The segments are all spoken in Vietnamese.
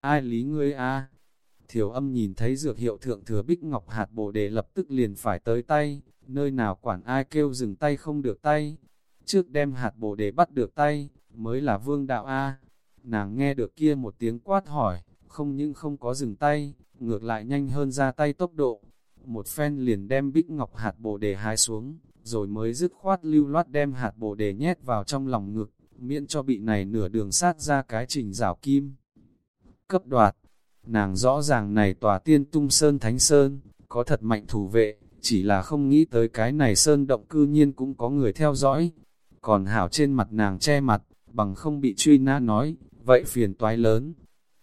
ai lý ngươi a Thiểu âm nhìn thấy dược hiệu thượng thừa bích ngọc hạt bồ đề lập tức liền phải tới tay, nơi nào quản ai kêu dừng tay không được tay. Trước đem hạt bồ đề bắt được tay, mới là vương đạo A. Nàng nghe được kia một tiếng quát hỏi, không những không có dừng tay, ngược lại nhanh hơn ra tay tốc độ. Một phen liền đem bích ngọc hạt bồ đề hái xuống, rồi mới dứt khoát lưu loát đem hạt bồ đề nhét vào trong lòng ngực, miễn cho bị này nửa đường sát ra cái trình rào kim. Cấp đoạt, nàng rõ ràng này tòa tiên tung sơn thánh sơn, có thật mạnh thủ vệ, chỉ là không nghĩ tới cái này sơn động cư nhiên cũng có người theo dõi. Còn hảo trên mặt nàng che mặt, bằng không bị truy na nói, vậy phiền toái lớn.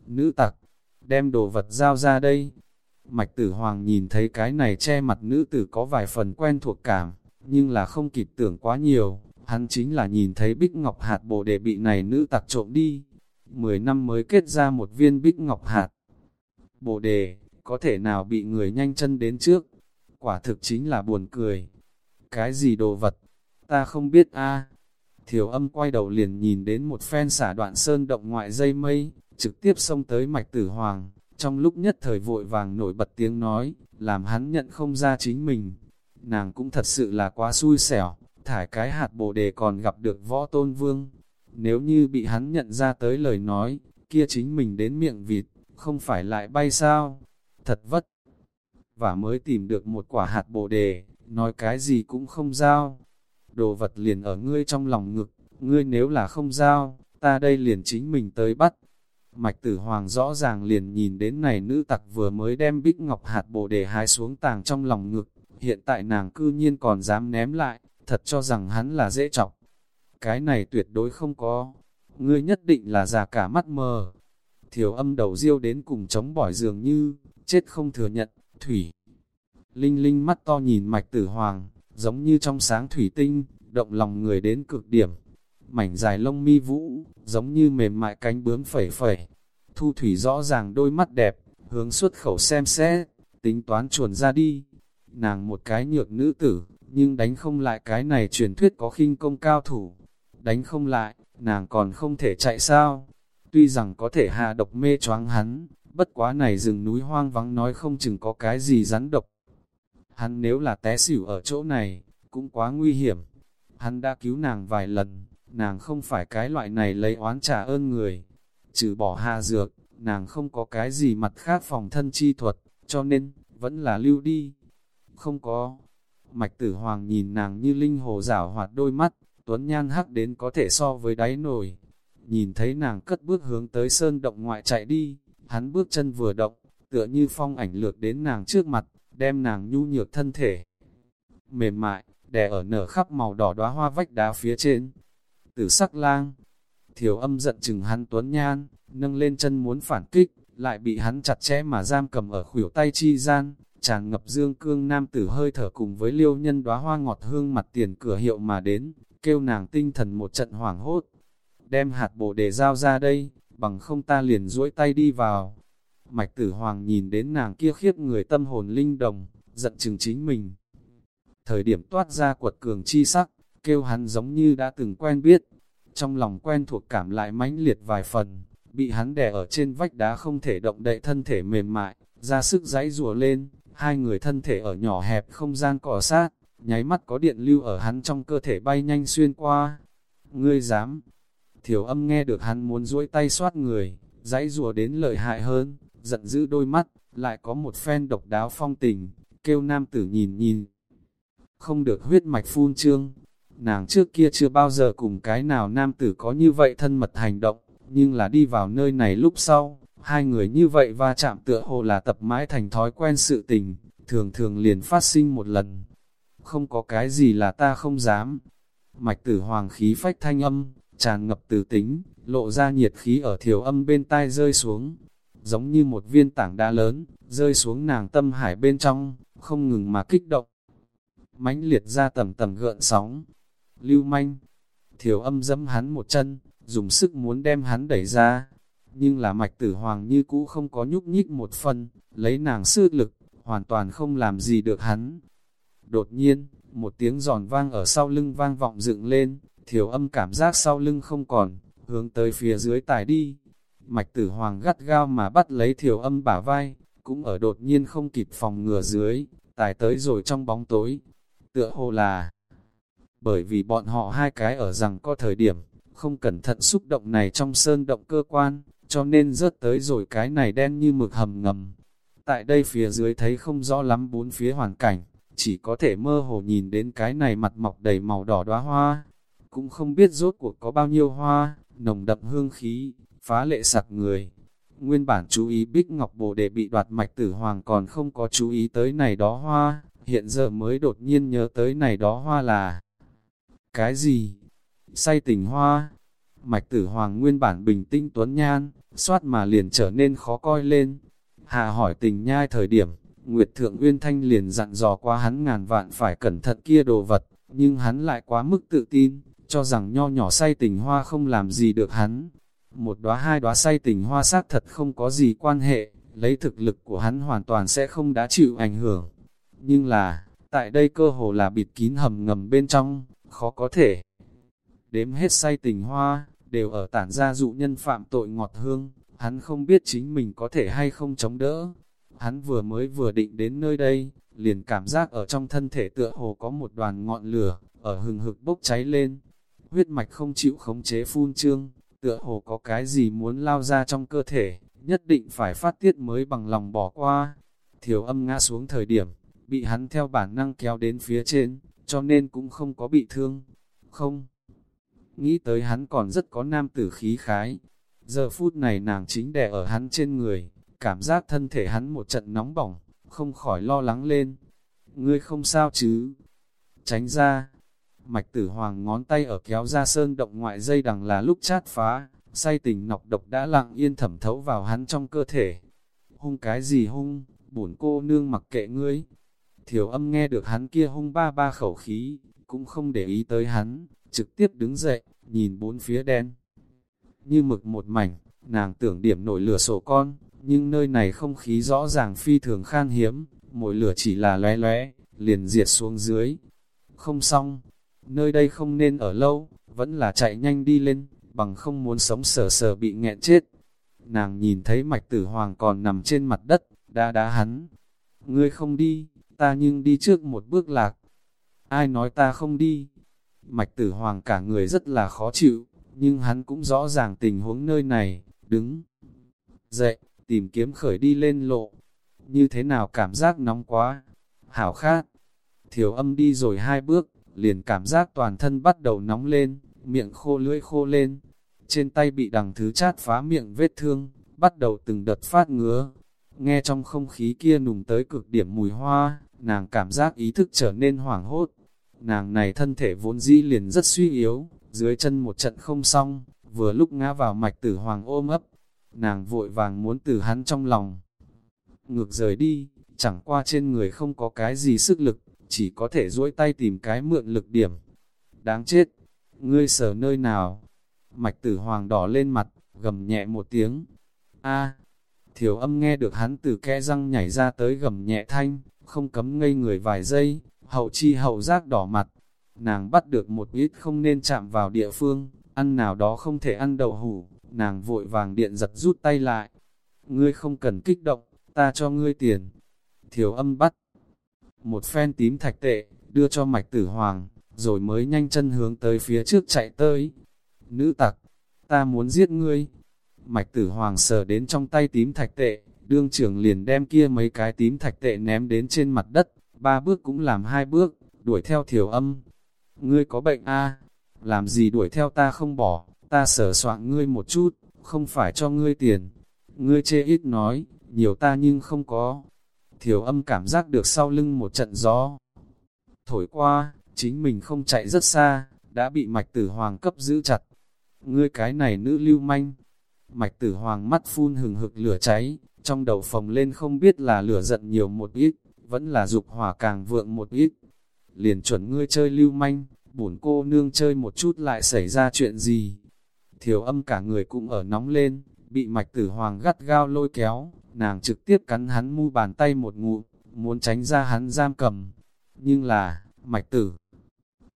Nữ tặc, đem đồ vật giao ra đây. Mạch tử hoàng nhìn thấy cái này che mặt nữ tử có vài phần quen thuộc cảm, nhưng là không kịp tưởng quá nhiều, hắn chính là nhìn thấy bích ngọc hạt bồ đề bị này nữ tặc trộm đi. Mười năm mới kết ra một viên bích ngọc hạt. Bồ đề, có thể nào bị người nhanh chân đến trước? Quả thực chính là buồn cười. Cái gì đồ vật? Ta không biết a. Thiểu âm quay đầu liền nhìn đến một phen xả đoạn sơn động ngoại dây mây, trực tiếp xông tới mạch tử hoàng, trong lúc nhất thời vội vàng nổi bật tiếng nói, làm hắn nhận không ra chính mình. Nàng cũng thật sự là quá xui xẻo, thải cái hạt bồ đề còn gặp được võ tôn vương. Nếu như bị hắn nhận ra tới lời nói, kia chính mình đến miệng vịt, không phải lại bay sao? Thật vất. Và mới tìm được một quả hạt bồ đề, nói cái gì cũng không giao. Đồ vật liền ở ngươi trong lòng ngực, ngươi nếu là không giao, ta đây liền chính mình tới bắt. Mạch tử hoàng rõ ràng liền nhìn đến này nữ tặc vừa mới đem bích ngọc hạt bồ đề hái xuống tàng trong lòng ngực, hiện tại nàng cư nhiên còn dám ném lại, thật cho rằng hắn là dễ chọc. Cái này tuyệt đối không có, ngươi nhất định là già cả mắt mờ. Thiểu âm đầu riêu đến cùng chống bỏi dường như, chết không thừa nhận, thủy. Linh linh mắt to nhìn mạch tử hoàng, giống như trong sáng thủy tinh, động lòng người đến cực điểm. Mảnh dài lông mi vũ, giống như mềm mại cánh bướm phẩy phẩy. Thu thủy rõ ràng đôi mắt đẹp, hướng xuất khẩu xem xét, tính toán chuồn ra đi. Nàng một cái nhược nữ tử, nhưng đánh không lại cái này truyền thuyết có khinh công cao thủ. Đánh không lại, nàng còn không thể chạy sao. Tuy rằng có thể hạ độc mê choáng hắn, bất quá này rừng núi hoang vắng nói không chừng có cái gì rắn độc. Hắn nếu là té xỉu ở chỗ này, cũng quá nguy hiểm. Hắn đã cứu nàng vài lần, nàng không phải cái loại này lấy oán trả ơn người. Trừ bỏ hạ dược, nàng không có cái gì mặt khác phòng thân chi thuật, cho nên, vẫn là lưu đi. Không có. Mạch tử hoàng nhìn nàng như linh hồ rảo hoạt đôi mắt, tuấn nhan hắc đến có thể so với đáy nổi. Nhìn thấy nàng cất bước hướng tới sơn động ngoại chạy đi, hắn bước chân vừa động, tựa như phong ảnh lược đến nàng trước mặt, đem nàng nhu nhược thân thể. Mềm mại, đè ở nở khắp màu đỏ đóa hoa vách đá phía trên. Tử sắc lang, thiểu âm giận chừng hắn tuấn nhan, nâng lên chân muốn phản kích, lại bị hắn chặt chẽ mà giam cầm ở khuỷu tay chi gian, chàng ngập dương cương nam tử hơi thở cùng với liêu nhân đóa hoa ngọt hương mặt tiền cửa hiệu mà đến, kêu nàng tinh thần một trận hoảng hốt. Đem hạt bồ đề giao ra đây, bằng không ta liền duỗi tay đi vào. Mạch tử hoàng nhìn đến nàng kia khiếp người tâm hồn linh đồng, giận chừng chính mình. Thời điểm toát ra quật cường chi sắc, kêu hắn giống như đã từng quen biết. Trong lòng quen thuộc cảm lại mãnh liệt vài phần, bị hắn đè ở trên vách đá không thể động đậy thân thể mềm mại, ra sức giãy rùa lên, hai người thân thể ở nhỏ hẹp không gian cỏ sát, nháy mắt có điện lưu ở hắn trong cơ thể bay nhanh xuyên qua. Ngươi dám, Thiểu âm nghe được hắn muốn duỗi tay xoát người, dãy rùa đến lợi hại hơn, giận dữ đôi mắt, lại có một phen độc đáo phong tình, kêu nam tử nhìn nhìn. Không được huyết mạch phun trương, nàng trước kia chưa bao giờ cùng cái nào nam tử có như vậy thân mật hành động, nhưng là đi vào nơi này lúc sau, hai người như vậy va chạm tựa hồ là tập mãi thành thói quen sự tình, thường thường liền phát sinh một lần. Không có cái gì là ta không dám. Mạch tử hoàng khí phách thanh âm, tràn ngập từ tính, lộ ra nhiệt khí ở thiểu âm bên tai rơi xuống, giống như một viên tảng đá lớn, rơi xuống nàng tâm hải bên trong, không ngừng mà kích động. mãnh liệt ra tầm tầm gợn sóng, lưu manh, thiểu âm dẫm hắn một chân, dùng sức muốn đem hắn đẩy ra, nhưng là mạch tử hoàng như cũ không có nhúc nhích một phần, lấy nàng sư lực, hoàn toàn không làm gì được hắn. Đột nhiên, một tiếng giòn vang ở sau lưng vang vọng dựng lên, thiểu âm cảm giác sau lưng không còn, hướng tới phía dưới tải đi. Mạch tử hoàng gắt gao mà bắt lấy thiểu âm bả vai, cũng ở đột nhiên không kịp phòng ngừa dưới, tài tới rồi trong bóng tối. Tựa hồ là, bởi vì bọn họ hai cái ở rằng có thời điểm, không cẩn thận xúc động này trong sơn động cơ quan, cho nên rớt tới rồi cái này đen như mực hầm ngầm. Tại đây phía dưới thấy không rõ lắm bốn phía hoàn cảnh, chỉ có thể mơ hồ nhìn đến cái này mặt mọc đầy màu đỏ đóa hoa. Cũng không biết rốt cuộc có bao nhiêu hoa, nồng đậm hương khí, phá lệ sặc người. Nguyên bản chú ý Bích Ngọc Bồ Đề bị đoạt mạch tử hoàng còn không có chú ý tới này đó hoa, hiện giờ mới đột nhiên nhớ tới này đó hoa là cái gì? Say tình hoa. Mạch tử hoàng nguyên bản bình tĩnh tuấn nhan, soát mà liền trở nên khó coi lên. Hà hỏi tình nhai thời điểm, Nguyệt Thượng Uyên Thanh liền dặn dò qua hắn ngàn vạn phải cẩn thận kia đồ vật, nhưng hắn lại quá mức tự tin, cho rằng nho nhỏ say tình hoa không làm gì được hắn. Một đóa hai đóa say tình hoa xác thật không có gì quan hệ, lấy thực lực của hắn hoàn toàn sẽ không đã chịu ảnh hưởng. Nhưng là, tại đây cơ hồ là bịt kín hầm ngầm bên trong, khó có thể. Đếm hết say tình hoa, đều ở tản ra dụ nhân phạm tội ngọt hương, hắn không biết chính mình có thể hay không chống đỡ. Hắn vừa mới vừa định đến nơi đây, liền cảm giác ở trong thân thể tựa hồ có một đoàn ngọn lửa, ở hừng hực bốc cháy lên. Huyết mạch không chịu khống chế phun trương, tựa hồ có cái gì muốn lao ra trong cơ thể, nhất định phải phát tiết mới bằng lòng bỏ qua. Thiểu âm ngã xuống thời điểm, bị hắn theo bản năng kéo đến phía trên, cho nên cũng không có bị thương. Không. Nghĩ tới hắn còn rất có nam tử khí khái. Giờ phút này nàng chính đè ở hắn trên người, cảm giác thân thể hắn một trận nóng bỏng, không khỏi lo lắng lên. Ngươi không sao chứ? Tránh ra. Mạch tử hoàng ngón tay ở kéo ra sơn động ngoại dây đằng là lúc chát phá, say tình nọc độc đã lặng yên thẩm thấu vào hắn trong cơ thể. Hung cái gì hung, bổn cô nương mặc kệ ngươi, Thiểu âm nghe được hắn kia hung ba ba khẩu khí, cũng không để ý tới hắn, trực tiếp đứng dậy, nhìn bốn phía đen. Như mực một mảnh, nàng tưởng điểm nổi lửa sổ con, nhưng nơi này không khí rõ ràng phi thường khan hiếm, mỗi lửa chỉ là lóe lóe, liền diệt xuống dưới. Không xong, nơi đây không nên ở lâu, vẫn là chạy nhanh đi lên, bằng không muốn sống sờ sờ bị nghẹn chết. Nàng nhìn thấy mạch tử hoàng còn nằm trên mặt đất, đá đá hắn. Ngươi không đi, ta nhưng đi trước một bước lạc. Ai nói ta không đi? Mạch tử hoàng cả người rất là khó chịu, nhưng hắn cũng rõ ràng tình huống nơi này, đứng dậy, tìm kiếm khởi đi lên lộ. Như thế nào cảm giác nóng quá? Hảo khát. Thiểu âm đi rồi hai bước, liền cảm giác toàn thân bắt đầu nóng lên, miệng khô lưỡi khô lên. Trên tay bị đằng thứ chát phá miệng vết thương, bắt đầu từng đợt phát ngứa. Nghe trong không khí kia nùng tới cực điểm mùi hoa, nàng cảm giác ý thức trở nên hoảng hốt. Nàng này thân thể vốn dĩ liền rất suy yếu, dưới chân một trận không xong, vừa lúc ngã vào mạch tử hoàng ôm ấp. Nàng vội vàng muốn từ hắn trong lòng. Ngược rời đi, chẳng qua trên người không có cái gì sức lực, chỉ có thể duỗi tay tìm cái mượn lực điểm. Đáng chết, ngươi sở nơi nào? Mạch tử hoàng đỏ lên mặt, gầm nhẹ một tiếng. A, thiểu âm nghe được hắn từ kẽ răng nhảy ra tới gầm nhẹ thanh, không cấm ngây người vài giây, hậu chi hậu giác đỏ mặt. Nàng bắt được một ít không nên chạm vào địa phương, ăn nào đó không thể ăn đậu hủ, nàng vội vàng điện giật rút tay lại. Ngươi không cần kích động, ta cho ngươi tiền. Thiếu âm bắt một phen tím thạch tệ, đưa cho mạch tử hoàng, rồi mới nhanh chân hướng tới phía trước chạy tới. Nữ tặc, ta muốn giết ngươi. Mạch tử hoàng sờ đến trong tay tím thạch tệ, đương trưởng liền đem kia mấy cái tím thạch tệ ném đến trên mặt đất, ba bước cũng làm hai bước, đuổi theo thiểu âm. Ngươi có bệnh a làm gì đuổi theo ta không bỏ, ta sở soạn ngươi một chút, không phải cho ngươi tiền. Ngươi chê ít nói, nhiều ta nhưng không có. Thiểu âm cảm giác được sau lưng một trận gió. Thổi qua, chính mình không chạy rất xa, đã bị mạch tử hoàng cấp giữ chặt. Ngươi cái này nữ lưu manh. Mạch tử hoàng mắt phun hừng hực lửa cháy, trong đầu phồng lên không biết là lửa giận nhiều một ít, vẫn là dục hỏa càng vượng một ít. Liền chuẩn ngươi chơi lưu manh, bổn cô nương chơi một chút lại xảy ra chuyện gì. Thiểu âm cả người cũng ở nóng lên, bị mạch tử hoàng gắt gao lôi kéo, nàng trực tiếp cắn hắn mu bàn tay một ngụ, muốn tránh ra hắn giam cầm. Nhưng là, mạch tử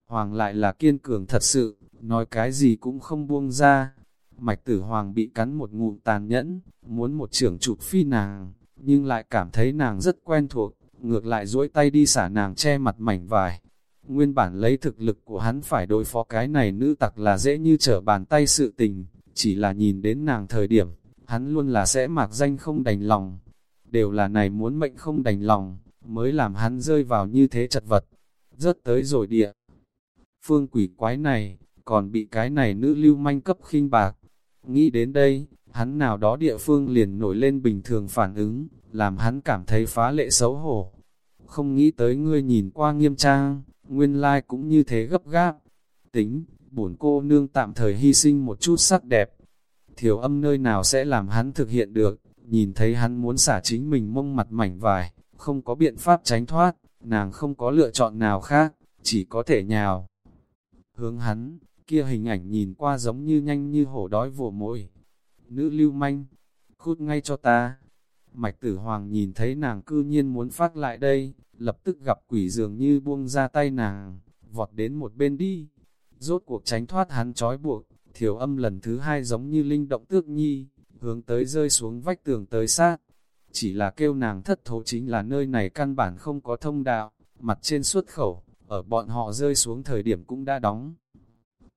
hoàng lại là kiên cường thật sự, nói cái gì cũng không buông ra. Mạch tử hoàng bị cắn một ngụm tàn nhẫn, muốn một trưởng chụp phi nàng, nhưng lại cảm thấy nàng rất quen thuộc, ngược lại duỗi tay đi xả nàng che mặt mảnh vải. Nguyên bản lấy thực lực của hắn phải đối phó cái này nữ tặc là dễ như trở bàn tay sự tình, chỉ là nhìn đến nàng thời điểm, hắn luôn là sẽ mạc danh không đành lòng. Đều là này muốn mệnh không đành lòng, mới làm hắn rơi vào như thế chật vật. Rớt tới rồi địa. Phương quỷ quái này, còn bị cái này nữ lưu manh cấp khinh bạc. Nghĩ đến đây, hắn nào đó địa phương liền nổi lên bình thường phản ứng, làm hắn cảm thấy phá lệ xấu hổ. Không nghĩ tới ngươi nhìn qua nghiêm trang, nguyên lai like cũng như thế gấp gáp. Tính, bổn cô nương tạm thời hy sinh một chút sắc đẹp. Thiểu âm nơi nào sẽ làm hắn thực hiện được, nhìn thấy hắn muốn xả chính mình mông mặt mảnh vải, không có biện pháp tránh thoát, nàng không có lựa chọn nào khác, chỉ có thể nhào. Hướng hắn, kia hình ảnh nhìn qua giống như nhanh như hổ đói vồ mồi. Nữ lưu manh, cút ngay cho ta. Mạch tử hoàng nhìn thấy nàng cư nhiên muốn phát lại đây, lập tức gặp quỷ dường như buông ra tay nàng, vọt đến một bên đi. Rốt cuộc tránh thoát hắn trói buộc, thiểu âm lần thứ hai giống như linh động tước nhi, hướng tới rơi xuống vách tường tới sát. Chỉ là kêu nàng thất thố chính là nơi này căn bản không có thông đạo, mặt trên xuất khẩu, ở bọn họ rơi xuống thời điểm cũng đã đóng.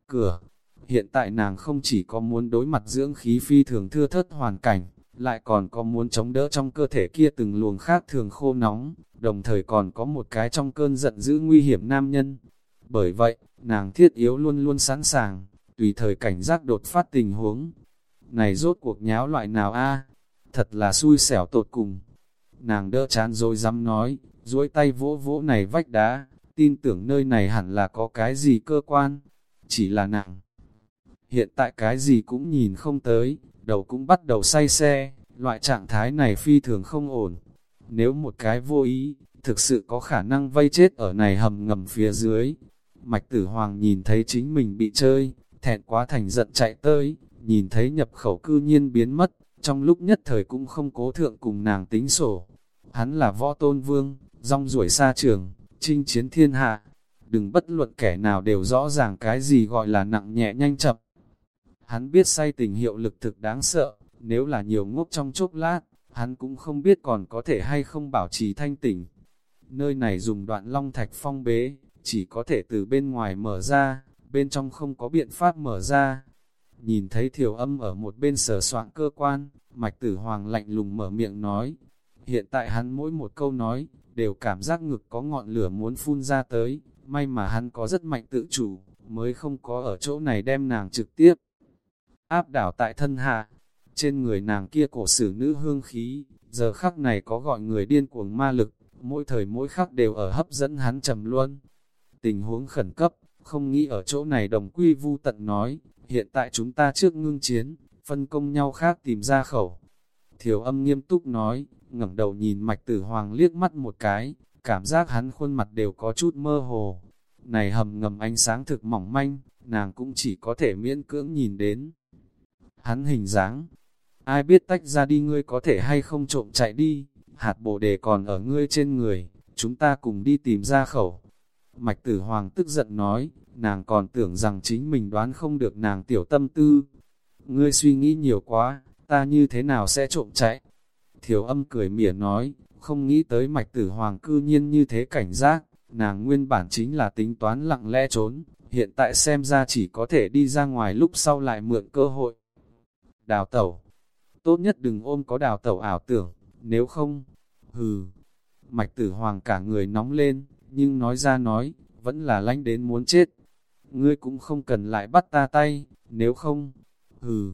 Cửa, hiện tại nàng không chỉ có muốn đối mặt dưỡng khí phi thường thưa thất hoàn cảnh, lại còn có muốn chống đỡ trong cơ thể kia từng luồng khác thường khô nóng, đồng thời còn có một cái trong cơn giận dữ nguy hiểm nam nhân. Bởi vậy, nàng thiết yếu luôn luôn sẵn sàng, tùy thời cảnh giác đột phát tình huống. Này rốt cuộc nháo loại nào a Thật là xui xẻo tột cùng. Nàng đỡ chán rồi dám nói, duỗi tay vỗ vỗ này vách đá, tin tưởng nơi này hẳn là có cái gì cơ quan. Chỉ là nặng. Hiện tại cái gì cũng nhìn không tới, đầu cũng bắt đầu say xe, loại trạng thái này phi thường không ổn. Nếu một cái vô ý, thực sự có khả năng vây chết ở này hầm ngầm phía dưới. Mạch tử hoàng nhìn thấy chính mình bị chơi, thẹn quá thành giận chạy tới, nhìn thấy nhập khẩu cư nhiên biến mất, trong lúc nhất thời cũng không cố thượng cùng nàng tính sổ. Hắn là võ tôn vương, rong ruổi xa trường, chinh chiến thiên hạ. Đừng bất luận kẻ nào đều rõ ràng cái gì gọi là nặng nhẹ nhanh chậm. Hắn biết say tình hiệu lực thực đáng sợ, nếu là nhiều ngốc trong chốc lát, hắn cũng không biết còn có thể hay không bảo trì thanh tỉnh. Nơi này dùng đoạn long thạch phong bế, chỉ có thể từ bên ngoài mở ra, bên trong không có biện pháp mở ra. Nhìn thấy thiểu âm ở một bên sở soạn cơ quan, mạch tử hoàng lạnh lùng mở miệng nói. Hiện tại hắn mỗi một câu nói, đều cảm giác ngực có ngọn lửa muốn phun ra tới, may mà hắn có rất mạnh tự chủ, mới không có ở chỗ này đem nàng trực tiếp. Áp đảo tại thân hạ, trên người nàng kia cổ sử nữ hương khí, giờ khắc này có gọi người điên cuồng ma lực, mỗi thời mỗi khắc đều ở hấp dẫn hắn trầm luôn. Tình huống khẩn cấp, không nghĩ ở chỗ này đồng quy vu tận nói, hiện tại chúng ta trước ngưng chiến, phân công nhau khác tìm ra khẩu. Thiểu âm nghiêm túc nói, ngẩng đầu nhìn mạch tử hoàng liếc mắt một cái, cảm giác hắn khuôn mặt đều có chút mơ hồ. Này hầm ngầm ánh sáng thực mỏng manh, nàng cũng chỉ có thể miễn cưỡng nhìn đến. Hắn hình dáng, ai biết tách ra đi ngươi có thể hay không trộm chạy đi, hạt bồ đề còn ở ngươi trên người, chúng ta cùng đi tìm ra khẩu. Mạch tử hoàng tức giận nói, nàng còn tưởng rằng chính mình đoán không được nàng tiểu tâm tư. Ngươi suy nghĩ nhiều quá, ta như thế nào sẽ trộm chạy? Thiểu âm cười mỉa nói, không nghĩ tới mạch tử hoàng cư nhiên như thế cảnh giác, nàng nguyên bản chính là tính toán lặng lẽ trốn, hiện tại xem ra chỉ có thể đi ra ngoài lúc sau lại mượn cơ hội. Đào tẩu, tốt nhất đừng ôm có đào tẩu ảo tưởng, nếu không, hừ, mạch tử hoàng cả người nóng lên, nhưng nói ra nói, vẫn là lanh đến muốn chết. Ngươi cũng không cần lại bắt ta tay, nếu không, hừ.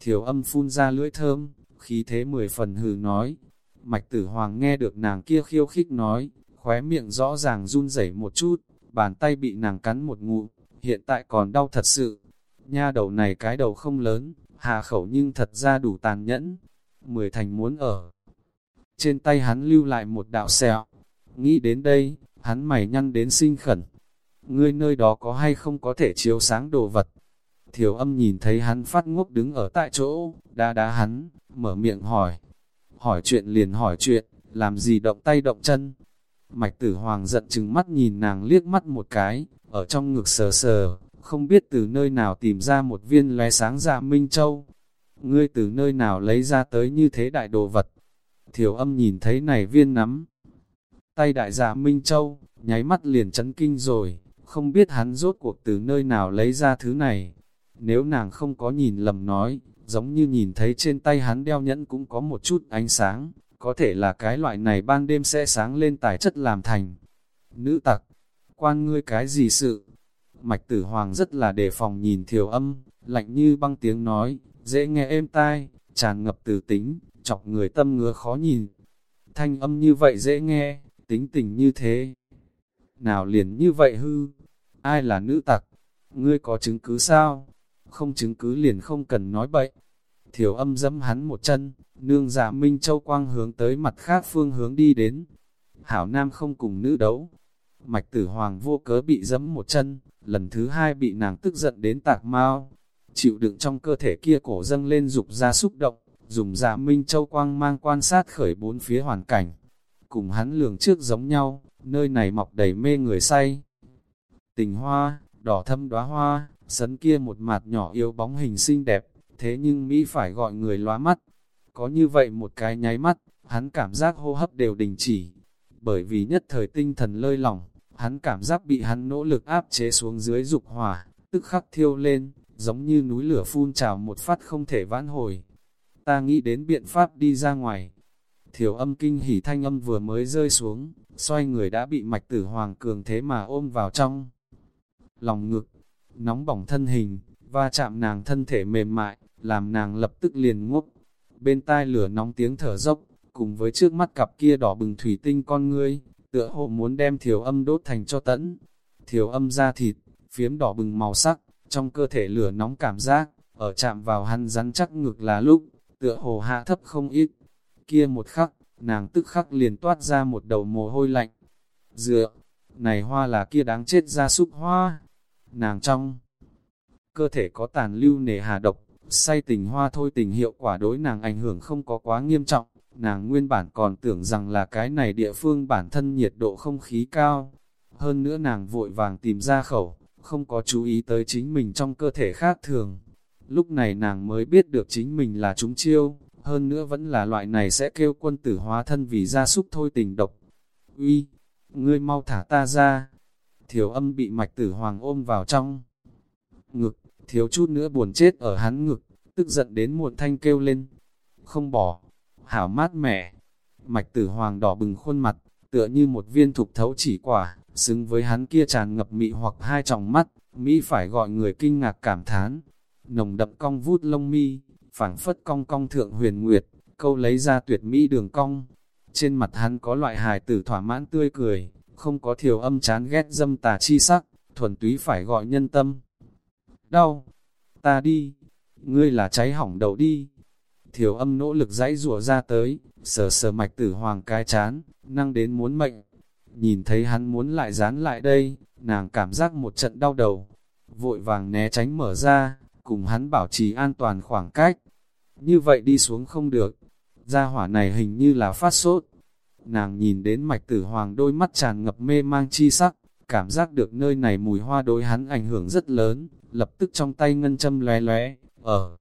Thiểu âm phun ra lưỡi thơm, khí thế mười phần hừ nói. Mạch tử hoàng nghe được nàng kia khiêu khích nói, khóe miệng rõ ràng run rẩy một chút, bàn tay bị nàng cắn một ngụ, hiện tại còn đau thật sự. Nha đầu này cái đầu không lớn, hà khẩu nhưng thật ra đủ tàn nhẫn. Mười thành muốn ở. Trên tay hắn lưu lại một đạo sẹo. Nghĩ đến đây, hắn mày nhăn đến sinh khẩn. Ngươi nơi đó có hay không có thể chiếu sáng đồ vật? Thiểu âm nhìn thấy hắn phát ngốc đứng ở tại chỗ, đá đá hắn, mở miệng hỏi. Hỏi chuyện liền hỏi chuyện, làm gì động tay động chân? Mạch tử hoàng giận chừng mắt nhìn nàng liếc mắt một cái, ở trong ngực sờ sờ, không biết từ nơi nào tìm ra một viên lóe sáng dạ Minh Châu. Ngươi từ nơi nào lấy ra tới như thế đại đồ vật. Thiểu âm nhìn thấy này viên nắm. Tay đại dạ Minh Châu, nháy mắt liền chấn kinh rồi, không biết hắn rốt cuộc từ nơi nào lấy ra thứ này. Nếu nàng không có nhìn lầm nói, giống như nhìn thấy trên tay hắn đeo nhẫn cũng có một chút ánh sáng, có thể là cái loại này ban đêm sẽ sáng lên tài chất làm thành. Nữ tặc, quan ngươi cái gì sự? Mạch tử hoàng rất là đề phòng nhìn thiểu âm, lạnh như băng tiếng nói, dễ nghe êm tai, tràn ngập từ tính, chọc người tâm ngứa khó nhìn. Thanh âm như vậy dễ nghe, tính tình như thế. Nào liền như vậy hư, ai là nữ tặc? Ngươi có chứng cứ sao? Không chứng cứ liền không cần nói bậy. Thiểu âm dẫm hắn một chân, nương giả Minh Châu Quang hướng tới mặt khác phương hướng đi đến. Hảo Nam không cùng nữ đấu. Mạch tử hoàng vô cớ bị dẫm một chân, lần thứ hai bị nàng tức giận đến tạc mau. Chịu đựng trong cơ thể kia cổ dâng lên dục ra xúc động, dùng giả Minh Châu Quang mang quan sát khởi bốn phía hoàn cảnh. Cùng hắn lường trước giống nhau, nơi này mọc đầy mê người say. Tình hoa, đỏ thâm đóa hoa, sấn kia một mặt nhỏ yếu bóng hình xinh đẹp, thế nhưng Mỹ phải gọi người lóa mắt. Có như vậy một cái nháy mắt, hắn cảm giác hô hấp đều đình chỉ, bởi vì nhất thời tinh thần lơi lỏng, hắn cảm giác bị hắn nỗ lực áp chế xuống dưới dục hỏa, tức khắc thiêu lên, giống như núi lửa phun trào một phát không thể vãn hồi. Ta nghĩ đến biện pháp đi ra ngoài. Thiểu âm kinh hỉ thanh âm vừa mới rơi xuống, xoay người đã bị mạch tử hoàng cường thế mà ôm vào trong. Lòng ngực, nóng bỏng thân hình, va chạm nàng thân thể mềm mại, làm nàng lập tức liền ngốc. Bên tai lửa nóng tiếng thở dốc, cùng với trước mắt cặp kia đỏ bừng thủy tinh con ngươi, tựa hồ muốn đem thiểu âm đốt thành cho tẫn. Thiểu âm ra thịt, phiếm đỏ bừng màu sắc, trong cơ thể lửa nóng cảm giác, ở chạm vào hắn rắn chắc ngực là lúc, tựa hồ hạ thấp không ít. Kia một khắc, nàng tức khắc liền toát ra một đầu mồ hôi lạnh. Dựa, này hoa là kia đáng chết ra súc hoa. Nàng trong cơ thể có tàn lưu nề hà độc, say tình hoa thôi tình hiệu quả đối nàng ảnh hưởng không có quá nghiêm trọng. Nàng nguyên bản còn tưởng rằng là cái này địa phương bản thân nhiệt độ không khí cao. Hơn nữa nàng vội vàng tìm ra khẩu, không có chú ý tới chính mình trong cơ thể khác thường. Lúc này nàng mới biết được chính mình là chúng chiêu, hơn nữa vẫn là loại này sẽ kêu quân tử hóa thân vì gia súc thôi tình độc. Uy, ngươi mau thả ta ra. thiếu âm bị mạch tử hoàng ôm vào trong ngực, thiếu chút nữa buồn chết ở hắn ngực, tức giận đến muộn thanh kêu lên. Không bỏ, hảo mát mẻ. Mạch tử hoàng đỏ bừng khuôn mặt, tựa như một viên thục thấu chỉ quả, xứng với hắn kia tràn ngập mị hoặc hai tròng mắt, Mỹ phải gọi người kinh ngạc cảm thán. Nồng đậm cong vút lông mi, phảng phất cong cong thượng huyền nguyệt, câu lấy ra tuyệt mỹ đường cong. Trên mặt hắn có loại hài tử thỏa mãn tươi cười, không có thiểu âm chán ghét dâm tà chi sắc, thuần túy phải gọi nhân tâm. Đau, ta đi, ngươi là cháy hỏng đầu đi. Thiểu âm nỗ lực dãy rủa ra tới, sờ sờ mạch tử hoàng cái chán, năng đến muốn mệnh. Nhìn thấy hắn muốn lại dán lại đây, nàng cảm giác một trận đau đầu, vội vàng né tránh mở ra, cùng hắn bảo trì an toàn khoảng cách. Như vậy đi xuống không được, gia hỏa này hình như là phát sốt. Nàng nhìn đến mạch tử hoàng đôi mắt tràn ngập mê mang chi sắc, cảm giác được nơi này mùi hoa đối hắn ảnh hưởng rất lớn, lập tức trong tay ngân châm lé lé, ở.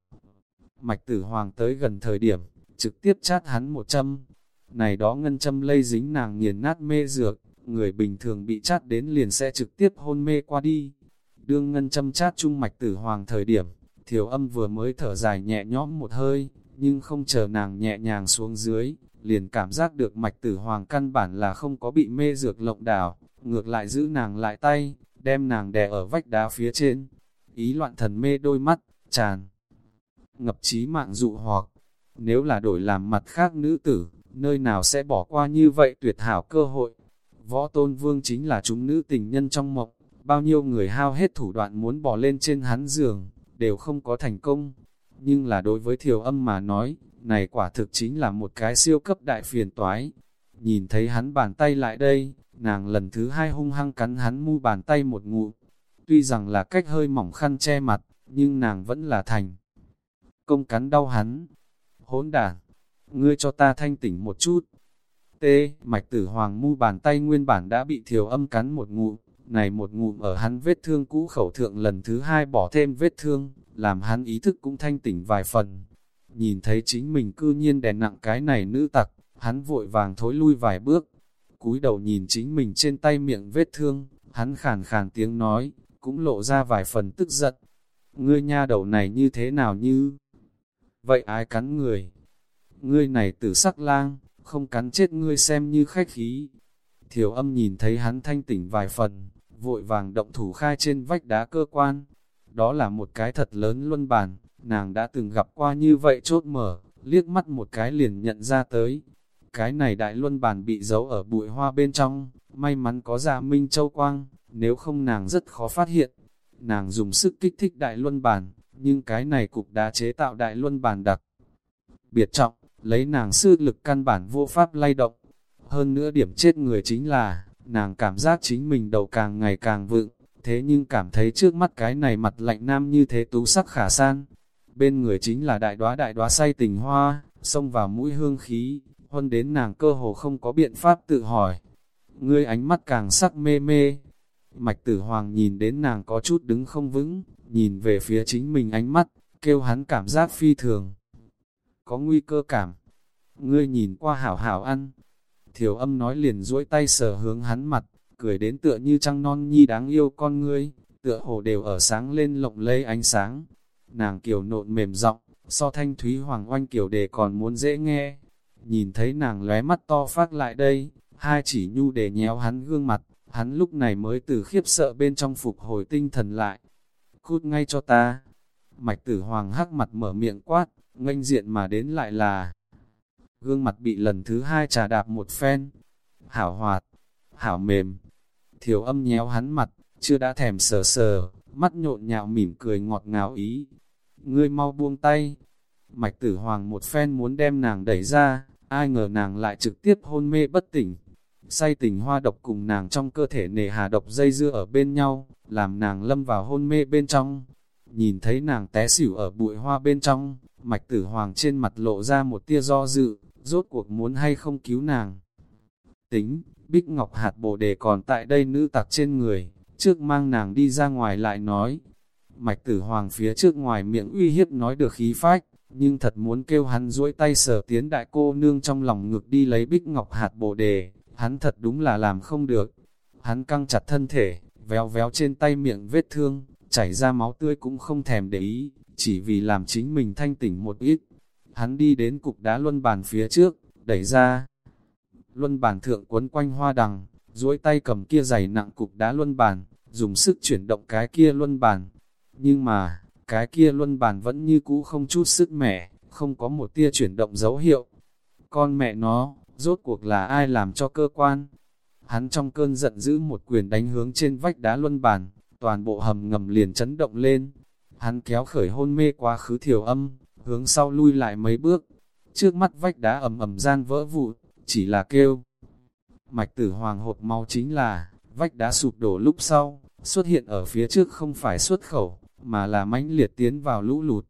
Mạch tử hoàng tới gần thời điểm, trực tiếp chát hắn một châm. Này đó ngân châm lây dính nàng nghiền nát mê dược, người bình thường bị chát đến liền sẽ trực tiếp hôn mê qua đi. Đương ngân châm chát trung mạch tử hoàng thời điểm, thiểu âm vừa mới thở dài nhẹ nhõm một hơi, nhưng không chờ nàng nhẹ nhàng xuống dưới, liền cảm giác được mạch tử hoàng căn bản là không có bị mê dược lộng đảo, ngược lại giữ nàng lại tay, đem nàng đè ở vách đá phía trên. Ý loạn thần mê đôi mắt, tràn, ngập trí mạng dụ hoặc, nếu là đổi làm mặt khác nữ tử, nơi nào sẽ bỏ qua như vậy tuyệt hảo cơ hội. Võ tôn vương chính là chúng nữ tình nhân trong mộng, bao nhiêu người hao hết thủ đoạn muốn bỏ lên trên hắn giường, đều không có thành công. Nhưng là đối với thiểu âm mà nói, này quả thực chính là một cái siêu cấp đại phiền toái. Nhìn thấy hắn bàn tay lại đây, nàng lần thứ hai hung hăng cắn hắn mu bàn tay một ngụ. Tuy rằng là cách hơi mỏng khăn che mặt, nhưng nàng vẫn là thành. Công cắn đau hắn. Hỗn đản, ngươi cho ta thanh tỉnh một chút. T. Mạch tử hoàng mu bàn tay nguyên bản đã bị thiểu âm cắn một ngụm, này một ngụm ở hắn vết thương cũ khẩu thượng lần thứ hai bỏ thêm vết thương, làm hắn ý thức cũng thanh tỉnh vài phần. Nhìn thấy chính mình cư nhiên đè nặng cái này nữ tặc, hắn vội vàng thối lui vài bước, cúi đầu nhìn chính mình trên tay miệng vết thương, hắn khàn khàn tiếng nói, cũng lộ ra vài phần tức giận. Ngươi nha đầu này như thế nào như... Vậy ai cắn người? Ngươi này tử sắc lang, không cắn chết ngươi xem như khách khí. Thiểu âm nhìn thấy hắn thanh tỉnh vài phần, vội vàng động thủ khai trên vách đá cơ quan. Đó là một cái thật lớn luân bàn, nàng đã từng gặp qua như vậy chốt mở, liếc mắt một cái liền nhận ra tới. Cái này đại luân bàn bị giấu ở bụi hoa bên trong, may mắn có gia minh châu quang, nếu không nàng rất khó phát hiện. Nàng dùng sức kích thích đại luân bàn, nhưng cái này cục đá chế tạo đại luân bàn đặc. Biệt trọng, lấy nàng sư lực căn bản vô pháp lay động. Hơn nữa điểm chết người chính là, nàng cảm giác chính mình đầu càng ngày càng vựng, thế nhưng cảm thấy trước mắt cái này mặt lạnh nam như thế tú sắc khả san. Bên người chính là đại đoá đại đoá say tình hoa, xông vào mũi hương khí, huân đến nàng cơ hồ không có biện pháp tự hỏi. Ngươi ánh mắt càng sắc mê mê. Mạch tử hoàng nhìn đến nàng có chút đứng không vững, nhìn về phía chính mình ánh mắt, kêu hắn cảm giác phi thường. Có nguy cơ cảm. Ngươi nhìn qua hảo hảo ăn. Thiểu âm nói liền duỗi tay sờ hướng hắn mặt, cười đến tựa như trăng non nhi đáng yêu con ngươi, tựa hồ đều ở sáng lên lộng lây ánh sáng. Nàng kiều nộn mềm giọng so thanh thúy hoàng oanh kiểu đề còn muốn dễ nghe. Nhìn thấy nàng lóe mắt to phát lại đây, hai chỉ nhu để nhéo hắn gương mặt, hắn lúc này mới từ khiếp sợ bên trong phục hồi tinh thần lại. Cút ngay cho ta. Mạch tử hoàng hắc mặt mở miệng quát, nganh diện mà đến lại là gương mặt bị lần thứ hai trà đạp một phen. Hảo hoạt, hảo mềm. Thiểu âm nhéo hắn mặt, chưa đã thèm sờ sờ, mắt nhộn nhạo mỉm cười ngọt ngào ý. Ngươi mau buông tay. Mạch tử hoàng một phen muốn đem nàng đẩy ra, ai ngờ nàng lại trực tiếp hôn mê bất tỉnh. Say tình hoa độc cùng nàng trong cơ thể nề hà độc dây dưa ở bên nhau, làm nàng lâm vào hôn mê bên trong. Nhìn thấy nàng té xỉu ở bụi hoa bên trong, mạch tử hoàng trên mặt lộ ra một tia do dự, rốt cuộc muốn hay không cứu nàng. Tính, Bích Ngọc hạt bồ đề còn tại đây nữ tặc trên người, trước mang nàng đi ra ngoài lại nói. Mạch tử hoàng phía trước ngoài miệng uy hiếp nói được khí phách, nhưng thật muốn kêu hắn duỗi tay sở tiến đại cô nương trong lòng ngực đi lấy Bích Ngọc hạt bồ đề, hắn thật đúng là làm không được. Hắn căng chặt thân thể, véo véo trên tay miệng vết thương, chảy ra máu tươi cũng không thèm để ý, chỉ vì làm chính mình thanh tỉnh một ít. Hắn đi đến cục đá luân bàn phía trước, đẩy ra. Luân bàn thượng quấn quanh hoa đằng, duỗi tay cầm kia giày nặng cục đá luân bàn, dùng sức chuyển động cái kia luân bàn. Nhưng mà, cái kia luân bàn vẫn như cũ không chút sức mẻ, không có một tia chuyển động dấu hiệu. Con mẹ nó, rốt cuộc là ai làm cho cơ quan? Hắn trong cơn giận dữ một quyền đánh hướng trên vách đá luân bàn, toàn bộ hầm ngầm liền chấn động lên. Hắn kéo khởi hôn mê quá khứ thiểu âm, hướng sau lui lại mấy bước. Trước mắt vách đá ầm ầm gian vỡ vụn, chỉ là kêu. Mạch tử hoàng hộp mau chính là, vách đá sụp đổ lúc sau, xuất hiện ở phía trước không phải xuất khẩu, mà là mãnh liệt tiến vào lũ lụt.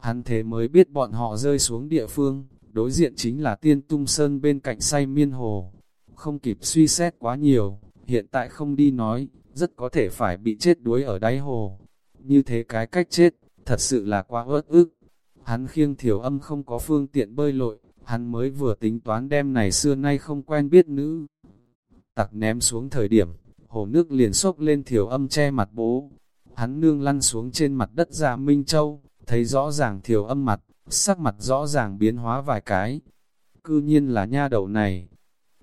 Hắn thế mới biết bọn họ rơi xuống địa phương, đối diện chính là tiên tung sơn bên cạnh say miên hồ. Không kịp suy xét quá nhiều, hiện tại không đi nói, rất có thể phải bị chết đuối ở đáy hồ. Như thế cái cách chết, thật sự là quá ớt ức. Hắn khiêng thiểu âm không có phương tiện bơi lội, hắn mới vừa tính toán đem này xưa nay không quen biết nữ. Tặc ném xuống thời điểm, hồ nước liền sốc lên thiểu âm che mặt bố. Hắn nương lăn xuống trên mặt đất ra Minh Châu, thấy rõ ràng thiểu âm mặt, sắc mặt rõ ràng biến hóa vài cái. Cư nhiên là nha đầu này.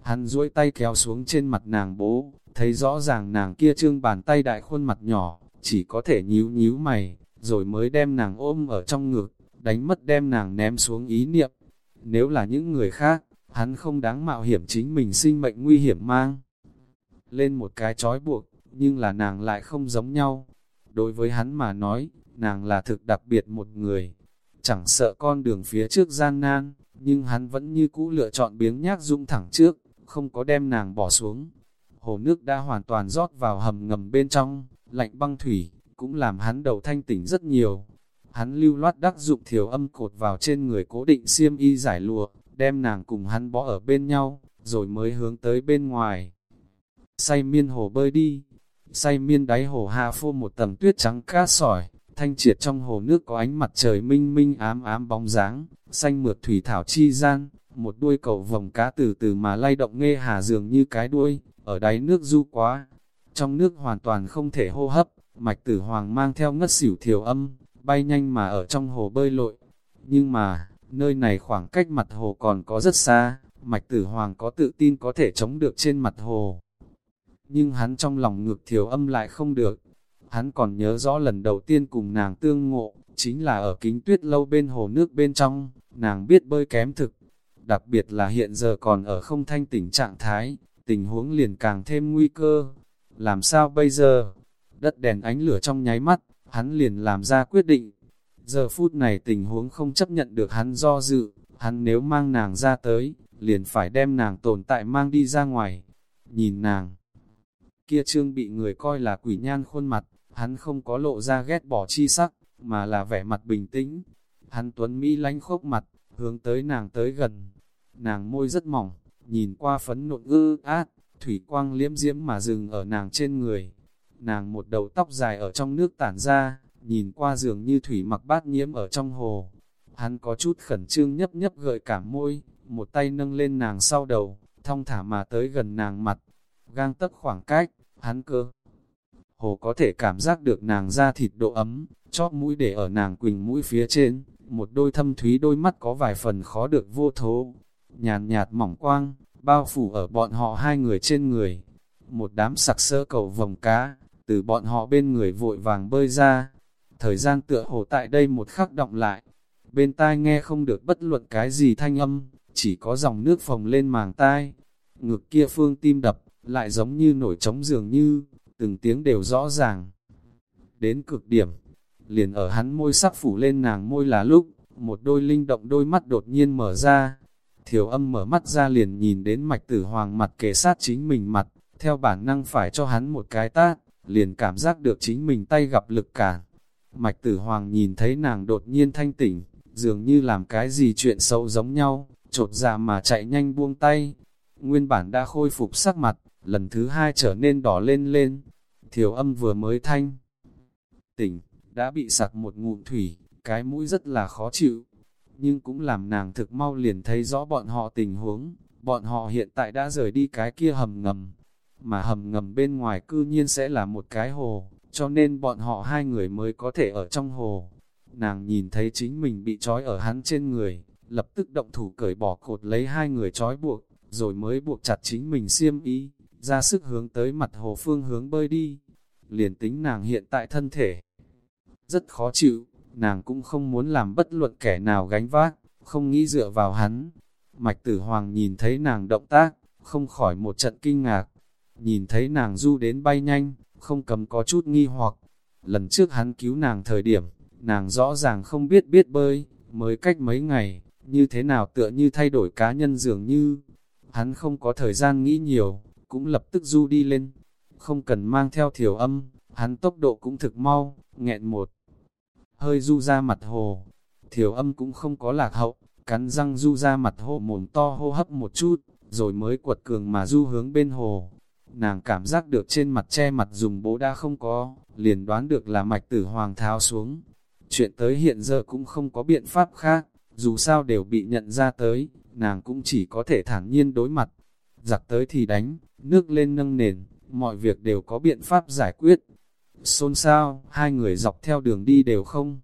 Hắn duỗi tay kéo xuống trên mặt nàng bố, thấy rõ ràng nàng kia trương bàn tay đại khuôn mặt nhỏ, chỉ có thể nhíu nhíu mày, rồi mới đem nàng ôm ở trong ngực, đánh mất đem nàng ném xuống ý niệm. Nếu là những người khác, hắn không đáng mạo hiểm chính mình sinh mệnh nguy hiểm mang. Lên một cái trói buộc, nhưng là nàng lại không giống nhau. Đối với hắn mà nói, nàng là thực đặc biệt một người. Chẳng sợ con đường phía trước gian nan, nhưng hắn vẫn như cũ lựa chọn biếng nhác dũng thẳng trước, không có đem nàng bỏ xuống. Hồ nước đã hoàn toàn rót vào hầm ngầm bên trong, lạnh băng thủy, cũng làm hắn đầu thanh tỉnh rất nhiều. Hắn lưu loát đắc dụng thiểu âm cột vào trên người cố định xiêm y giải lụa, đem nàng cùng hắn bó ở bên nhau, rồi mới hướng tới bên ngoài. Say miên hồ bơi đi, say miên đáy hồ hạ phô một tầng tuyết trắng cát sỏi, thanh triệt trong hồ nước có ánh mặt trời minh minh ám ám bóng dáng, xanh mượt thủy thảo chi gian, một đuôi cầu vòng cá từ từ mà lay động nghe hà dường như cái đuôi, ở đáy nước du quá. Trong nước hoàn toàn không thể hô hấp, mạch tử hoàng mang theo ngất xỉu thiểu âm, bay nhanh mà ở trong hồ bơi lội. Nhưng mà, nơi này khoảng cách mặt hồ còn có rất xa, mạch tử hoàng có tự tin có thể chống được trên mặt hồ. Nhưng hắn trong lòng ngược thiểu âm lại không được. Hắn còn nhớ rõ lần đầu tiên cùng nàng tương ngộ, chính là ở kính tuyết lâu bên hồ nước bên trong, nàng biết bơi kém thực. Đặc biệt là hiện giờ còn ở không thanh tỉnh trạng thái, tình huống liền càng thêm nguy cơ. Làm sao bây giờ? Đất đèn ánh lửa trong nháy mắt, hắn liền làm ra quyết định. Giờ phút này tình huống không chấp nhận được hắn do dự, hắn nếu mang nàng ra tới, liền phải đem nàng tồn tại mang đi ra ngoài. Nhìn nàng, kia trương bị người coi là quỷ nhan khuôn mặt, hắn không có lộ ra ghét bỏ chi sắc, mà là vẻ mặt bình tĩnh. Hắn tuấn Mỹ lánh khốc mặt, hướng tới nàng tới gần. Nàng môi rất mỏng, nhìn qua phấn nộn ư át, thủy quang liếm diễm mà dừng ở nàng trên người. Nàng một đầu tóc dài ở trong nước tản ra, nhìn qua dường như thủy mặc bát nhiễm ở trong hồ. Hắn có chút khẩn trương nhấp nhấp gợi cả môi, một tay nâng lên nàng sau đầu, thong thả mà tới gần nàng mặt. Gang tấc khoảng cách, hắn cơ. Hồ có thể cảm giác được nàng da thịt độ ấm, chóp mũi để ở nàng quỳnh mũi phía trên, một đôi thâm thúy đôi mắt có vài phần khó được vô thố. Nhàn nhạt mỏng quang, bao phủ ở bọn họ hai người trên người. Một đám sặc sỡ cầu vòng cá, từ bọn họ bên người vội vàng bơi ra. Thời gian tựa hồ tại đây một khắc động lại. Bên tai nghe không được bất luận cái gì thanh âm, chỉ có dòng nước phồng lên màng tai. Ngực kia phương tim đập, lại giống như nổi trống dường như, từng tiếng đều rõ ràng. Đến cực điểm, liền ở hắn môi sắc phủ lên nàng môi là lúc, một đôi linh động đôi mắt đột nhiên mở ra. Thiểu âm mở mắt ra liền nhìn đến mạch tử hoàng mặt kề sát chính mình mặt, theo bản năng phải cho hắn một cái tát, liền cảm giác được chính mình tay gặp lực cản. Mạch tử hoàng nhìn thấy nàng đột nhiên thanh tỉnh, dường như làm cái gì chuyện xấu giống nhau, trột dạ mà chạy nhanh buông tay. Nguyên bản đã khôi phục sắc mặt, lần thứ hai trở nên đỏ lên lên. Thiểu âm vừa mới thanh. Tỉnh, đã bị sặc một ngụm thủy, cái mũi rất là khó chịu. Nhưng cũng làm nàng thực mau liền thấy rõ bọn họ tình huống, bọn họ hiện tại đã rời đi cái kia hầm ngầm. Mà hầm ngầm bên ngoài cư nhiên sẽ là một cái hồ, cho nên bọn họ hai người mới có thể ở trong hồ. Nàng nhìn thấy chính mình bị trói ở hắn trên người, lập tức động thủ cởi bỏ cột lấy hai người trói buộc, rồi mới buộc chặt chính mình xiêm ý, ra sức hướng tới mặt hồ phương hướng bơi đi. Liền tính nàng hiện tại thân thể rất khó chịu, nàng cũng không muốn làm bất luận kẻ nào gánh vác, không nghĩ dựa vào hắn. Mạch tử hoàng nhìn thấy nàng động tác, không khỏi một trận kinh ngạc, nhìn thấy nàng du đến bay nhanh, không cầm có chút nghi hoặc. Lần trước hắn cứu nàng thời điểm, nàng rõ ràng không biết biết bơi, mới cách mấy ngày, như thế nào tựa như thay đổi cá nhân dường như. Hắn không có thời gian nghĩ nhiều, cũng lập tức du đi lên. Không cần mang theo thiểu âm, hắn tốc độ cũng thực mau, nghẹn một. Hơi du ra mặt hồ, thiểu âm cũng không có lạc hậu, cắn răng du ra mặt hồ mồm to hô hấp một chút, rồi mới quật cường mà du hướng bên hồ. Nàng cảm giác được trên mặt che mặt dùng bố đã không có, liền đoán được là mạch tử hoàng tháo xuống. Chuyện tới hiện giờ cũng không có biện pháp khác, dù sao đều bị nhận ra tới, nàng cũng chỉ có thể thản nhiên đối mặt. Giặc tới thì đánh, nước lên nâng nền, mọi việc đều có biện pháp giải quyết. Xôn xao, hai người dọc theo đường đi đều không.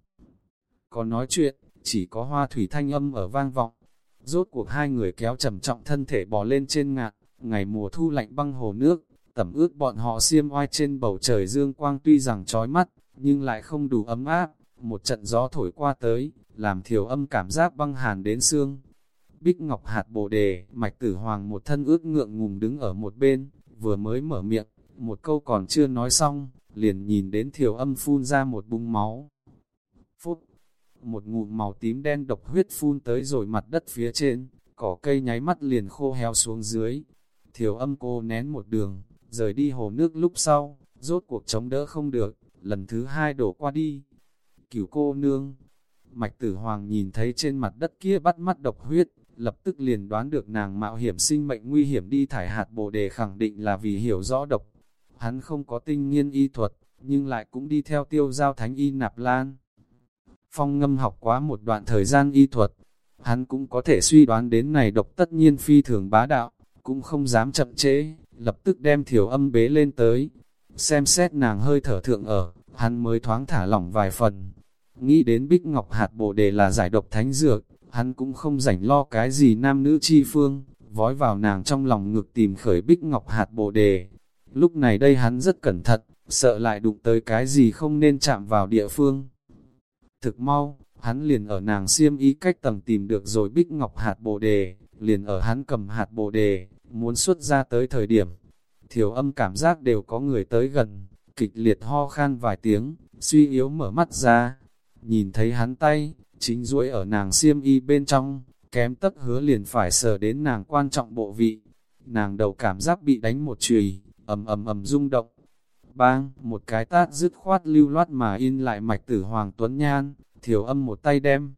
Có nói chuyện, chỉ có hoa thủy thanh âm ở vang vọng. Rốt cuộc hai người kéo trầm trọng thân thể bò lên trên ngạn, ngày mùa thu lạnh băng hồ nước, tẩm ướt bọn họ xiêm oai trên bầu trời dương quang tuy rằng trói mắt, nhưng lại không đủ ấm áp. Một trận gió thổi qua tới, làm thiểu âm cảm giác băng hàn đến xương. Bích Ngọc hạt bồ đề, mạch tử hoàng một thân ướt ngượng ngùng đứng ở một bên, vừa mới mở miệng, một câu còn chưa nói xong, liền nhìn đến thiểu âm phun ra một bung máu. Phút, một ngụm màu tím đen độc huyết phun tới rồi mặt đất phía trên, cỏ cây nháy mắt liền khô heo xuống dưới. Thiểu âm cô nén một đường, rời đi hồ nước lúc sau, rốt cuộc chống đỡ không được, lần thứ hai đổ qua đi. Cửu cô nương, mạch tử hoàng nhìn thấy trên mặt đất kia bắt mắt độc huyết, lập tức liền đoán được nàng mạo hiểm sinh mệnh nguy hiểm đi thải hạt bồ đề khẳng định là vì hiểu rõ độc. hắn không có tinh nghiên y thuật, nhưng lại cũng đi theo tiêu giao thánh y nạp lan. Phong ngâm học quá một đoạn thời gian y thuật, hắn cũng có thể suy đoán đến này độc tất nhiên phi thường bá đạo, cũng không dám chậm trễ, lập tức đem thiểu âm bế lên tới. Xem xét nàng hơi thở thượng ở, hắn mới thoáng thả lỏng vài phần. Nghĩ đến bích ngọc hạt bồ đề là giải độc thánh dược, hắn cũng không rảnh lo cái gì nam nữ chi phương, vói vào nàng trong lòng ngực tìm khởi bích ngọc hạt bồ đề. Lúc này đây hắn rất cẩn thận, sợ lại đụng tới cái gì không nên chạm vào địa phương. Thực mau, hắn liền ở nàng xiêm ý cách tầng tìm được rồi bích ngọc hạt bồ đề, liền ở hắn cầm hạt bồ đề, muốn xuất ra tới thời điểm. Thiểu âm cảm giác đều có người tới gần, kịch liệt ho khan vài tiếng, suy yếu mở mắt ra, nhìn thấy hắn tay, chính duỗi ở nàng xiêm y bên trong, kém tất hứa liền phải sờ đến nàng quan trọng bộ vị. Nàng đầu cảm giác bị đánh một chùy, ầm ầm ầm rung động. Bang, một cái tát dứt khoát lưu loát mà in lại mạch tử Hoàng Tuấn Nhan, thiểu âm một tay đem.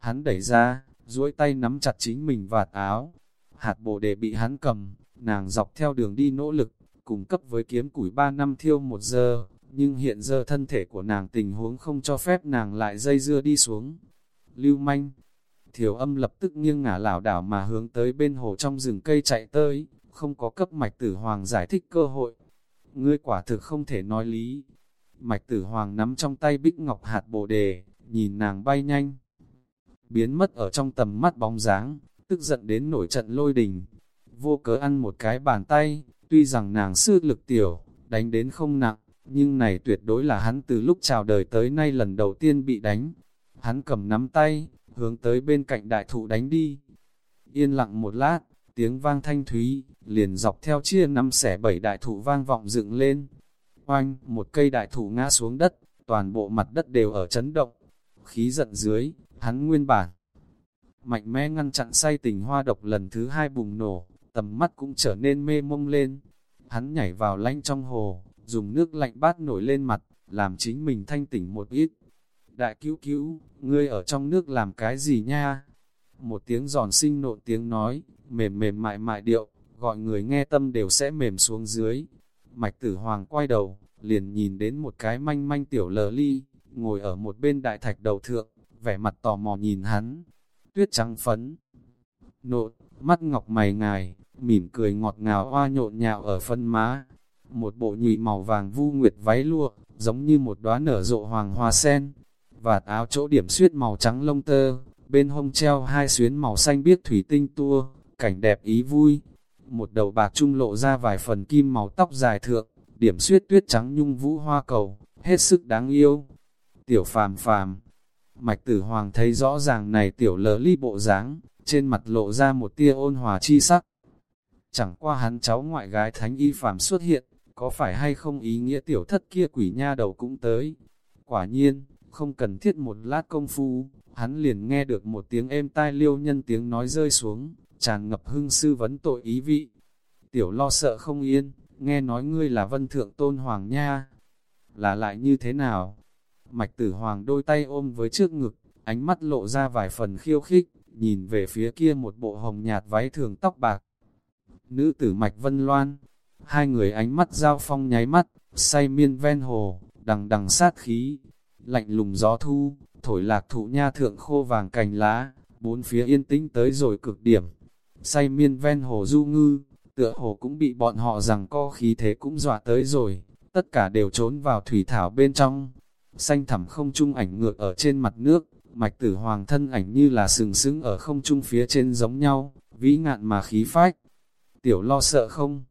Hắn đẩy ra, duỗi tay nắm chặt chính mình vạt áo. Hạt bồ đề bị hắn cầm, nàng dọc theo đường đi nỗ lực, cùng cấp với kiếm củi ba năm thiêu một giờ, nhưng hiện giờ thân thể của nàng tình huống không cho phép nàng lại dây dưa đi xuống. Lưu manh, thiểu âm lập tức nghiêng ngả lảo đảo mà hướng tới bên hồ trong rừng cây chạy tới, không có cấp mạch tử hoàng giải thích cơ hội. Ngươi quả thực không thể nói lý. Mạch tử hoàng nắm trong tay bích ngọc hạt bồ đề, nhìn nàng bay nhanh. Biến mất ở trong tầm mắt bóng dáng, tức giận đến nổi trận lôi đình. Vô cớ ăn một cái bàn tay, tuy rằng nàng sư lực tiểu, đánh đến không nặng, nhưng này tuyệt đối là hắn từ lúc chào đời tới nay lần đầu tiên bị đánh. Hắn cầm nắm tay, hướng tới bên cạnh đại thụ đánh đi. Yên lặng một lát, tiếng vang thanh thúy, liền dọc theo chia năm xẻ bảy đại thụ vang vọng dựng lên. Oanh, một cây đại thụ ngã xuống đất, toàn bộ mặt đất đều ở chấn động. Khí giận dưới, hắn nguyên bản. Mạnh mẽ ngăn chặn say tình hoa độc lần thứ hai bùng nổ, tầm mắt cũng trở nên mê mông lên. Hắn nhảy vào lanh trong hồ, dùng nước lạnh bát nổi lên mặt, làm chính mình thanh tỉnh một ít. Đại cứu cứu, ngươi ở trong nước làm cái gì nha? Một tiếng giòn sinh nộn tiếng nói, mềm mềm mại mại điệu, gọi người nghe tâm đều sẽ mềm xuống dưới. Mạch tử hoàng quay đầu, liền nhìn đến một cái manh manh tiểu lờ ly, ngồi ở một bên đại thạch đầu thượng, vẻ mặt tò mò nhìn hắn. Tuyết trắng phấn, nộn, mắt ngọc mày ngài, mỉm cười ngọt ngào hoa nhộn nhạo ở phân má, một bộ nhụy màu vàng vu nguyệt váy lụa, giống như một đóa nở rộ hoàng hoa sen, và áo chỗ điểm xuyết màu trắng lông tơ, bên hông treo hai xuyến màu xanh biếc thủy tinh tua, cảnh đẹp ý vui. Một đầu bạc trung lộ ra vài phần kim màu tóc dài thượng, điểm xuyết tuyết trắng nhung vũ hoa cầu, hết sức đáng yêu. Tiểu phàm phàm, mạch tử hoàng thấy rõ ràng này tiểu lờ ly bộ dáng, trên mặt lộ ra một tia ôn hòa chi sắc. Chẳng qua hắn cháu ngoại gái thánh y phàm xuất hiện, có phải hay không ý nghĩa tiểu thất kia quỷ nha đầu cũng tới. Quả nhiên, không cần thiết một lát công phu, hắn liền nghe được một tiếng êm tai liêu nhân tiếng nói rơi xuống, tràn ngập hưng sư vấn tội ý vị. Tiểu lo sợ không yên, nghe nói ngươi là vân thượng tôn hoàng nha. Là lại như thế nào? Mạch tử hoàng đôi tay ôm với trước ngực, ánh mắt lộ ra vài phần khiêu khích, nhìn về phía kia một bộ hồng nhạt váy thường tóc bạc. Nữ tử Mạch Vân Loan, Hai người ánh mắt giao phong nháy mắt, say miên ven hồ, đằng đằng sát khí, lạnh lùng gió thu, thổi lạc thụ nha thượng khô vàng cành lá, bốn phía yên tĩnh tới rồi cực điểm. Say miên ven hồ du ngư, tựa hồ cũng bị bọn họ rằng co khí thế cũng dọa tới rồi, tất cả đều trốn vào thủy thảo bên trong. Xanh thẳm không trung ảnh ngược ở trên mặt nước, mạch tử hoàng thân ảnh như là sừng sững ở không trung phía trên giống nhau, vĩ ngạn mà khí phách. Tiểu lo sợ không?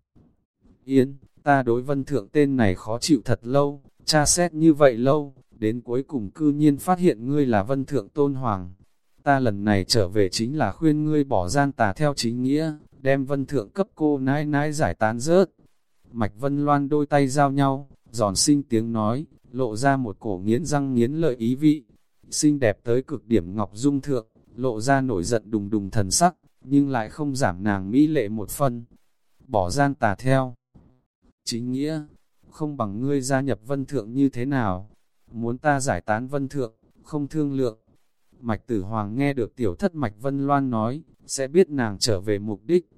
Yên, ta đối vân thượng tên này khó chịu thật lâu, tra xét như vậy lâu, đến cuối cùng cư nhiên phát hiện ngươi là vân thượng tôn hoàng. Ta lần này trở về chính là khuyên ngươi bỏ gian tà theo chính nghĩa, đem vân thượng cấp cô nãi nãi giải tán rớt. Mạch vân loan đôi tay giao nhau, giòn xinh tiếng nói, lộ ra một cổ nghiến răng nghiến lợi ý vị. Xinh đẹp tới cực điểm ngọc dung thượng, lộ ra nổi giận đùng đùng thần sắc, nhưng lại không giảm nàng mỹ lệ một phân. Bỏ gian tà theo chính nghĩa, không bằng ngươi gia nhập vân thượng như thế nào, muốn ta giải tán vân thượng, không thương lượng. Mạch tử hoàng nghe được tiểu thất mạch vân loan nói, sẽ biết nàng trở về mục đích.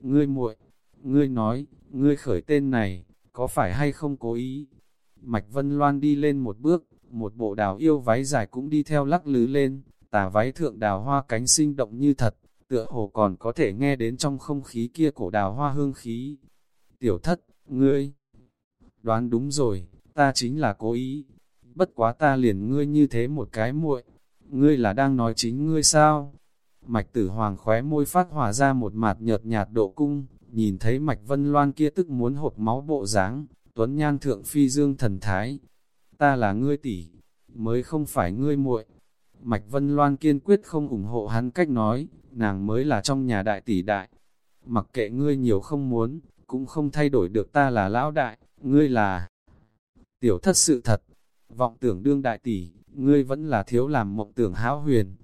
Ngươi muội, ngươi nói, ngươi khởi tên này, có phải hay không cố ý? Mạch Vân Loan đi lên một bước, một bộ đào yêu váy dài cũng đi theo lắc lứ lên, tà váy thượng đào hoa cánh sinh động như thật, tựa hồ còn có thể nghe đến trong không khí kia cổ đào hoa hương khí. Tiểu thất, ngươi, đoán đúng rồi, ta chính là cố ý, bất quá ta liền ngươi như thế một cái muội, ngươi là đang nói chính ngươi sao? Mạch tử hoàng khóe môi phát hỏa ra một mạt nhợt nhạt độ cung, nhìn thấy mạch vân loan kia tức muốn hột máu bộ dáng tuấn nhan thượng phi dương thần thái. Ta là ngươi tỷ, mới không phải ngươi muội. Mạch vân loan kiên quyết không ủng hộ hắn cách nói, nàng mới là trong nhà đại tỷ đại. Mặc kệ ngươi nhiều không muốn, cũng không thay đổi được ta là lão đại, ngươi là tiểu thất sự thật. Vọng tưởng đương đại tỷ, ngươi vẫn là thiếu làm mộng tưởng hão huyền.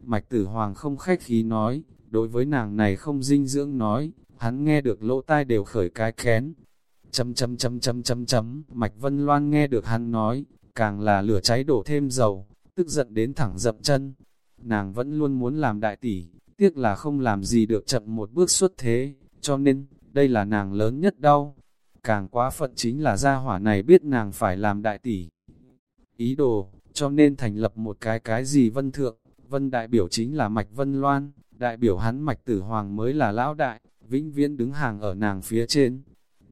Mạch tử hoàng không khách khí nói, đối với nàng này không dinh dưỡng nói, hắn nghe được lỗ tai đều khởi cái kén. Chấm chấm chấm chấm chấm chấm, Mạch Vân Loan nghe được hắn nói, càng là lửa cháy đổ thêm dầu, tức giận đến thẳng dậm chân. Nàng vẫn luôn muốn làm đại tỷ, tiếc là không làm gì được chậm một bước xuất thế, cho nên, đây là nàng lớn nhất đau. Càng quá phận chính là gia hỏa này biết nàng phải làm đại tỷ. Ý đồ, cho nên thành lập một cái cái gì vân thượng, vân đại biểu chính là Mạch Vân Loan, đại biểu hắn Mạch Tử Hoàng mới là lão đại, vĩnh viễn đứng hàng ở nàng phía trên.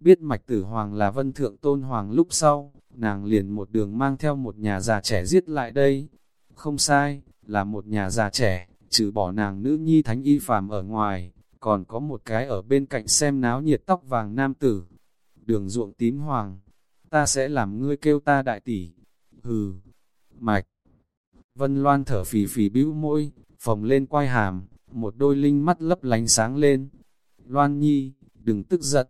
Biết Mạch Tử Hoàng là vân thượng tôn hoàng lúc sau, nàng liền một đường mang theo một nhà già trẻ giết lại đây. Không sai, là một nhà già trẻ, trừ bỏ nàng nữ nhi thánh y phàm ở ngoài, còn có một cái ở bên cạnh xem náo nhiệt tóc vàng nam tử. Đường ruộng tím hoàng, ta sẽ làm ngươi kêu ta đại tỷ. Hừ, mạch. Vân Loan thở phì phì bĩu môi, phồng lên quai hàm, một đôi linh mắt lấp lánh sáng lên. Loan Nhi, đừng tức giận,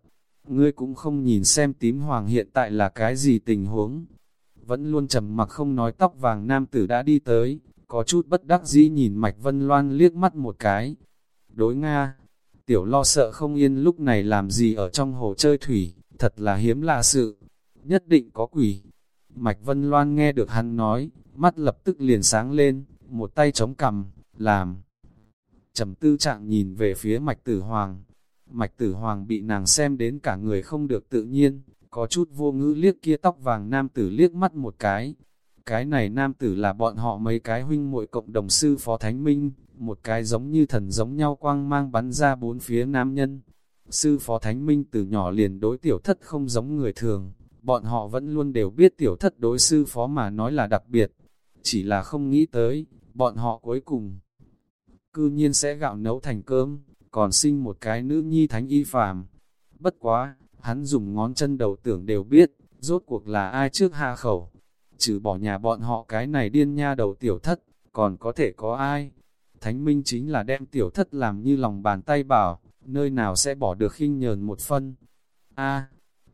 ngươi cũng không nhìn xem tím hoàng hiện tại là cái gì tình huống. Vẫn luôn trầm mặc không nói tóc vàng nam tử đã đi tới, có chút bất đắc dĩ nhìn Mạch Vân Loan liếc mắt một cái. Đối Nga, tiểu lo sợ không yên lúc này làm gì ở trong hồ chơi thủy, thật là hiếm lạ sự, nhất định có quỷ. Mạch Vân Loan nghe được hắn nói, mắt lập tức liền sáng lên, một tay chống cằm, làm. trầm tư trạng nhìn về phía Mạch Tử Hoàng. Mạch Tử Hoàng bị nàng xem đến cả người không được tự nhiên, có chút vô ngữ liếc kia tóc vàng nam tử liếc mắt một cái. Cái này nam tử là bọn họ mấy cái huynh muội cộng đồng sư phó Thánh Minh, một cái giống như thần giống nhau quang mang bắn ra bốn phía nam nhân. Sư phó Thánh Minh từ nhỏ liền đối tiểu thất không giống người thường, bọn họ vẫn luôn đều biết tiểu thất đối sư phó mà nói là đặc biệt, chỉ là không nghĩ tới, bọn họ cuối cùng cư nhiên sẽ gạo nấu thành cơm, còn sinh một cái nữ nhi thánh y phàm. Bất quá, hắn dùng ngón chân đầu tưởng đều biết, rốt cuộc là ai trước hạ khẩu. Trừ bỏ nhà bọn họ cái này điên nha đầu tiểu thất, còn có thể có ai? Thánh minh chính là đem tiểu thất làm như lòng bàn tay bảo, nơi nào sẽ bỏ được khinh nhờn một phân. a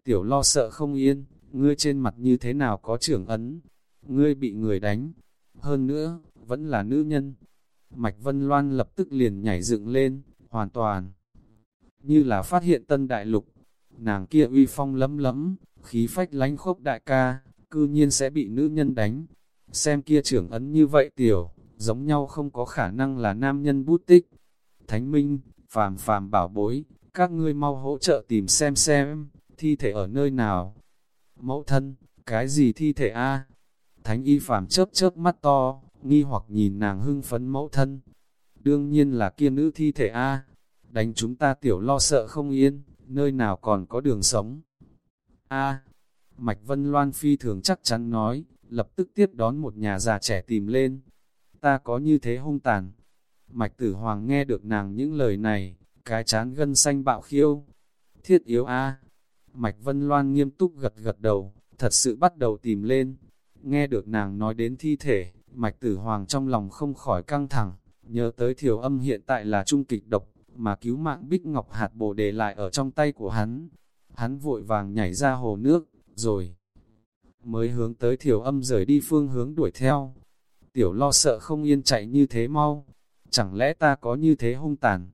tiểu lo sợ không yên, ngươi trên mặt như thế nào có trưởng ấn, ngươi bị người đánh, hơn nữa, vẫn là nữ nhân. Mạch Vân Loan lập tức liền nhảy dựng lên, hoàn toàn, như là phát hiện tân đại lục, nàng kia uy phong lấm lấm, khí phách lánh khốc đại ca, cư nhiên sẽ bị nữ nhân đánh. Xem kia trưởng ấn như vậy tiểu, giống nhau không có khả năng là nam nhân bút tích. Thánh Minh, phàm phàm bảo bối, các ngươi mau hỗ trợ tìm xem xem, thi thể ở nơi nào. Mẫu thân, cái gì thi thể a? Thánh y phàm chớp chớp mắt to, nghi hoặc nhìn nàng hưng phấn mẫu thân. Đương nhiên là kia nữ thi thể a, đánh chúng ta tiểu lo sợ không yên, nơi nào còn có đường sống. A, Mạch Vân Loan phi thường chắc chắn nói, lập tức tiếp đón một nhà già trẻ tìm lên. Ta có như thế hung tàn. Mạch Tử Hoàng nghe được nàng những lời này, cái chán gân xanh bạo khiêu. Thiết yếu a. Mạch Vân Loan nghiêm túc gật gật đầu, thật sự bắt đầu tìm lên. Nghe được nàng nói đến thi thể, Mạch Tử Hoàng trong lòng không khỏi căng thẳng, nhớ tới thiểu âm hiện tại là trung kịch độc, mà cứu mạng Bích Ngọc hạt bồ đề lại ở trong tay của hắn. Hắn vội vàng nhảy ra hồ nước, rồi mới hướng tới thiểu âm rời đi phương hướng đuổi theo. Tiểu lo sợ không yên chạy như thế mau, chẳng lẽ ta có như thế hung tàn?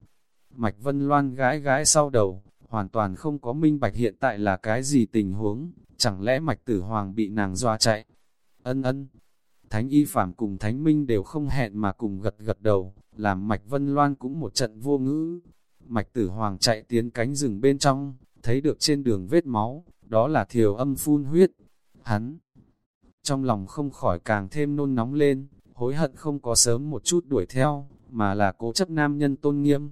Mạch Vân Loan gái gái sau đầu, hoàn toàn không có minh bạch hiện tại là cái gì tình huống, chẳng lẽ Mạch Tử Hoàng bị nàng doa chạy? Ân ân, Thánh Y Phạm cùng Thánh Minh đều không hẹn mà cùng gật gật đầu, làm Mạch Vân Loan cũng một trận vô ngữ. Mạch Tử Hoàng chạy tiến cánh rừng bên trong, thấy được trên đường vết máu, đó là thiều âm phun huyết. Hắn, trong lòng không khỏi càng thêm nôn nóng lên, hối hận không có sớm một chút đuổi theo, mà là cố chấp nam nhân tôn nghiêm.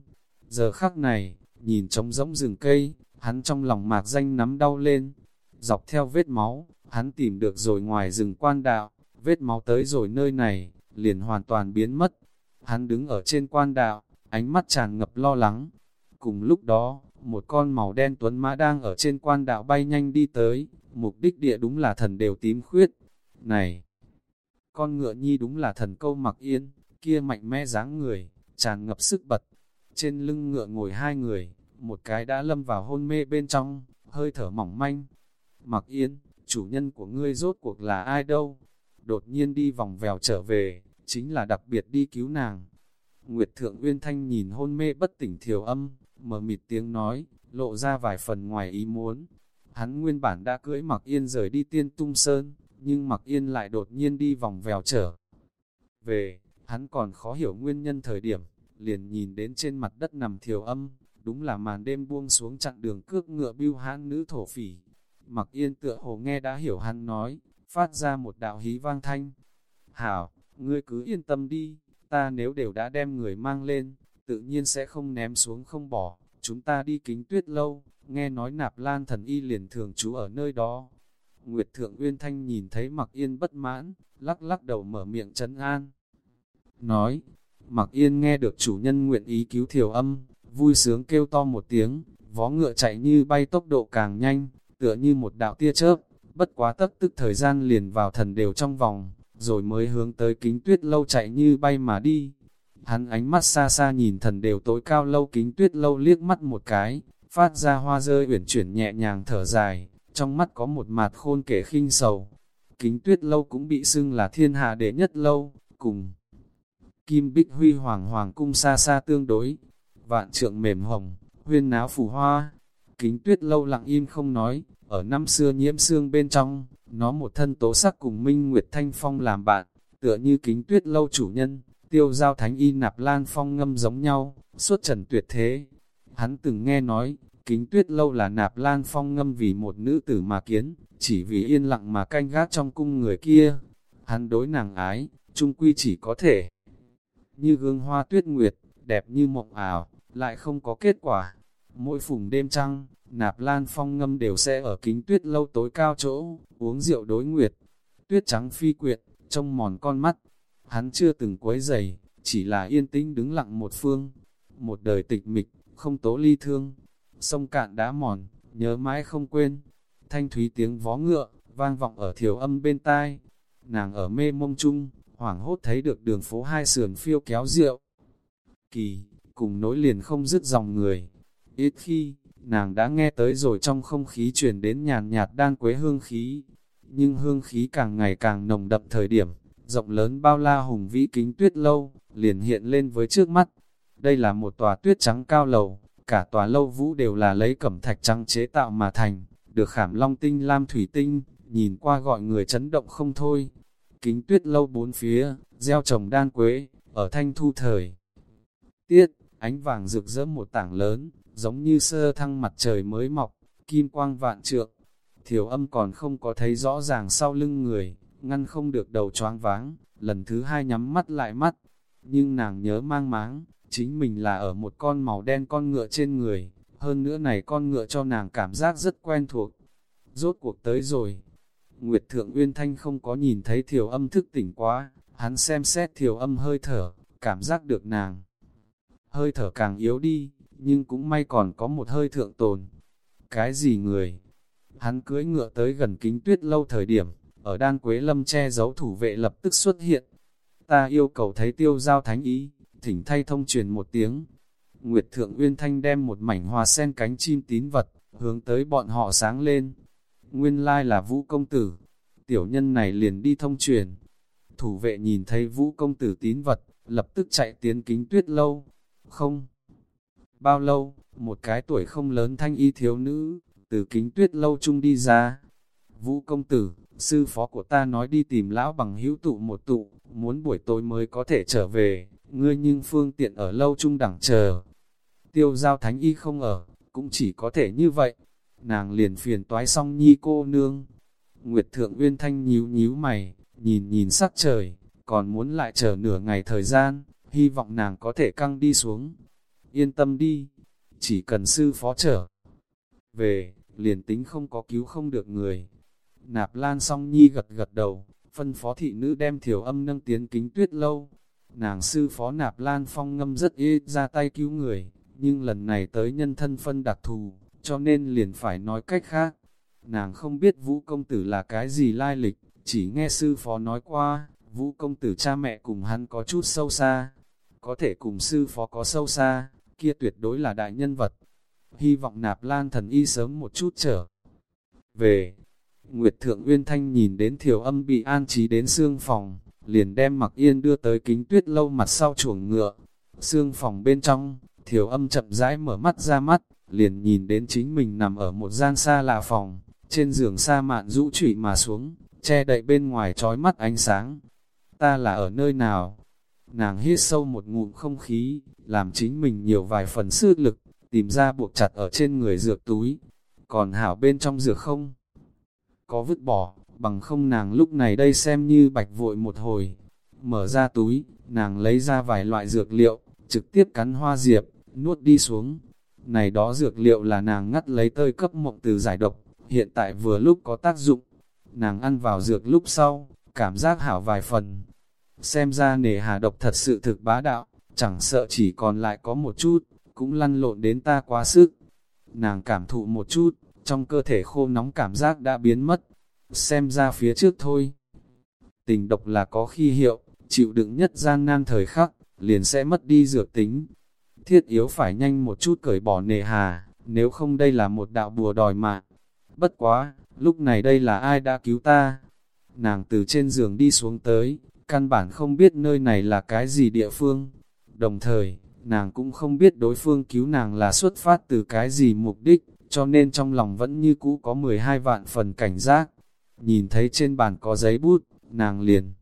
Giờ khắc này, nhìn trống rỗng rừng cây, hắn trong lòng mạc danh nắm đau lên. Dọc theo vết máu, hắn tìm được rồi ngoài rừng quan đạo, vết máu tới rồi nơi này, liền hoàn toàn biến mất. Hắn đứng ở trên quan đạo, ánh mắt tràn ngập lo lắng. Cùng lúc đó, một con màu đen tuấn mã đang ở trên quan đạo bay nhanh đi tới, mục đích địa đúng là thần đều tím khuyết. Này, con ngựa nhi đúng là thần câu mặc yên, kia mạnh mẽ dáng người, tràn ngập sức bật. Trên lưng ngựa ngồi hai người, một cái đã lâm vào hôn mê bên trong, hơi thở mỏng manh. Mặc yên, chủ nhân của ngươi rốt cuộc là ai đâu? Đột nhiên đi vòng vèo trở về, chính là đặc biệt đi cứu nàng. Nguyệt Thượng Uyên Thanh nhìn hôn mê bất tỉnh thiều âm, mờ mịt tiếng nói, lộ ra vài phần ngoài ý muốn. Hắn nguyên bản đã cưỡi mặc yên rời đi tiên tung sơn, nhưng mặc yên lại đột nhiên đi vòng vèo trở. Về, hắn còn khó hiểu nguyên nhân thời điểm, liền nhìn đến trên mặt đất nằm thiều âm, đúng là màn đêm buông xuống chặn đường cước ngựa bưu hãn nữ thổ phỉ. Mặc yên tựa hồ nghe đã hiểu hắn nói, phát ra một đạo hí vang thanh. Hảo, ngươi cứ yên tâm đi, ta nếu đều đã đem người mang lên, tự nhiên sẽ không ném xuống không bỏ, chúng ta đi kính tuyết lâu, nghe nói nạp lan thần y liền thường trú ở nơi đó. Nguyệt Thượng Uyên Thanh nhìn thấy mặc yên bất mãn, lắc lắc đầu mở miệng trấn an. Nói, mặc yên nghe được chủ nhân nguyện ý cứu thiểu âm, vui sướng kêu to một tiếng, vó ngựa chạy như bay tốc độ càng nhanh, tựa như một đạo tia chớp, bất quá tất tức thời gian liền vào thần đều trong vòng, rồi mới hướng tới kính tuyết lâu chạy như bay mà đi. Hắn ánh mắt xa xa nhìn thần đều tối cao lâu kính tuyết lâu liếc mắt một cái, phát ra hoa rơi uyển chuyển nhẹ nhàng thở dài, trong mắt có một mạt khôn kể khinh sầu. Kính tuyết lâu cũng bị xưng là thiên hạ đệ nhất lâu, cùng kim bích huy hoàng hoàng cung xa xa tương đối, vạn trượng mềm hồng, huyên náo phủ hoa. Kính tuyết lâu lặng im không nói, ở năm xưa nhiễm xương bên trong, nó một thân tố sắc cùng Minh Nguyệt Thanh Phong làm bạn, tựa như kính tuyết lâu chủ nhân, tiêu giao thánh y nạp lan phong ngâm giống nhau, suốt trần tuyệt thế. Hắn từng nghe nói, kính tuyết lâu là nạp lan phong ngâm vì một nữ tử mà kiến, chỉ vì yên lặng mà canh gác trong cung người kia. Hắn đối nàng ái, trung quy chỉ có thể như gương hoa tuyết nguyệt, đẹp như mộng ảo, lại không có kết quả. Mỗi phùng đêm trăng, nạp lan phong ngâm đều sẽ ở kính tuyết lâu tối cao chỗ, uống rượu đối nguyệt. Tuyết trắng phi quyệt, trông mòn con mắt. Hắn chưa từng quấy giày, chỉ là yên tĩnh đứng lặng một phương. Một đời tịch mịch, không tố ly thương. Sông cạn đá mòn, nhớ mãi không quên. Thanh thúy tiếng vó ngựa, vang vọng ở thiểu âm bên tai. Nàng ở mê mông chung, hoảng hốt thấy được đường phố hai sườn phiêu kéo rượu. Kỳ, cùng nối liền không dứt dòng người. Ít khi, nàng đã nghe tới rồi trong không khí truyền đến nhàn nhạt đan quế hương khí. Nhưng hương khí càng ngày càng nồng đậm thời điểm, rộng lớn bao la hùng vĩ kính tuyết lâu, liền hiện lên với trước mắt. Đây là một tòa tuyết trắng cao lầu, cả tòa lâu vũ đều là lấy cẩm thạch trắng chế tạo mà thành, được khảm long tinh lam thủy tinh, nhìn qua gọi người chấn động không thôi. Kính tuyết lâu bốn phía, gieo trồng đan quế, ở thanh thu thời. Tiết, ánh vàng rực rỡ một tảng lớn, giống như sơ thăng mặt trời mới mọc, kim quang vạn trượng. Thiểu âm còn không có thấy rõ ràng sau lưng người, ngăn không được đầu choáng váng, lần thứ hai nhắm mắt lại mắt. Nhưng nàng nhớ mang máng, chính mình là ở một con màu đen con ngựa trên người, hơn nữa này con ngựa cho nàng cảm giác rất quen thuộc. Rốt cuộc tới rồi. Nguyệt Thượng Uyên Thanh không có nhìn thấy thiểu âm thức tỉnh quá, hắn xem xét thiểu âm hơi thở, cảm giác được nàng. Hơi thở càng yếu đi, nhưng cũng may còn có một hơi thượng tồn. Cái gì người? Hắn cưỡi ngựa tới gần kính tuyết lâu thời điểm, ở đan quế lâm che giấu thủ vệ lập tức xuất hiện. Ta yêu cầu thấy tiêu giao thánh ý, thỉnh thay thông truyền một tiếng. Nguyệt Thượng Uyên Thanh đem một mảnh hoa sen cánh chim tín vật, hướng tới bọn họ sáng lên. Nguyên lai là Vũ Công Tử. Tiểu nhân này liền đi thông truyền. Thủ vệ nhìn thấy Vũ Công Tử tín vật, lập tức chạy tiến kính tuyết lâu. Không, Bao lâu, một cái tuổi không lớn thanh y thiếu nữ, từ kính tuyết lâu chung đi ra. Vũ công tử, sư phó của ta nói đi tìm lão bằng hữu tụ một tụ, muốn buổi tối mới có thể trở về, ngươi nhưng phương tiện ở lâu chung đẳng chờ. Tiêu giao thánh y không ở, cũng chỉ có thể như vậy. nàng liền phiền toái song nhi cô nương. Nguyệt Thượng Uyên Thanh nhíu nhíu mày, nhìn nhìn sắc trời, còn muốn lại chờ nửa ngày thời gian, hy vọng nàng có thể căng đi xuống. Yên tâm đi, chỉ cần sư phó trở về, liền tính không có cứu không được người. Nạp Lan song nhi gật gật đầu, phân phó thị nữ đem thiểu âm nâng tiến kính tuyết lâu. Nàng sư phó Nạp Lan phong ngâm rất ít ra tay cứu người, nhưng lần này tới nhân thân phân đặc thù, cho nên liền phải nói cách khác. Nàng không biết vũ công tử là cái gì lai lịch, chỉ nghe sư phó nói qua, vũ công tử cha mẹ cùng hắn có chút sâu xa. Có thể cùng sư phó có sâu xa, kia tuyệt đối là đại nhân vật. Hy vọng nạp lan thần y sớm một chút trở về. Nguyệt Thượng Uyên Thanh nhìn đến thiểu âm bị an trí đến xương phòng, liền đem mặc yên đưa tới kính tuyết lâu mặt sau chuồng ngựa. Xương phòng bên trong, thiểu âm chậm rãi mở mắt ra mắt, liền nhìn đến chính mình nằm ở một gian xa lạ phòng, trên giường sa mạn rũ trụy mà xuống, che đậy bên ngoài trói mắt ánh sáng. Ta là ở nơi nào? Nàng hít sâu một ngụm không khí, làm chính mình nhiều vài phần sức lực, tìm ra buộc chặt ở trên người dược túi. Còn hảo bên trong dược không? Có vứt bỏ, bằng không nàng lúc này đây xem như bạch vội một hồi. Mở ra túi, nàng lấy ra vài loại dược liệu, trực tiếp cắn hoa diệp, nuốt đi xuống. Này đó dược liệu là nàng ngắt lấy tơi cấp mộng từ giải độc, hiện tại vừa lúc có tác dụng. Nàng ăn vào dược lúc sau, cảm giác hảo vài phần. Xem ra nề hà độc thật sự thực bá đạo, chẳng sợ chỉ còn lại có một chút, cũng lăn lộn đến ta quá sức. Nàng cảm thụ một chút, trong cơ thể khô nóng cảm giác đã biến mất. Xem ra phía trước thôi. Tình độc là có khi hiệu, chịu đựng nhất gian nan thời khắc, liền sẽ mất đi dược tính. Thiết yếu phải nhanh một chút cởi bỏ nề hà, nếu không đây là một đạo bùa đòi mạng. Bất quá, lúc này đây là ai đã cứu ta? Nàng từ trên giường đi xuống tới, căn bản không biết nơi này là cái gì địa phương. Đồng thời, nàng cũng không biết đối phương cứu nàng là xuất phát từ cái gì mục đích, cho nên trong lòng vẫn như cũ có 12 vạn phần cảnh giác. Nhìn thấy trên bàn có giấy bút, nàng liền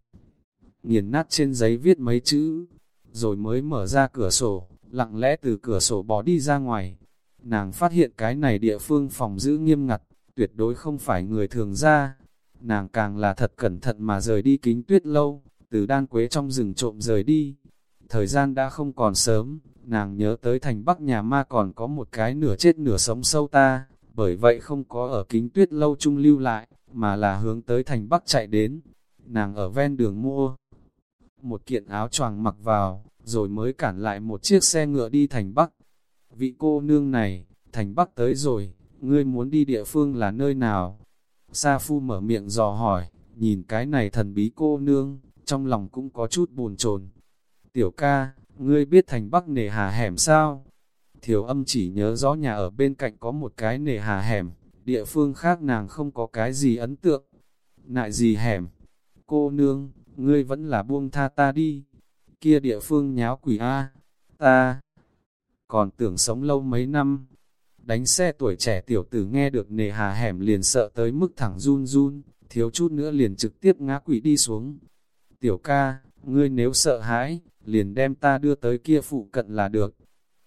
nghiền nát trên giấy viết mấy chữ, rồi mới mở ra cửa sổ, lặng lẽ từ cửa sổ bỏ đi ra ngoài. Nàng phát hiện cái này địa phương phòng giữ nghiêm ngặt, tuyệt đối không phải người thường ra. Nàng càng là thật cẩn thận mà rời đi kính tuyết lâu, từ đan quế trong rừng trộm rời đi. Thời gian đã không còn sớm, nàng nhớ tới thành bắc nhà ma còn có một cái nửa chết nửa sống sâu ta, bởi vậy không có ở kính tuyết lâu trung lưu lại, mà là hướng tới thành bắc chạy đến. Nàng ở ven đường mua một kiện áo choàng mặc vào, rồi mới cản lại một chiếc xe ngựa đi thành bắc. Vị cô nương này, thành bắc tới rồi, ngươi muốn đi địa phương là nơi nào? Sa Phu mở miệng dò hỏi, nhìn cái này thần bí cô nương, trong lòng cũng có chút buồn chồn. Tiểu ca, ngươi biết thành bắc nề hà hẻm sao? Thiểu âm chỉ nhớ rõ nhà ở bên cạnh có một cái nề hà hẻm, địa phương khác nàng không có cái gì ấn tượng. Nại gì hẻm? Cô nương, ngươi vẫn là buông tha ta đi. Kia địa phương nháo quỷ A, ta còn tưởng sống lâu mấy năm. Đánh xe tuổi trẻ tiểu tử nghe được nề hà hẻm liền sợ tới mức thẳng run run, thiếu chút nữa liền trực tiếp ngã quỷ đi xuống. Tiểu ca, ngươi nếu sợ hãi, liền đem ta đưa tới kia phụ cận là được.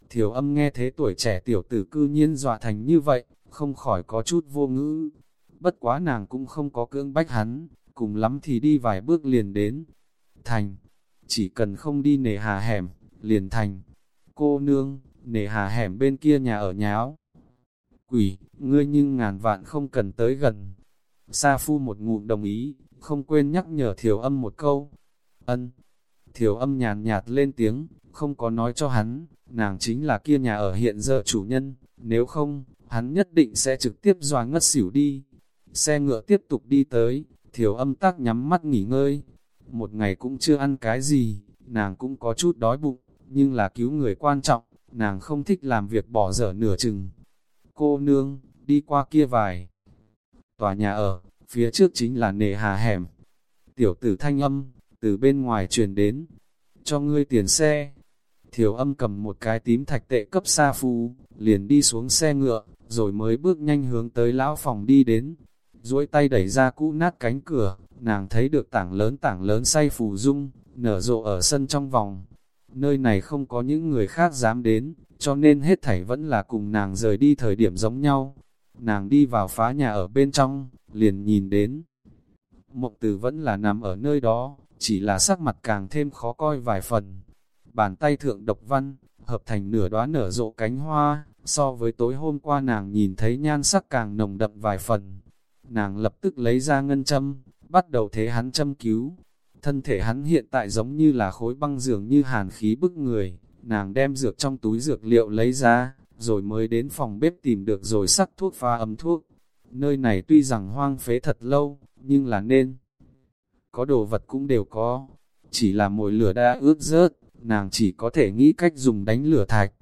Thiểu âm nghe thế tuổi trẻ tiểu tử cư nhiên dọa thành như vậy, không khỏi có chút vô ngữ. Bất quá nàng cũng không có cưỡng bách hắn, cùng lắm thì đi vài bước liền đến. Thành, chỉ cần không đi nề hà hẻm, liền thành. Cô nương, nề hà hẻm bên kia nhà ở nháo. Quỷ, ngươi nhưng ngàn vạn không cần tới gần. Sa phu một ngụm đồng ý, không quên nhắc nhở thiểu âm một câu. Ân, thiểu âm nhàn nhạt lên tiếng, không có nói cho hắn, nàng chính là kia nhà ở hiện giờ chủ nhân, nếu không, hắn nhất định sẽ trực tiếp doa ngất xỉu đi. Xe ngựa tiếp tục đi tới, thiểu âm tác nhắm mắt nghỉ ngơi. Một ngày cũng chưa ăn cái gì, nàng cũng có chút đói bụng, nhưng là cứu người quan trọng, nàng không thích làm việc bỏ dở nửa chừng. Cô nương, đi qua kia vài. Tòa nhà ở, phía trước chính là nề hà hẻm. Tiểu tử thanh âm, từ bên ngoài truyền đến, cho ngươi tiền xe. Thiểu âm cầm một cái tím thạch tệ cấp xa phu, liền đi xuống xe ngựa, rồi mới bước nhanh hướng tới lão phòng đi đến. duỗi tay đẩy ra cũ nát cánh cửa, nàng thấy được tảng lớn tảng lớn say phù dung, nở rộ ở sân trong vòng. Nơi này không có những người khác dám đến, cho nên hết thảy vẫn là cùng nàng rời đi thời điểm giống nhau. nàng đi vào phá nhà ở bên trong, liền nhìn đến. Mộng từ vẫn là nằm ở nơi đó, chỉ là sắc mặt càng thêm khó coi vài phần. Bàn tay thượng độc văn, hợp thành nửa đóa nở rộ cánh hoa, so với tối hôm qua nàng nhìn thấy nhan sắc càng nồng đậm vài phần. Nàng lập tức lấy ra ngân châm, bắt đầu thế hắn châm cứu. Thân thể hắn hiện tại giống như là khối băng dường như hàn khí bức người, nàng đem dược trong túi dược liệu lấy ra, rồi mới đến phòng bếp tìm được rồi sắc thuốc pha ấm thuốc. Nơi này tuy rằng hoang phế thật lâu, nhưng là nên. Có đồ vật cũng đều có, chỉ là mồi lửa đã ướt rớt, nàng chỉ có thể nghĩ cách dùng đánh lửa thạch.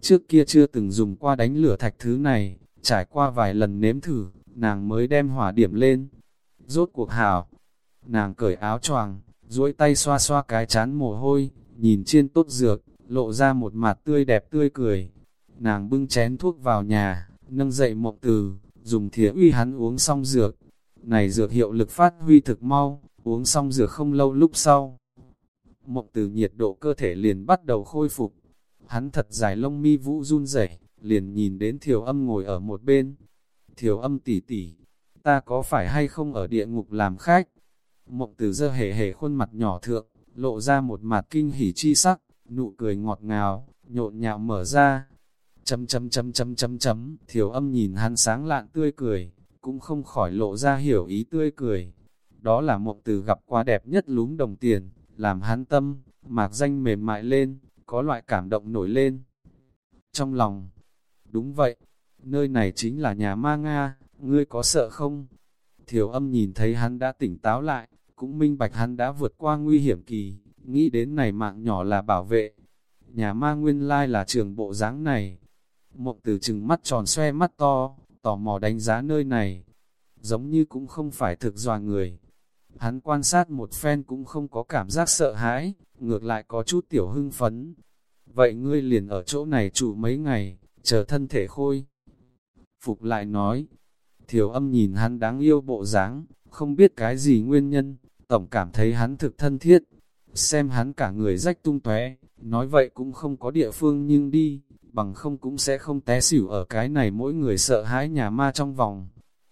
Trước kia chưa từng dùng qua đánh lửa thạch thứ này, trải qua vài lần nếm thử, nàng mới đem hỏa điểm lên. Rốt cuộc hảo, nàng cởi áo choàng, duỗi tay xoa xoa cái chán mồ hôi, nhìn chiên tốt dược, lộ ra một mặt tươi đẹp tươi cười. Nàng bưng chén thuốc vào nhà, nâng dậy mộng từ, dùng thìa uy hắn uống xong dược. Này dược hiệu lực phát huy thực mau, uống xong dược không lâu lúc sau. Mộng từ nhiệt độ cơ thể liền bắt đầu khôi phục. Hắn thật dài lông mi vũ run rẩy liền nhìn đến thiểu âm ngồi ở một bên. Thiểu âm tỉ tỉ, ta có phải hay không ở địa ngục làm khách? Mộng từ dơ hề hề khuôn mặt nhỏ thượng, lộ ra một mặt kinh hỉ chi sắc, nụ cười ngọt ngào, nhộn nhạo mở ra. Chấm chấm chấm chấm chấm chấm, thiểu âm nhìn hắn sáng lạn tươi cười, cũng không khỏi lộ ra hiểu ý tươi cười. Đó là mộng từ gặp qua đẹp nhất lúm đồng tiền, làm hắn tâm, mạc danh mềm mại lên, có loại cảm động nổi lên. Trong lòng, đúng vậy, nơi này chính là nhà ma Nga, ngươi có sợ không? Thiểu âm nhìn thấy hắn đã tỉnh táo lại, cũng minh bạch hắn đã vượt qua nguy hiểm kỳ, nghĩ đến này mạng nhỏ là bảo vệ. Nhà ma nguyên lai là trường bộ dáng này. Mộng từ chừng mắt tròn xoe mắt to, tò mò đánh giá nơi này. Giống như cũng không phải thực dòa người. Hắn quan sát một phen cũng không có cảm giác sợ hãi, ngược lại có chút tiểu hưng phấn. Vậy ngươi liền ở chỗ này trụ mấy ngày, chờ thân thể khôi. Phục lại nói, thiểu âm nhìn hắn đáng yêu bộ dáng, không biết cái gì nguyên nhân, tổng cảm thấy hắn thực thân thiết, xem hắn cả người rách tung tóe, nói vậy cũng không có địa phương nhưng đi, bằng không cũng sẽ không té xỉu ở cái này mỗi người sợ hãi nhà ma trong vòng.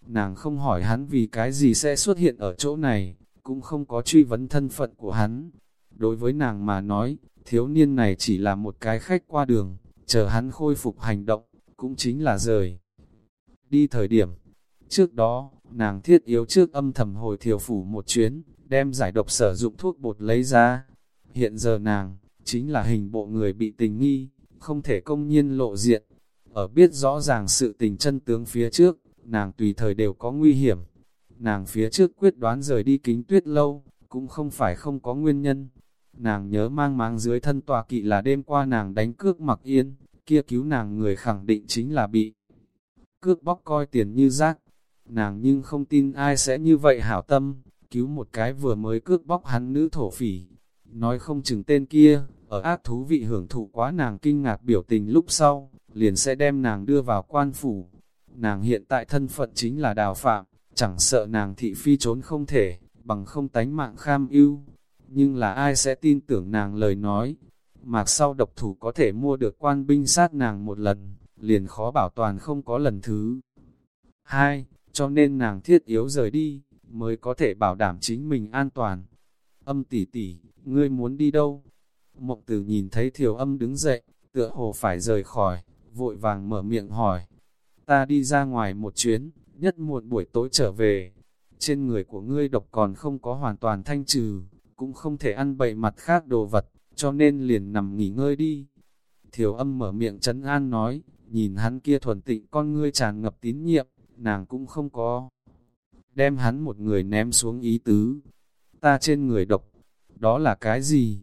Nàng không hỏi hắn vì cái gì sẽ xuất hiện ở chỗ này, cũng không có truy vấn thân phận của hắn. Đối với nàng mà nói, thiếu niên này chỉ là một cái khách qua đường, chờ hắn khôi phục hành động, cũng chính là rời. Đi thời điểm, trước đó, nàng thiết yếu trước âm thầm hồi thiều phủ một chuyến, đem giải độc sử dụng thuốc bột lấy ra. Hiện giờ nàng, chính là hình bộ người bị tình nghi, không thể công nhiên lộ diện. Ở biết rõ ràng sự tình chân tướng phía trước, nàng tùy thời đều có nguy hiểm. Nàng phía trước quyết đoán rời đi kính tuyết lâu, cũng không phải không có nguyên nhân. Nàng nhớ mang mang dưới thân tòa kỵ là đêm qua nàng đánh cước mặc yên, kia cứu nàng người khẳng định chính là bị cước bóc coi tiền như rác. Nàng nhưng không tin ai sẽ như vậy hảo tâm, cứu một cái vừa mới cước bóc hắn nữ thổ phỉ. Nói không chừng tên kia, ở ác thú vị hưởng thụ quá nàng kinh ngạc biểu tình lúc sau, liền sẽ đem nàng đưa vào quan phủ. Nàng hiện tại thân phận chính là đào phạm, chẳng sợ nàng thị phi trốn không thể, bằng không tánh mạng kham ưu. Nhưng là ai sẽ tin tưởng nàng lời nói, mạc sau độc thủ có thể mua được quan binh sát nàng một lần, liền khó bảo toàn không có lần thứ. Hai, cho nên nàng thiết yếu rời đi, mới có thể bảo đảm chính mình an toàn. Âm tỷ tỷ, ngươi muốn đi đâu? Mộng tử nhìn thấy thiểu âm đứng dậy, tựa hồ phải rời khỏi, vội vàng mở miệng hỏi. Ta đi ra ngoài một chuyến, nhất muộn buổi tối trở về. Trên người của ngươi độc còn không có hoàn toàn thanh trừ, cũng không thể ăn bậy mặt khác đồ vật, cho nên liền nằm nghỉ ngơi đi. Thiểu âm mở miệng chấn an nói, nhìn hắn kia thuần tịnh con ngươi tràn ngập tín nhiệm, nàng cũng không có đem hắn một người ném xuống ý tứ. Ta trên người độc, đó là cái gì?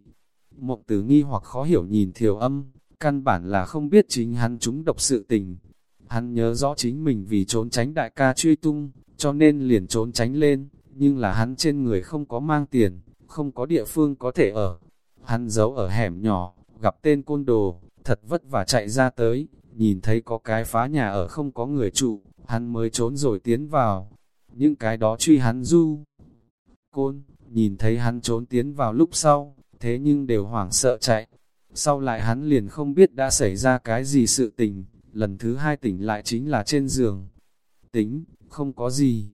Mộng tử nghi hoặc khó hiểu nhìn thiểu âm, căn bản là không biết chính hắn chúng độc sự tình. Hắn nhớ rõ chính mình vì trốn tránh đại ca truy tung, cho nên liền trốn tránh lên, nhưng là hắn trên người không có mang tiền, không có địa phương có thể ở. Hắn giấu ở hẻm nhỏ, gặp tên côn đồ, thật vất vả chạy ra tới, nhìn thấy có cái phá nhà ở không có người trụ, hắn mới trốn rồi tiến vào, những cái đó truy hắn du. Côn, nhìn thấy hắn trốn tiến vào lúc sau, thế nhưng đều hoảng sợ chạy. Sau lại hắn liền không biết đã xảy ra cái gì sự tình, lần thứ hai tỉnh lại chính là trên giường. tính, không có gì.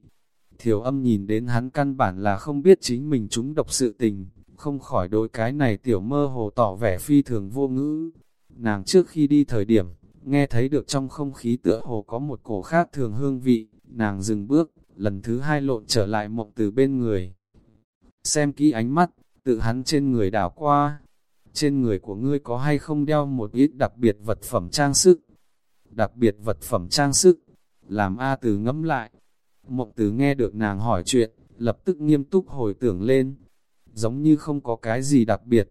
Thiểu âm nhìn đến hắn căn bản là không biết chính mình chúng độc sự tình, không khỏi đôi cái này tiểu mơ hồ tỏ vẻ phi thường vô ngữ. Nàng trước khi đi thời điểm, nghe thấy được trong không khí tựa hồ có một cổ khác thường hương vị, nàng dừng bước, lần thứ hai lộn trở lại mộng từ bên người. Xem kỹ ánh mắt, tự hắn trên người đảo qua, trên người của ngươi có hay không đeo một ít đặc biệt vật phẩm trang sức. Đặc biệt vật phẩm trang sức, làm A từ ngẫm lại. Mộng từ nghe được nàng hỏi chuyện, lập tức nghiêm túc hồi tưởng lên, giống như không có cái gì đặc biệt.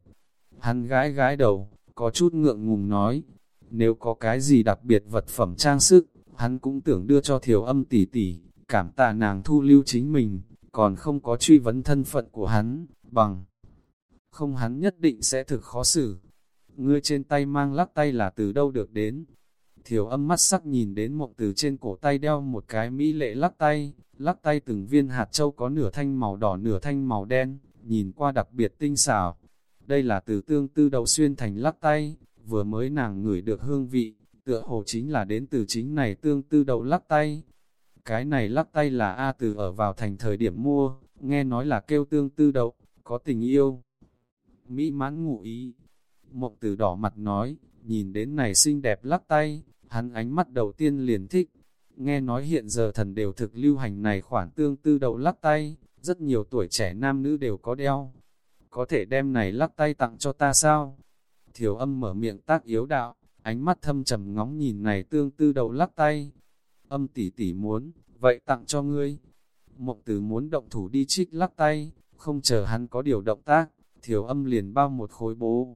Hắn gái gái đầu, có chút ngượng ngùng nói, nếu có cái gì đặc biệt vật phẩm trang sức, hắn cũng tưởng đưa cho thiểu âm tỷ tỷ, cảm tạ nàng thu lưu chính mình, còn không có truy vấn thân phận của hắn, bằng. Không hắn nhất định sẽ thực khó xử. Ngươi trên tay mang lắc tay là từ đâu được đến? Thiểu âm mắt sắc nhìn đến mộng từ trên cổ tay đeo một cái mỹ lệ lắc tay, lắc tay từng viên hạt châu có nửa thanh màu đỏ nửa thanh màu đen, nhìn qua đặc biệt tinh xảo. Đây là từ tương tư đầu xuyên thành lắc tay, vừa mới nàng ngửi được hương vị, tựa hồ chính là đến từ chính này tương tư đầu lắc tay. Cái này lắc tay là A từ ở vào thành thời điểm mua, nghe nói là kêu tương tư đầu có tình yêu. Mỹ mãn ngụ ý. Mộng từ đỏ mặt nói, nhìn đến này xinh đẹp lắc tay, hắn ánh mắt đầu tiên liền thích. Nghe nói hiện giờ thần đều thực lưu hành này khoản tương tư đậu lắc tay, rất nhiều tuổi trẻ nam nữ đều có đeo. Có thể đem này lắc tay tặng cho ta sao? Thiểu âm mở miệng tác yếu đạo, ánh mắt thâm trầm ngóng nhìn này tương tư đầu lắc tay. Âm tỷ tỷ muốn, vậy tặng cho ngươi. Mộng tử muốn động thủ đi trích lắc tay, không chờ hắn có điều động tác, thiểu âm liền bao một khối bố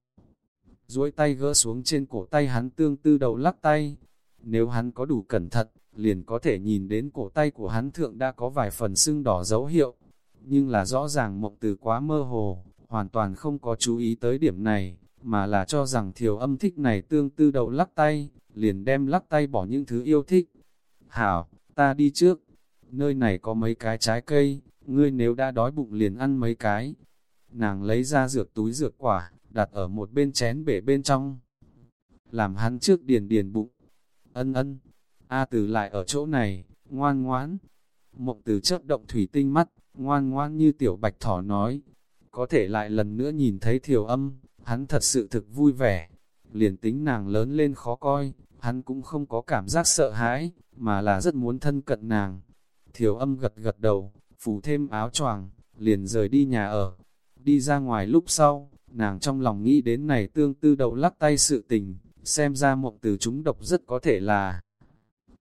duỗi tay gỡ xuống trên cổ tay hắn tương tư đầu lắc tay. Nếu hắn có đủ cẩn thận, liền có thể nhìn đến cổ tay của hắn thượng đã có vài phần sưng đỏ dấu hiệu. Nhưng là rõ ràng mộng từ quá mơ hồ, hoàn toàn không có chú ý tới điểm này, mà là cho rằng thiểu âm thích này tương tư đầu lắc tay, liền đem lắc tay bỏ những thứ yêu thích. Hảo, ta đi trước, nơi này có mấy cái trái cây, ngươi nếu đã đói bụng liền ăn mấy cái. Nàng lấy ra dược túi dược quả, đặt ở một bên chén bể bên trong. Làm hắn trước điền điền bụng. Ân ân, A từ lại ở chỗ này, ngoan ngoãn. Mộng từ chớp động thủy tinh mắt, ngoan ngoãn như tiểu bạch thỏ nói. Có thể lại lần nữa nhìn thấy thiểu âm, hắn thật sự thực vui vẻ. Liền tính nàng lớn lên khó coi, hắn cũng không có cảm giác sợ hãi, mà là rất muốn thân cận nàng. Thiểu âm gật gật đầu, phủ thêm áo choàng, liền rời đi nhà ở. Đi ra ngoài lúc sau, nàng trong lòng nghĩ đến này tương tư đầu lắc tay sự tình, xem ra mộng từ chúng độc rất có thể là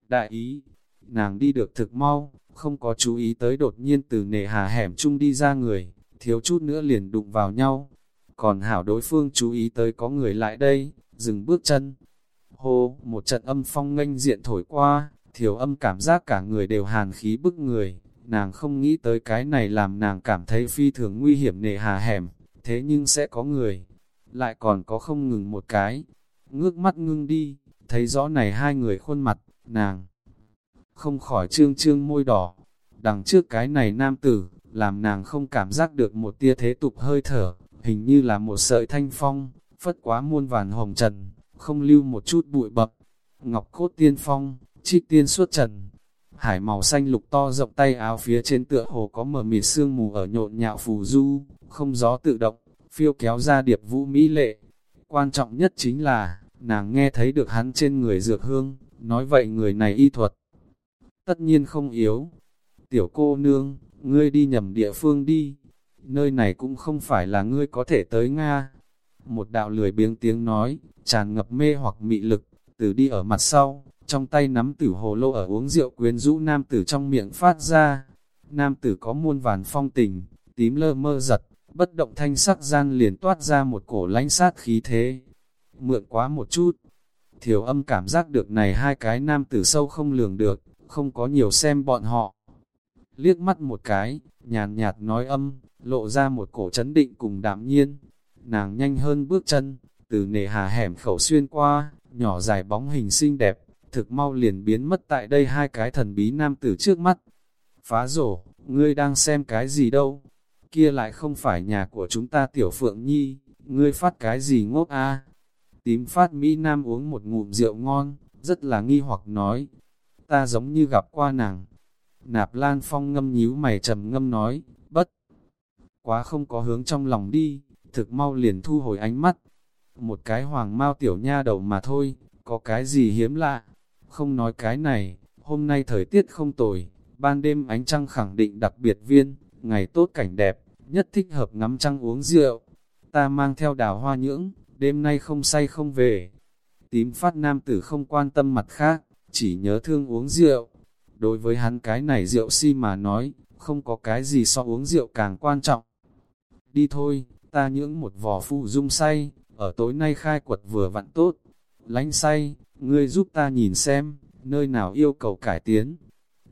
đại ý. Nàng đi được thực mau, không có chú ý tới đột nhiên từ nề hà hẻm chung đi ra người, thiếu chút nữa liền đụng vào nhau. Còn hảo đối phương chú ý tới có người lại đây, dừng bước chân. Hô, một trận âm phong nghênh diện thổi qua, thiếu âm cảm giác cả người đều hàn khí bức người. Nàng không nghĩ tới cái này làm nàng cảm thấy phi thường nguy hiểm nề hà hẻm, thế nhưng sẽ có người. Lại còn có không ngừng một cái. Ngước mắt ngưng đi, thấy rõ này hai người khuôn mặt, nàng không khỏi trương trương môi đỏ. Đằng trước cái này nam tử, làm nàng không cảm giác được một tia thế tục hơi thở, hình như là một sợi thanh phong, phất quá muôn vàn hồng trần, không lưu một chút bụi bập. Ngọc cốt tiên phong, trích tiên suốt trần, hải màu xanh lục to rộng tay áo phía trên tựa hồ có mờ mịt sương mù ở nhộn nhạo phù du, không gió tự động, phiêu kéo ra điệp vũ mỹ lệ. Quan trọng nhất chính là, nàng nghe thấy được hắn trên người dược hương, nói vậy người này y thuật. Tất nhiên không yếu. Tiểu cô nương, ngươi đi nhầm địa phương đi, nơi này cũng không phải là ngươi có thể tới Nga. Một đạo lười biếng tiếng nói, tràn ngập mê hoặc mị lực, từ đi ở mặt sau, trong tay nắm tử hồ lô ở uống rượu quyến rũ nam tử trong miệng phát ra. Nam tử có muôn vàn phong tình, tím lơ mơ giật, bất động thanh sắc gian liền toát ra một cổ lánh sát khí thế. Mượn quá một chút, thiểu âm cảm giác được này hai cái nam tử sâu không lường được, không có nhiều xem bọn họ. Liếc mắt một cái, nhàn nhạt nói âm, lộ ra một cổ chấn định cùng đạm nhiên. Nàng nhanh hơn bước chân, từ nề hà hẻm khẩu xuyên qua, nhỏ dài bóng hình xinh đẹp, thực mau liền biến mất tại đây hai cái thần bí nam tử trước mắt. Phá rổ, ngươi đang xem cái gì đâu? Kia lại không phải nhà của chúng ta tiểu phượng nhi, ngươi phát cái gì ngốc a? Tím phát Mỹ Nam uống một ngụm rượu ngon, rất là nghi hoặc nói. ta giống như gặp qua nàng. Nạp Lan Phong ngâm nhíu mày trầm ngâm nói, bất. Quá không có hướng trong lòng đi, thực mau liền thu hồi ánh mắt. Một cái hoàng mao tiểu nha đầu mà thôi, có cái gì hiếm lạ. Không nói cái này, hôm nay thời tiết không tồi, ban đêm ánh trăng khẳng định đặc biệt viên, ngày tốt cảnh đẹp, nhất thích hợp ngắm trăng uống rượu. Ta mang theo đào hoa nhưỡng, đêm nay không say không về. Tím phát nam tử không quan tâm mặt khác, chỉ nhớ thương uống rượu. Đối với hắn cái này rượu si mà nói, không có cái gì so uống rượu càng quan trọng. Đi thôi, ta nhưỡng một vò phụ dung say, ở tối nay khai quật vừa vặn tốt. Lánh say, ngươi giúp ta nhìn xem, nơi nào yêu cầu cải tiến.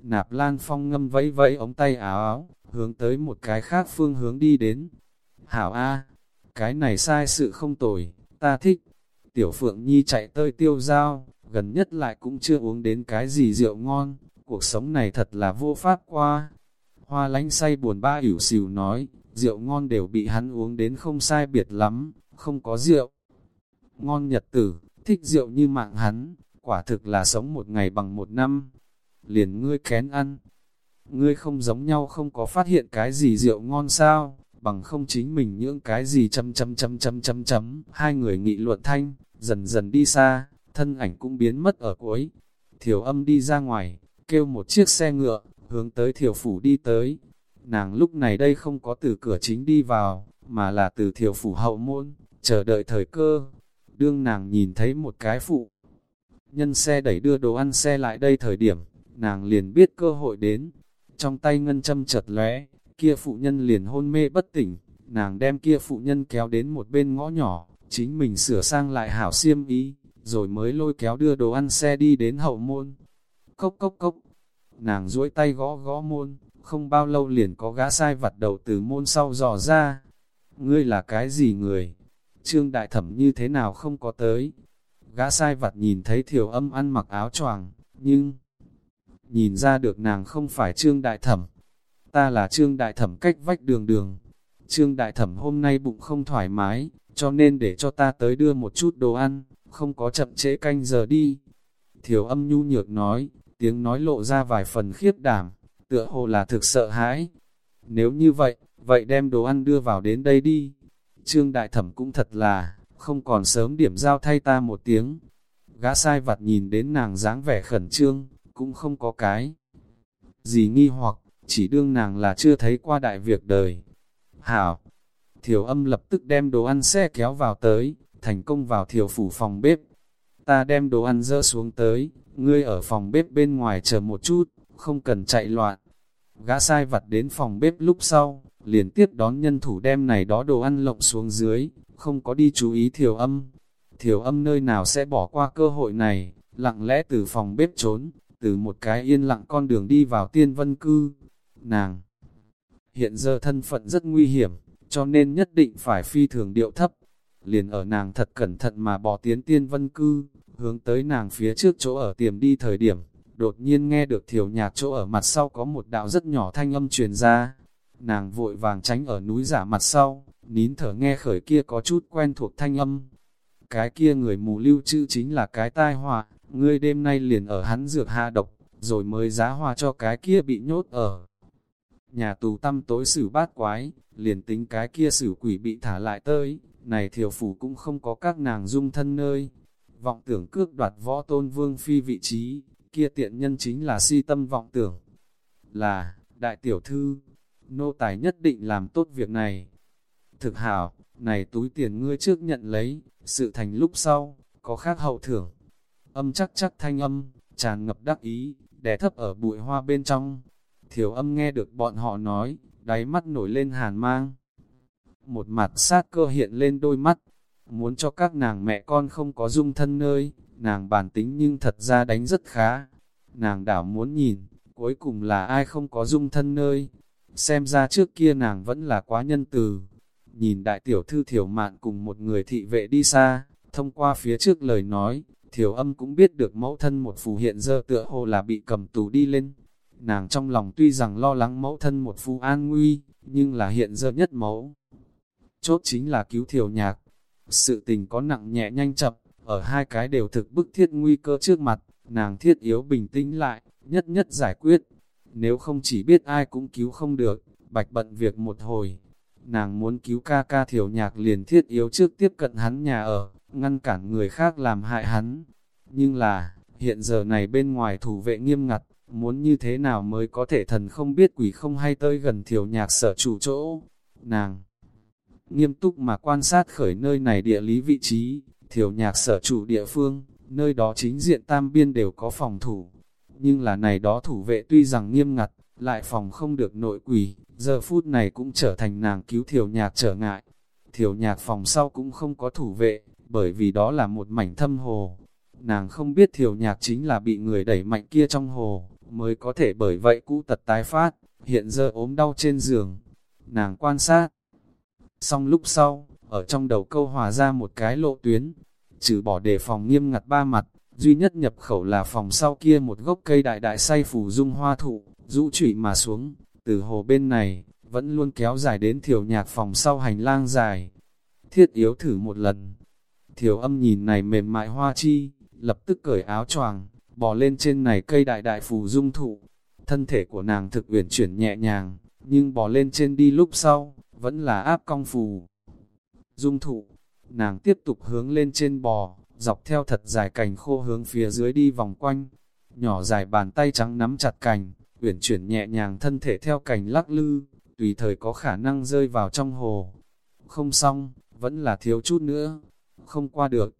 Nạp Lan Phong ngâm vẫy vẫy ống tay áo áo, hướng tới một cái khác phương hướng đi đến. Hảo A, cái này sai sự không tồi, ta thích. Tiểu Phượng Nhi chạy tới tiêu giao gần nhất lại cũng chưa uống đến cái gì rượu ngon, cuộc sống này thật là vô pháp qua. Hoa lánh say buồn ba ỉu xìu nói, rượu ngon đều bị hắn uống đến không sai biệt lắm, không có rượu. Ngon nhật tử, thích rượu như mạng hắn, quả thực là sống một ngày bằng một năm. Liền ngươi kén ăn, ngươi không giống nhau không có phát hiện cái gì rượu ngon sao, bằng không chính mình những cái gì chấm chấm chấm chấm chấm chấm. Hai người nghị luận thanh, dần dần đi xa, thân ảnh cũng biến mất ở cuối. Thiểu âm đi ra ngoài, kêu một chiếc xe ngựa, hướng tới thiểu phủ đi tới. Nàng lúc này đây không có từ cửa chính đi vào, mà là từ thiểu phủ hậu môn, chờ đợi thời cơ. Đương nàng nhìn thấy một cái phụ. Nhân xe đẩy đưa đồ ăn xe lại đây thời điểm, nàng liền biết cơ hội đến. Trong tay ngân châm chật lóe, kia phụ nhân liền hôn mê bất tỉnh, nàng đem kia phụ nhân kéo đến một bên ngõ nhỏ, chính mình sửa sang lại hảo xiêm ý, rồi mới lôi kéo đưa đồ ăn xe đi đến hậu môn. Cốc cốc cốc, nàng duỗi tay gõ gõ môn, không bao lâu liền có gã sai vặt đầu từ môn sau dò ra. Ngươi là cái gì người? Trương đại thẩm như thế nào không có tới? Gã sai vặt nhìn thấy thiểu âm ăn mặc áo choàng, nhưng nhìn ra được nàng không phải trương đại thẩm. Ta là trương đại thẩm cách vách đường đường. Trương đại thẩm hôm nay bụng không thoải mái, cho nên để cho ta tới đưa một chút đồ ăn, không có chậm trễ canh giờ đi. Thiểu âm nhu nhược nói, tiếng nói lộ ra vài phần khiếp đảm, tựa hồ là thực sợ hãi. Nếu như vậy, vậy đem đồ ăn đưa vào đến đây đi. Trương Đại Thẩm cũng thật là, không còn sớm điểm giao thay ta một tiếng. Gã sai vặt nhìn đến nàng dáng vẻ khẩn trương, cũng không có cái. Gì nghi hoặc, chỉ đương nàng là chưa thấy qua đại việc đời. Hảo, thiểu âm lập tức đem đồ ăn xe kéo vào tới, thành công vào thiểu phủ phòng bếp. Ta đem đồ ăn dỡ xuống tới, ngươi ở phòng bếp bên ngoài chờ một chút, không cần chạy loạn. Gã sai vặt đến phòng bếp lúc sau, liền tiếp đón nhân thủ đem này đó đồ ăn lộng xuống dưới, không có đi chú ý thiểu âm. Thiểu âm nơi nào sẽ bỏ qua cơ hội này, lặng lẽ từ phòng bếp trốn, từ một cái yên lặng con đường đi vào tiên vân cư. Nàng hiện giờ thân phận rất nguy hiểm, cho nên nhất định phải phi thường điệu thấp. Liền ở nàng thật cẩn thận mà bỏ tiến tiên vân cư, hướng tới nàng phía trước chỗ ở tiềm đi thời điểm, đột nhiên nghe được thiểu nhạc chỗ ở mặt sau có một đạo rất nhỏ thanh âm truyền ra. Nàng vội vàng tránh ở núi giả mặt sau, nín thở nghe khởi kia có chút quen thuộc thanh âm. Cái kia người mù lưu trữ chính là cái tai họa, ngươi đêm nay liền ở hắn dược hạ độc, rồi mới giá hòa cho cái kia bị nhốt ở. Nhà tù tâm tối xử bát quái, liền tính cái kia xử quỷ bị thả lại tới, này thiểu phủ cũng không có các nàng dung thân nơi. Vọng tưởng cước đoạt võ tôn vương phi vị trí, kia tiện nhân chính là si tâm vọng tưởng. Là, đại tiểu thư, nô tài nhất định làm tốt việc này. Thực hảo, này túi tiền ngươi trước nhận lấy, sự thành lúc sau, có khác hậu thưởng. Âm chắc chắc thanh âm, tràn ngập đắc ý, đè thấp ở bụi hoa bên trong. Thiểu âm nghe được bọn họ nói, đáy mắt nổi lên hàn mang. Một mặt sát cơ hiện lên đôi mắt, muốn cho các nàng mẹ con không có dung thân nơi, nàng bản tính nhưng thật ra đánh rất khá. Nàng đảo muốn nhìn, cuối cùng là ai không có dung thân nơi. Xem ra trước kia nàng vẫn là quá nhân từ. Nhìn đại tiểu thư thiểu mạn cùng một người thị vệ đi xa, thông qua phía trước lời nói, thiểu âm cũng biết được mẫu thân một phù hiện giờ tựa hồ là bị cầm tù đi lên. Nàng trong lòng tuy rằng lo lắng mẫu thân một phù an nguy, nhưng là hiện giờ nhất mẫu. Chốt chính là cứu thiểu nhạc. Sự tình có nặng nhẹ nhanh chậm, ở hai cái đều thực bức thiết nguy cơ trước mặt, nàng thiết yếu bình tĩnh lại, nhất nhất giải quyết. Nếu không chỉ biết ai cũng cứu không được, bạch bận việc một hồi. Nàng muốn cứu ca ca thiểu nhạc liền thiết yếu trước tiếp cận hắn nhà ở, ngăn cản người khác làm hại hắn. Nhưng là, hiện giờ này bên ngoài thủ vệ nghiêm ngặt, muốn như thế nào mới có thể thần không biết quỷ không hay tới gần thiểu nhạc sở chủ chỗ. Nàng nghiêm túc mà quan sát khởi nơi này địa lý vị trí, thiểu nhạc sở chủ địa phương, nơi đó chính diện tam biên đều có phòng thủ. Nhưng là này đó thủ vệ tuy rằng nghiêm ngặt, lại phòng không được nội quỷ, giờ phút này cũng trở thành nàng cứu thiểu nhạc trở ngại. Thiểu nhạc phòng sau cũng không có thủ vệ, bởi vì đó là một mảnh thâm hồ. Nàng không biết thiểu nhạc chính là bị người đẩy mạnh kia trong hồ, mới có thể bởi vậy cũ tật tái phát, hiện giờ ốm đau trên giường. Nàng quan sát. Xong lúc sau, ở trong đầu câu hòa ra một cái lộ tuyến, trừ bỏ đề phòng nghiêm ngặt ba mặt, duy nhất nhập khẩu là phòng sau kia một gốc cây đại đại say phủ dung hoa thụ, rũ trụy mà xuống, từ hồ bên này, vẫn luôn kéo dài đến thiểu nhạc phòng sau hành lang dài. Thiết yếu thử một lần. Thiểu âm nhìn này mềm mại hoa chi, lập tức cởi áo choàng, bò lên trên này cây đại đại phù dung thụ. Thân thể của nàng thực uyển chuyển nhẹ nhàng, nhưng bò lên trên đi lúc sau, vẫn là áp cong phù. Dung thụ, nàng tiếp tục hướng lên trên bò, dọc theo thật dài cành khô hướng phía dưới đi vòng quanh. Nhỏ dài bàn tay trắng nắm chặt cành, uyển chuyển nhẹ nhàng thân thể theo cành lắc lư, tùy thời có khả năng rơi vào trong hồ. Không xong, vẫn là thiếu chút nữa, không qua được.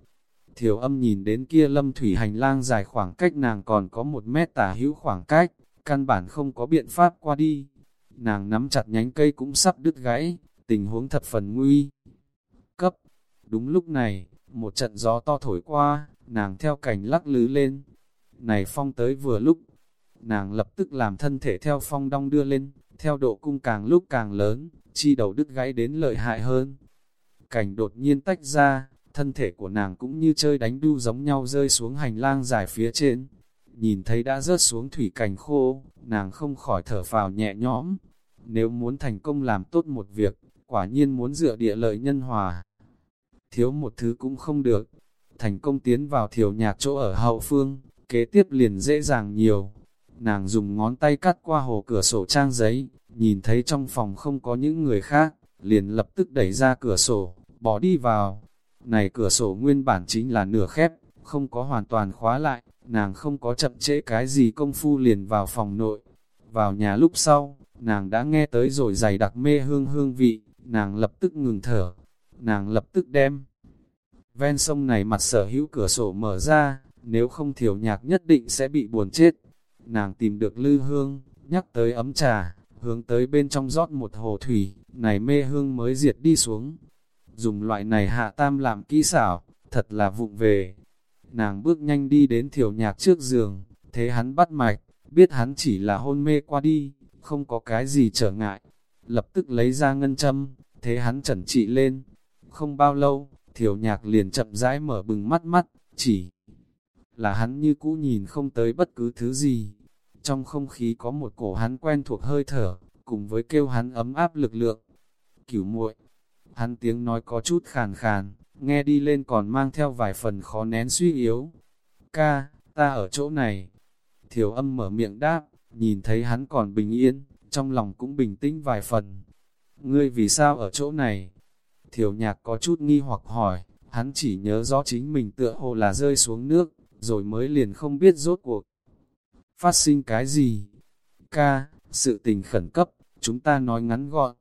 Thiểu âm nhìn đến kia lâm thủy hành lang dài khoảng cách nàng còn có một mét tả hữu khoảng cách, căn bản không có biện pháp qua đi. Nàng nắm chặt nhánh cây cũng sắp đứt gãy, tình huống thật phần nguy. Cấp, đúng lúc này, một trận gió to thổi qua, nàng theo cành lắc lứ lên. Này phong tới vừa lúc, nàng lập tức làm thân thể theo phong đong đưa lên, theo độ cung càng lúc càng lớn, chi đầu đứt gãy đến lợi hại hơn. Cảnh đột nhiên tách ra, thân thể của nàng cũng như chơi đánh đu giống nhau rơi xuống hành lang dài phía trên. Nhìn thấy đã rớt xuống thủy cảnh khô, nàng không khỏi thở phào nhẹ nhõm. Nếu muốn thành công làm tốt một việc, quả nhiên muốn dựa địa lợi nhân hòa. Thiếu một thứ cũng không được. Thành công tiến vào thiểu nhạc chỗ ở hậu phương, kế tiếp liền dễ dàng nhiều. Nàng dùng ngón tay cắt qua hồ cửa sổ trang giấy, nhìn thấy trong phòng không có những người khác, liền lập tức đẩy ra cửa sổ, bỏ đi vào. Này cửa sổ nguyên bản chính là nửa khép, không có hoàn toàn khóa lại, nàng không có chậm trễ cái gì công phu liền vào phòng nội. Vào nhà lúc sau, nàng đã nghe tới rồi dày đặc mê hương hương vị, nàng lập tức ngừng thở, nàng lập tức đem. Ven sông này mặt sở hữu cửa sổ mở ra, nếu không thiểu nhạc nhất định sẽ bị buồn chết. Nàng tìm được lư hương, nhắc tới ấm trà, hướng tới bên trong rót một hồ thủy, này mê hương mới diệt đi xuống. Dùng loại này hạ tam làm kỹ xảo, thật là vụng về. Nàng bước nhanh đi đến thiểu nhạc trước giường, thế hắn bắt mạch, biết hắn chỉ là hôn mê qua đi, không có cái gì trở ngại. Lập tức lấy ra ngân châm, thế hắn chẩn trị lên. Không bao lâu, thiểu nhạc liền chậm rãi mở bừng mắt mắt, chỉ là hắn như cũ nhìn không tới bất cứ thứ gì. Trong không khí có một cổ hắn quen thuộc hơi thở, cùng với kêu hắn ấm áp lực lượng. Cửu muội, hắn tiếng nói có chút khàn khàn, nghe đi lên còn mang theo vài phần khó nén suy yếu. Ca, ta ở chỗ này. Thiểu âm mở miệng đáp, nhìn thấy hắn còn bình yên, trong lòng cũng bình tĩnh vài phần. Ngươi vì sao ở chỗ này? Thiểu nhạc có chút nghi hoặc hỏi, hắn chỉ nhớ rõ chính mình tựa hồ là rơi xuống nước, rồi mới liền không biết rốt cuộc. Phát sinh cái gì? Ca, sự tình khẩn cấp, chúng ta nói ngắn gọn.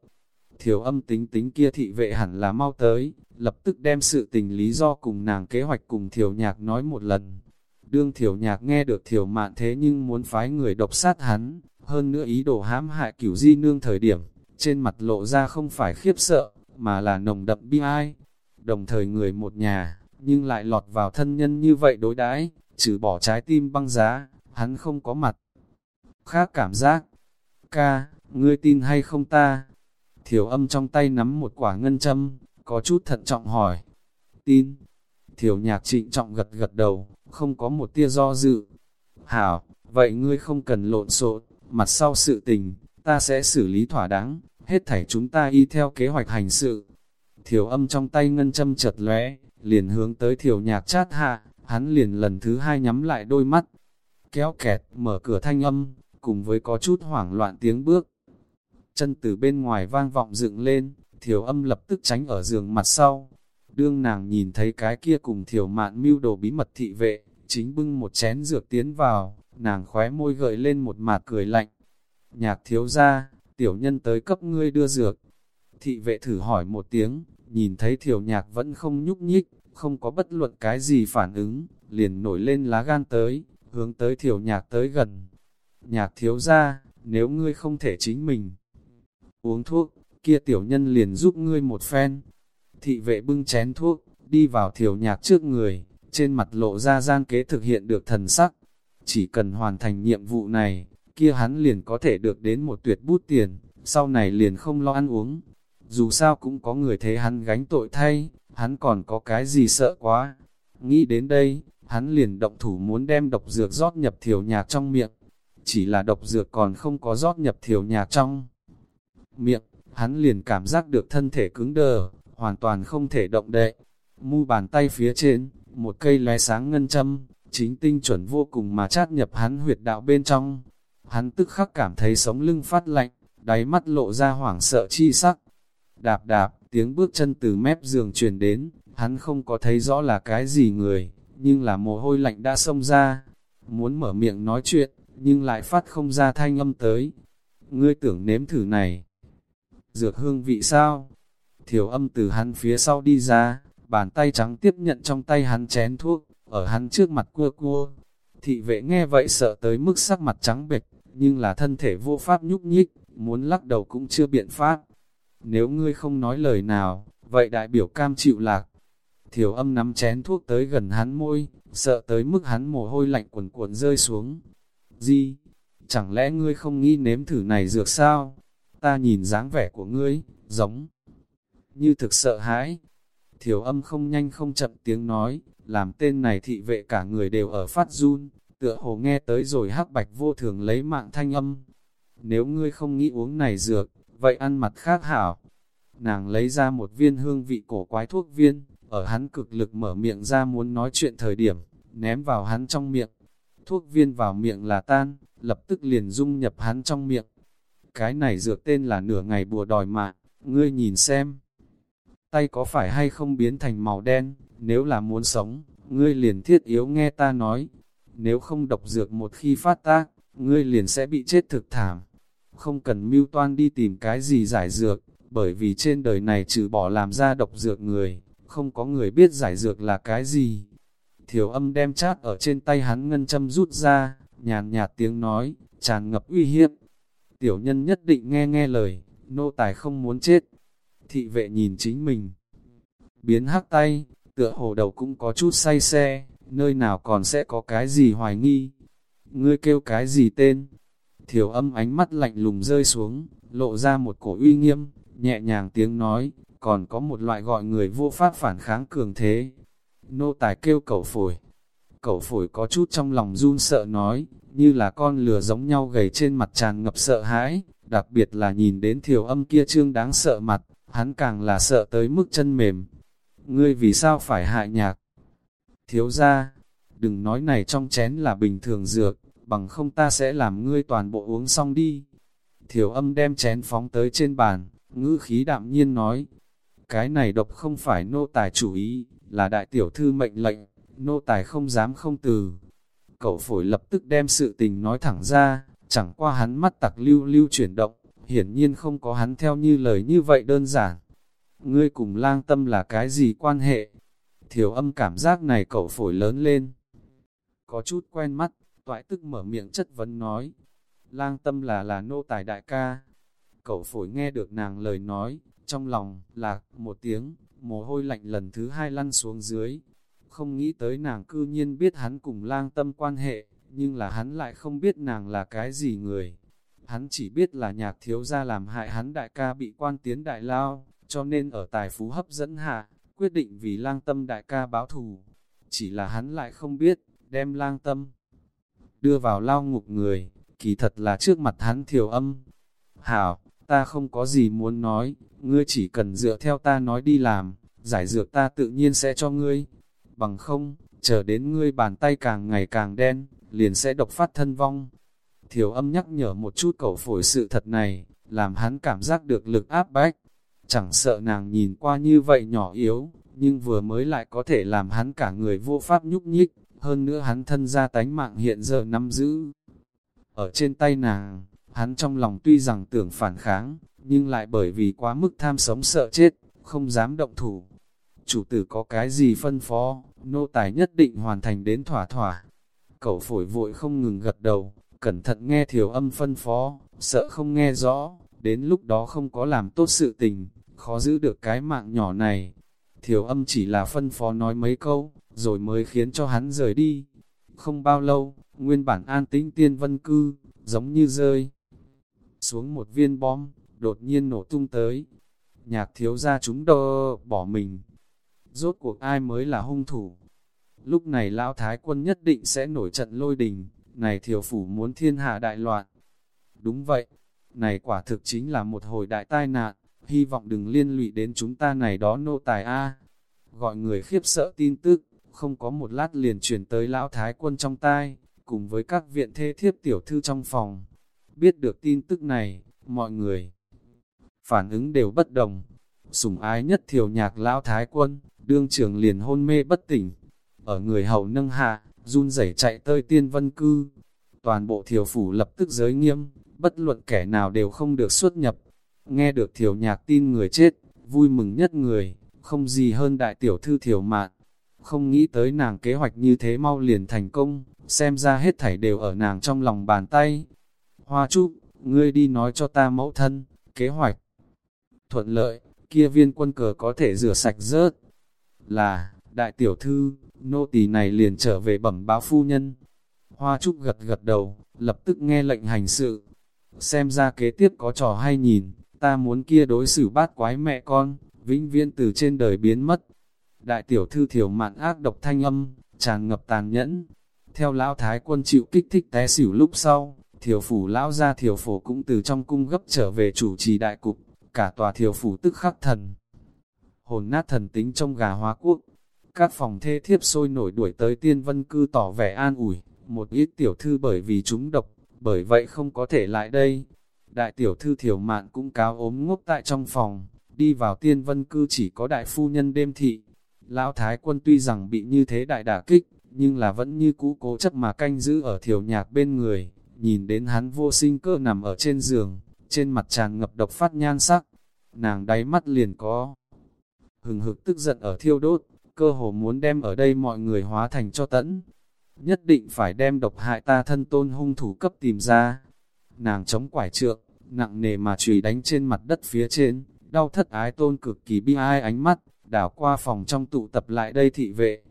Thiểu âm tính tính kia thị vệ hẳn là mau tới, lập tức đem sự tình lý do cùng nàng kế hoạch cùng thiểu nhạc nói một lần. Đương thiểu nhạc nghe được thiểu mạn thế nhưng muốn phái người độc sát hắn, hơn nữa ý đồ hãm hại cửu di nương thời điểm, trên mặt lộ ra không phải khiếp sợ, mà là nồng đậm bi ai. Đồng thời người một nhà, nhưng lại lọt vào thân nhân như vậy đối đãi trừ bỏ trái tim băng giá, hắn không có mặt. Khác cảm giác, ca, ngươi tin hay không ta? Thiểu âm trong tay nắm một quả ngân châm, có chút thận trọng hỏi. Tin. Thiểu nhạc trịnh trọng gật gật đầu, không có một tia do dự. Hảo, vậy ngươi không cần lộn xộn, mặt sau sự tình, ta sẽ xử lý thỏa đáng, hết thảy chúng ta y theo kế hoạch hành sự. Thiểu âm trong tay ngân châm chật lóe, liền hướng tới thiểu nhạc chát hạ, hắn liền lần thứ hai nhắm lại đôi mắt, kéo kẹt, mở cửa thanh âm, cùng với có chút hoảng loạn tiếng bước. Chân từ bên ngoài vang vọng dựng lên, thiểu âm lập tức tránh ở giường mặt sau. Đương nàng nhìn thấy cái kia cùng thiểu mạn mưu đồ bí mật thị vệ, chính bưng một chén dược tiến vào, nàng khóe môi gợi lên một mạt cười lạnh. Nhạc thiếu ra, tiểu nhân tới cấp ngươi đưa dược. Thị vệ thử hỏi một tiếng, nhìn thấy thiểu nhạc vẫn không nhúc nhích, không có bất luận cái gì phản ứng, liền nổi lên lá gan tới, hướng tới thiểu nhạc tới gần. Nhạc thiếu ra, nếu ngươi không thể chính mình uống thuốc, kia tiểu nhân liền giúp ngươi một phen. Thị vệ bưng chén thuốc, đi vào thiểu nhạc trước người, trên mặt lộ ra gian kế thực hiện được thần sắc. Chỉ cần hoàn thành nhiệm vụ này, kia hắn liền có thể được đến một tuyệt bút tiền, sau này liền không lo ăn uống. Dù sao cũng có người thấy hắn gánh tội thay, hắn còn có cái gì sợ quá. Nghĩ đến đây, hắn liền động thủ muốn đem độc dược rót nhập thiểu nhạc trong miệng. Chỉ là độc dược còn không có rót nhập thiểu nhạc trong miệng, hắn liền cảm giác được thân thể cứng đờ, hoàn toàn không thể động đậy. Mu bàn tay phía trên, một cây lóe sáng ngân châm, chính tinh chuẩn vô cùng mà chát nhập hắn huyệt đạo bên trong. Hắn tức khắc cảm thấy sống lưng phát lạnh, đáy mắt lộ ra hoảng sợ chi sắc. Đạp đạp, tiếng bước chân từ mép giường truyền đến, hắn không có thấy rõ là cái gì người, nhưng là mồ hôi lạnh đã xông ra. Muốn mở miệng nói chuyện, nhưng lại phát không ra thanh âm tới. Ngươi tưởng nếm thử này. Dược hương vị sao? Thiểu âm từ hắn phía sau đi ra, bàn tay trắng tiếp nhận trong tay hắn chén thuốc, ở hắn trước mặt cua cua. Thị vệ nghe vậy sợ tới mức sắc mặt trắng bệch, nhưng là thân thể vô pháp nhúc nhích, muốn lắc đầu cũng chưa biện pháp. Nếu ngươi không nói lời nào, vậy đại biểu cam chịu lạc. Thiểu âm nắm chén thuốc tới gần hắn môi, sợ tới mức hắn mồ hôi lạnh cuồn cuộn rơi xuống. Gì? Chẳng lẽ ngươi không nghĩ nếm thử này dược sao? Ta nhìn dáng vẻ của ngươi, giống như thực sợ hãi. Thiểu âm không nhanh không chậm tiếng nói, làm tên này thị vệ cả người đều ở phát run, tựa hồ nghe tới rồi hắc bạch vô thường lấy mạng thanh âm. Nếu ngươi không nghĩ uống này dược, vậy ăn mặt khác hảo. Nàng lấy ra một viên hương vị cổ quái thuốc viên, ở hắn cực lực mở miệng ra muốn nói chuyện thời điểm, ném vào hắn trong miệng. Thuốc viên vào miệng là tan, lập tức liền dung nhập hắn trong miệng. Cái này dược tên là nửa ngày bùa đòi mạng, ngươi nhìn xem. Tay có phải hay không biến thành màu đen, nếu là muốn sống, ngươi liền thiết yếu nghe ta nói. Nếu không độc dược một khi phát tác, ngươi liền sẽ bị chết thực thảm. Không cần mưu toan đi tìm cái gì giải dược, bởi vì trên đời này trừ bỏ làm ra độc dược người, không có người biết giải dược là cái gì. Thiểu âm đem chát ở trên tay hắn ngân châm rút ra, nhàn nhạt tiếng nói, tràn ngập uy hiếp. Tiểu nhân nhất định nghe nghe lời, nô tài không muốn chết. Thị vệ nhìn chính mình. Biến hắc tay, tựa hồ đầu cũng có chút say xe, nơi nào còn sẽ có cái gì hoài nghi. Ngươi kêu cái gì tên? Thiểu âm ánh mắt lạnh lùng rơi xuống, lộ ra một cổ uy nghiêm, nhẹ nhàng tiếng nói, còn có một loại gọi người vô pháp phản kháng cường thế. Nô tài kêu cầu phổi. Cẩu phổi có chút trong lòng run sợ nói, như là con lừa giống nhau gầy trên mặt tràn ngập sợ hãi, đặc biệt là nhìn đến thiểu âm kia trương đáng sợ mặt, hắn càng là sợ tới mức chân mềm. Ngươi vì sao phải hại nhạc? Thiếu ra, đừng nói này trong chén là bình thường dược, bằng không ta sẽ làm ngươi toàn bộ uống xong đi. Thiểu âm đem chén phóng tới trên bàn, ngữ khí đạm nhiên nói, cái này độc không phải nô tài chủ ý, là đại tiểu thư mệnh lệnh, nô tài không dám không từ. Cậu phổi lập tức đem sự tình nói thẳng ra, chẳng qua hắn mắt tặc lưu lưu chuyển động, hiển nhiên không có hắn theo như lời như vậy đơn giản. Ngươi cùng lang tâm là cái gì quan hệ? Thiểu âm cảm giác này cậu phổi lớn lên. Có chút quen mắt, toại tức mở miệng chất vấn nói. Lang tâm là là nô tài đại ca. Cậu phổi nghe được nàng lời nói, trong lòng, lạc, một tiếng, mồ hôi lạnh lần thứ hai lăn xuống dưới. Không nghĩ tới nàng cư nhiên biết hắn cùng lang tâm quan hệ, nhưng là hắn lại không biết nàng là cái gì người. Hắn chỉ biết là nhạc thiếu gia làm hại hắn đại ca bị quan tiến đại lao, cho nên ở tài phú hấp dẫn hạ, quyết định vì lang tâm đại ca báo thù. Chỉ là hắn lại không biết, đem lang tâm đưa vào lao ngục người, kỳ thật là trước mặt hắn thiểu âm. Hảo, ta không có gì muốn nói, ngươi chỉ cần dựa theo ta nói đi làm, giải dược ta tự nhiên sẽ cho ngươi. Bằng không, chờ đến ngươi bàn tay càng ngày càng đen, liền sẽ độc phát thân vong. Thiểu âm nhắc nhở một chút cậu phổi sự thật này, làm hắn cảm giác được lực áp bách. Chẳng sợ nàng nhìn qua như vậy nhỏ yếu, nhưng vừa mới lại có thể làm hắn cả người vô pháp nhúc nhích, hơn nữa hắn thân ra tánh mạng hiện giờ nắm giữ. Ở trên tay nàng, hắn trong lòng tuy rằng tưởng phản kháng, nhưng lại bởi vì quá mức tham sống sợ chết, không dám động thủ. Chủ tử có cái gì phân phó, nô tài nhất định hoàn thành đến thỏa thỏa. Cậu phổi vội không ngừng gật đầu, cẩn thận nghe thiểu âm phân phó, sợ không nghe rõ, đến lúc đó không có làm tốt sự tình, khó giữ được cái mạng nhỏ này. Thiểu âm chỉ là phân phó nói mấy câu, rồi mới khiến cho hắn rời đi. Không bao lâu, nguyên bản an tĩnh tiên vân cư, giống như rơi. Xuống một viên bom, đột nhiên nổ tung tới. Nhạc thiếu ra chúng đơ, bỏ mình. Rốt cuộc ai mới là hung thủ? Lúc này lão thái quân nhất định sẽ nổi trận lôi đình, này thiểu phủ muốn thiên hạ đại loạn. Đúng vậy, này quả thực chính là một hồi đại tai nạn, hy vọng đừng liên lụy đến chúng ta này đó nô tài A. Gọi người khiếp sợ tin tức, không có một lát liền chuyển tới lão thái quân trong tai, cùng với các viện thê thiếp tiểu thư trong phòng. Biết được tin tức này, mọi người phản ứng đều bất đồng. Sủng ái nhất thiểu nhạc lão thái quân, đương trường liền hôn mê bất tỉnh. Ở người hậu nâng hạ, run rẩy chạy tới tiên vân cư. Toàn bộ thiểu phủ lập tức giới nghiêm, bất luận kẻ nào đều không được xuất nhập. Nghe được thiểu nhạc tin người chết, vui mừng nhất người, không gì hơn đại tiểu thư thiểu mạn. Không nghĩ tới nàng kế hoạch như thế mau liền thành công, xem ra hết thảy đều ở nàng trong lòng bàn tay. Hoa Trúc, ngươi đi nói cho ta mẫu thân, kế hoạch thuận lợi, kia viên quân cờ có thể rửa sạch rớt. Là, đại tiểu thư, nô tỳ này liền trở về bẩm báo phu nhân. Hoa Trúc gật gật đầu, lập tức nghe lệnh hành sự. Xem ra kế tiếp có trò hay nhìn, ta muốn kia đối xử bát quái mẹ con, vĩnh viễn từ trên đời biến mất. Đại tiểu thư thiểu mạn ác độc thanh âm, tràn ngập tàn nhẫn. Theo lão thái quân chịu kích thích té xỉu lúc sau, thiểu phủ lão ra thiểu phổ cũng từ trong cung gấp trở về chủ trì đại cục, cả tòa thiểu phủ tức khắc thần. Hồn nát thần tính trong gà hóa quốc, các phòng thê thiếp sôi nổi đuổi tới tiên vân cư tỏ vẻ an ủi, một ít tiểu thư bởi vì chúng độc, bởi vậy không có thể lại đây. Đại tiểu thư thiểu mạn cũng cáo ốm ngốc tại trong phòng, đi vào tiên vân cư chỉ có đại phu nhân đêm thị. Lão Thái quân tuy rằng bị như thế đại đả kích, nhưng là vẫn như cũ cố chấp mà canh giữ ở thiểu nhạc bên người, nhìn đến hắn vô sinh cơ nằm ở trên giường, trên mặt tràn ngập độc phát nhan sắc, nàng đáy mắt liền có. Hừng hực tức giận ở thiêu đốt, cơ hồ muốn đem ở đây mọi người hóa thành cho tẫn. Nhất định phải đem độc hại ta thân tôn hung thủ cấp tìm ra. Nàng chống quải trượng, nặng nề mà chùy đánh trên mặt đất phía trên, đau thất ái tôn cực kỳ bi ai ánh mắt, đảo qua phòng trong tụ tập lại đây thị vệ.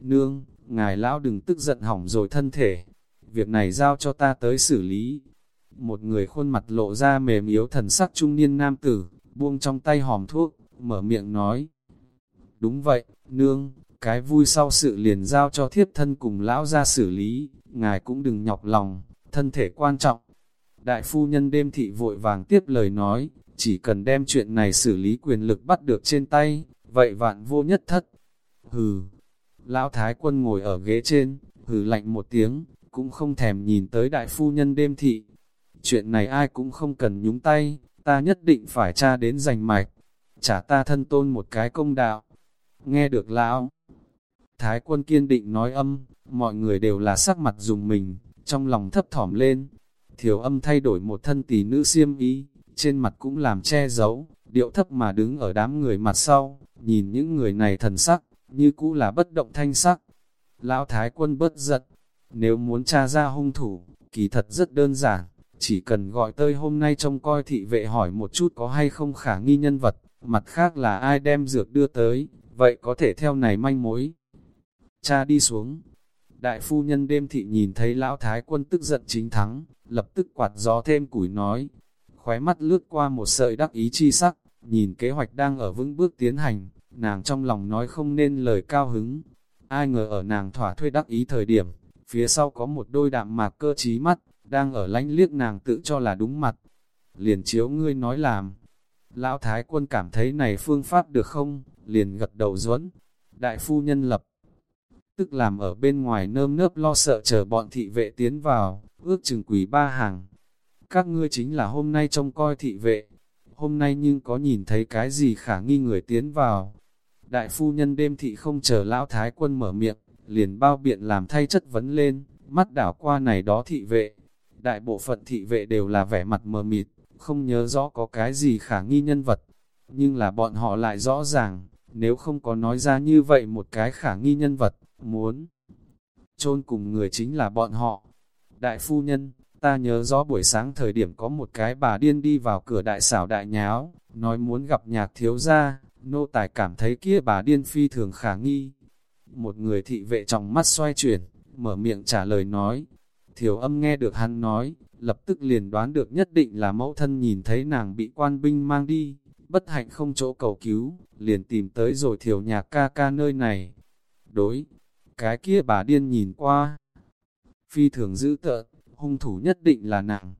Nương, ngài lão đừng tức giận hỏng rồi thân thể, việc này giao cho ta tới xử lý. Một người khuôn mặt lộ ra mềm yếu thần sắc trung niên nam tử, buông trong tay hòm thuốc, mở miệng nói. Đúng vậy, nương, cái vui sau sự liền giao cho thiếp thân cùng lão ra xử lý, ngài cũng đừng nhọc lòng, thân thể quan trọng. Đại phu nhân đêm thị vội vàng tiếp lời nói, chỉ cần đem chuyện này xử lý quyền lực bắt được trên tay, vậy vạn vô nhất thất. Hừ, lão thái quân ngồi ở ghế trên, hừ lạnh một tiếng, cũng không thèm nhìn tới đại phu nhân đêm thị. Chuyện này ai cũng không cần nhúng tay, ta nhất định phải tra đến giành mạch, trả ta thân tôn một cái công đạo. Nghe được lão, thái quân kiên định nói âm, mọi người đều là sắc mặt dùng mình, trong lòng thấp thỏm lên. Thiểu âm thay đổi một thân tỷ nữ xiêm ý, trên mặt cũng làm che giấu, điệu thấp mà đứng ở đám người mặt sau, nhìn những người này thần sắc, như cũ là bất động thanh sắc. Lão thái quân bất giật, nếu muốn tra ra hung thủ, kỳ thật rất đơn giản, chỉ cần gọi tơi hôm nay trông coi thị vệ hỏi một chút có hay không khả nghi nhân vật, mặt khác là ai đem dược đưa tới, vậy có thể theo này manh mối. Cha đi xuống. Đại phu nhân đêm thị nhìn thấy lão thái quân tức giận chính thắng, lập tức quạt gió thêm củi nói. Khóe mắt lướt qua một sợi đắc ý chi sắc, nhìn kế hoạch đang ở vững bước tiến hành, nàng trong lòng nói không nên lời cao hứng. Ai ngờ ở nàng thỏa thuê đắc ý thời điểm, phía sau có một đôi đạm mạc cơ trí mắt, đang ở lánh liếc nàng tự cho là đúng mặt. Liền chiếu ngươi nói làm. Lão Thái quân cảm thấy này phương pháp được không? Liền gật đầu duẫn Đại phu nhân lập tức làm ở bên ngoài nơm nớp lo sợ chờ bọn thị vệ tiến vào, ước chừng quỷ ba hàng. Các ngươi chính là hôm nay trông coi thị vệ, hôm nay nhưng có nhìn thấy cái gì khả nghi người tiến vào. Đại phu nhân đêm thị không chờ lão thái quân mở miệng, liền bao biện làm thay chất vấn lên, mắt đảo qua này đó thị vệ. Đại bộ phận thị vệ đều là vẻ mặt mờ mịt, không nhớ rõ có cái gì khả nghi nhân vật. Nhưng là bọn họ lại rõ ràng, nếu không có nói ra như vậy một cái khả nghi nhân vật, muốn chôn cùng người chính là bọn họ. Đại phu nhân, ta nhớ rõ buổi sáng thời điểm có một cái bà điên đi vào cửa đại xảo đại nháo, nói muốn gặp nhạc thiếu gia, nô tài cảm thấy kia bà điên phi thường khả nghi. Một người thị vệ trong mắt xoay chuyển, mở miệng trả lời nói. Thiểu âm nghe được hắn nói, lập tức liền đoán được nhất định là mẫu thân nhìn thấy nàng bị quan binh mang đi, bất hạnh không chỗ cầu cứu, liền tìm tới rồi thiểu nhạc ca ca nơi này. Đối, cái kia bà điên nhìn qua. Phi thường giữ tợn, hung thủ nhất định là nặng.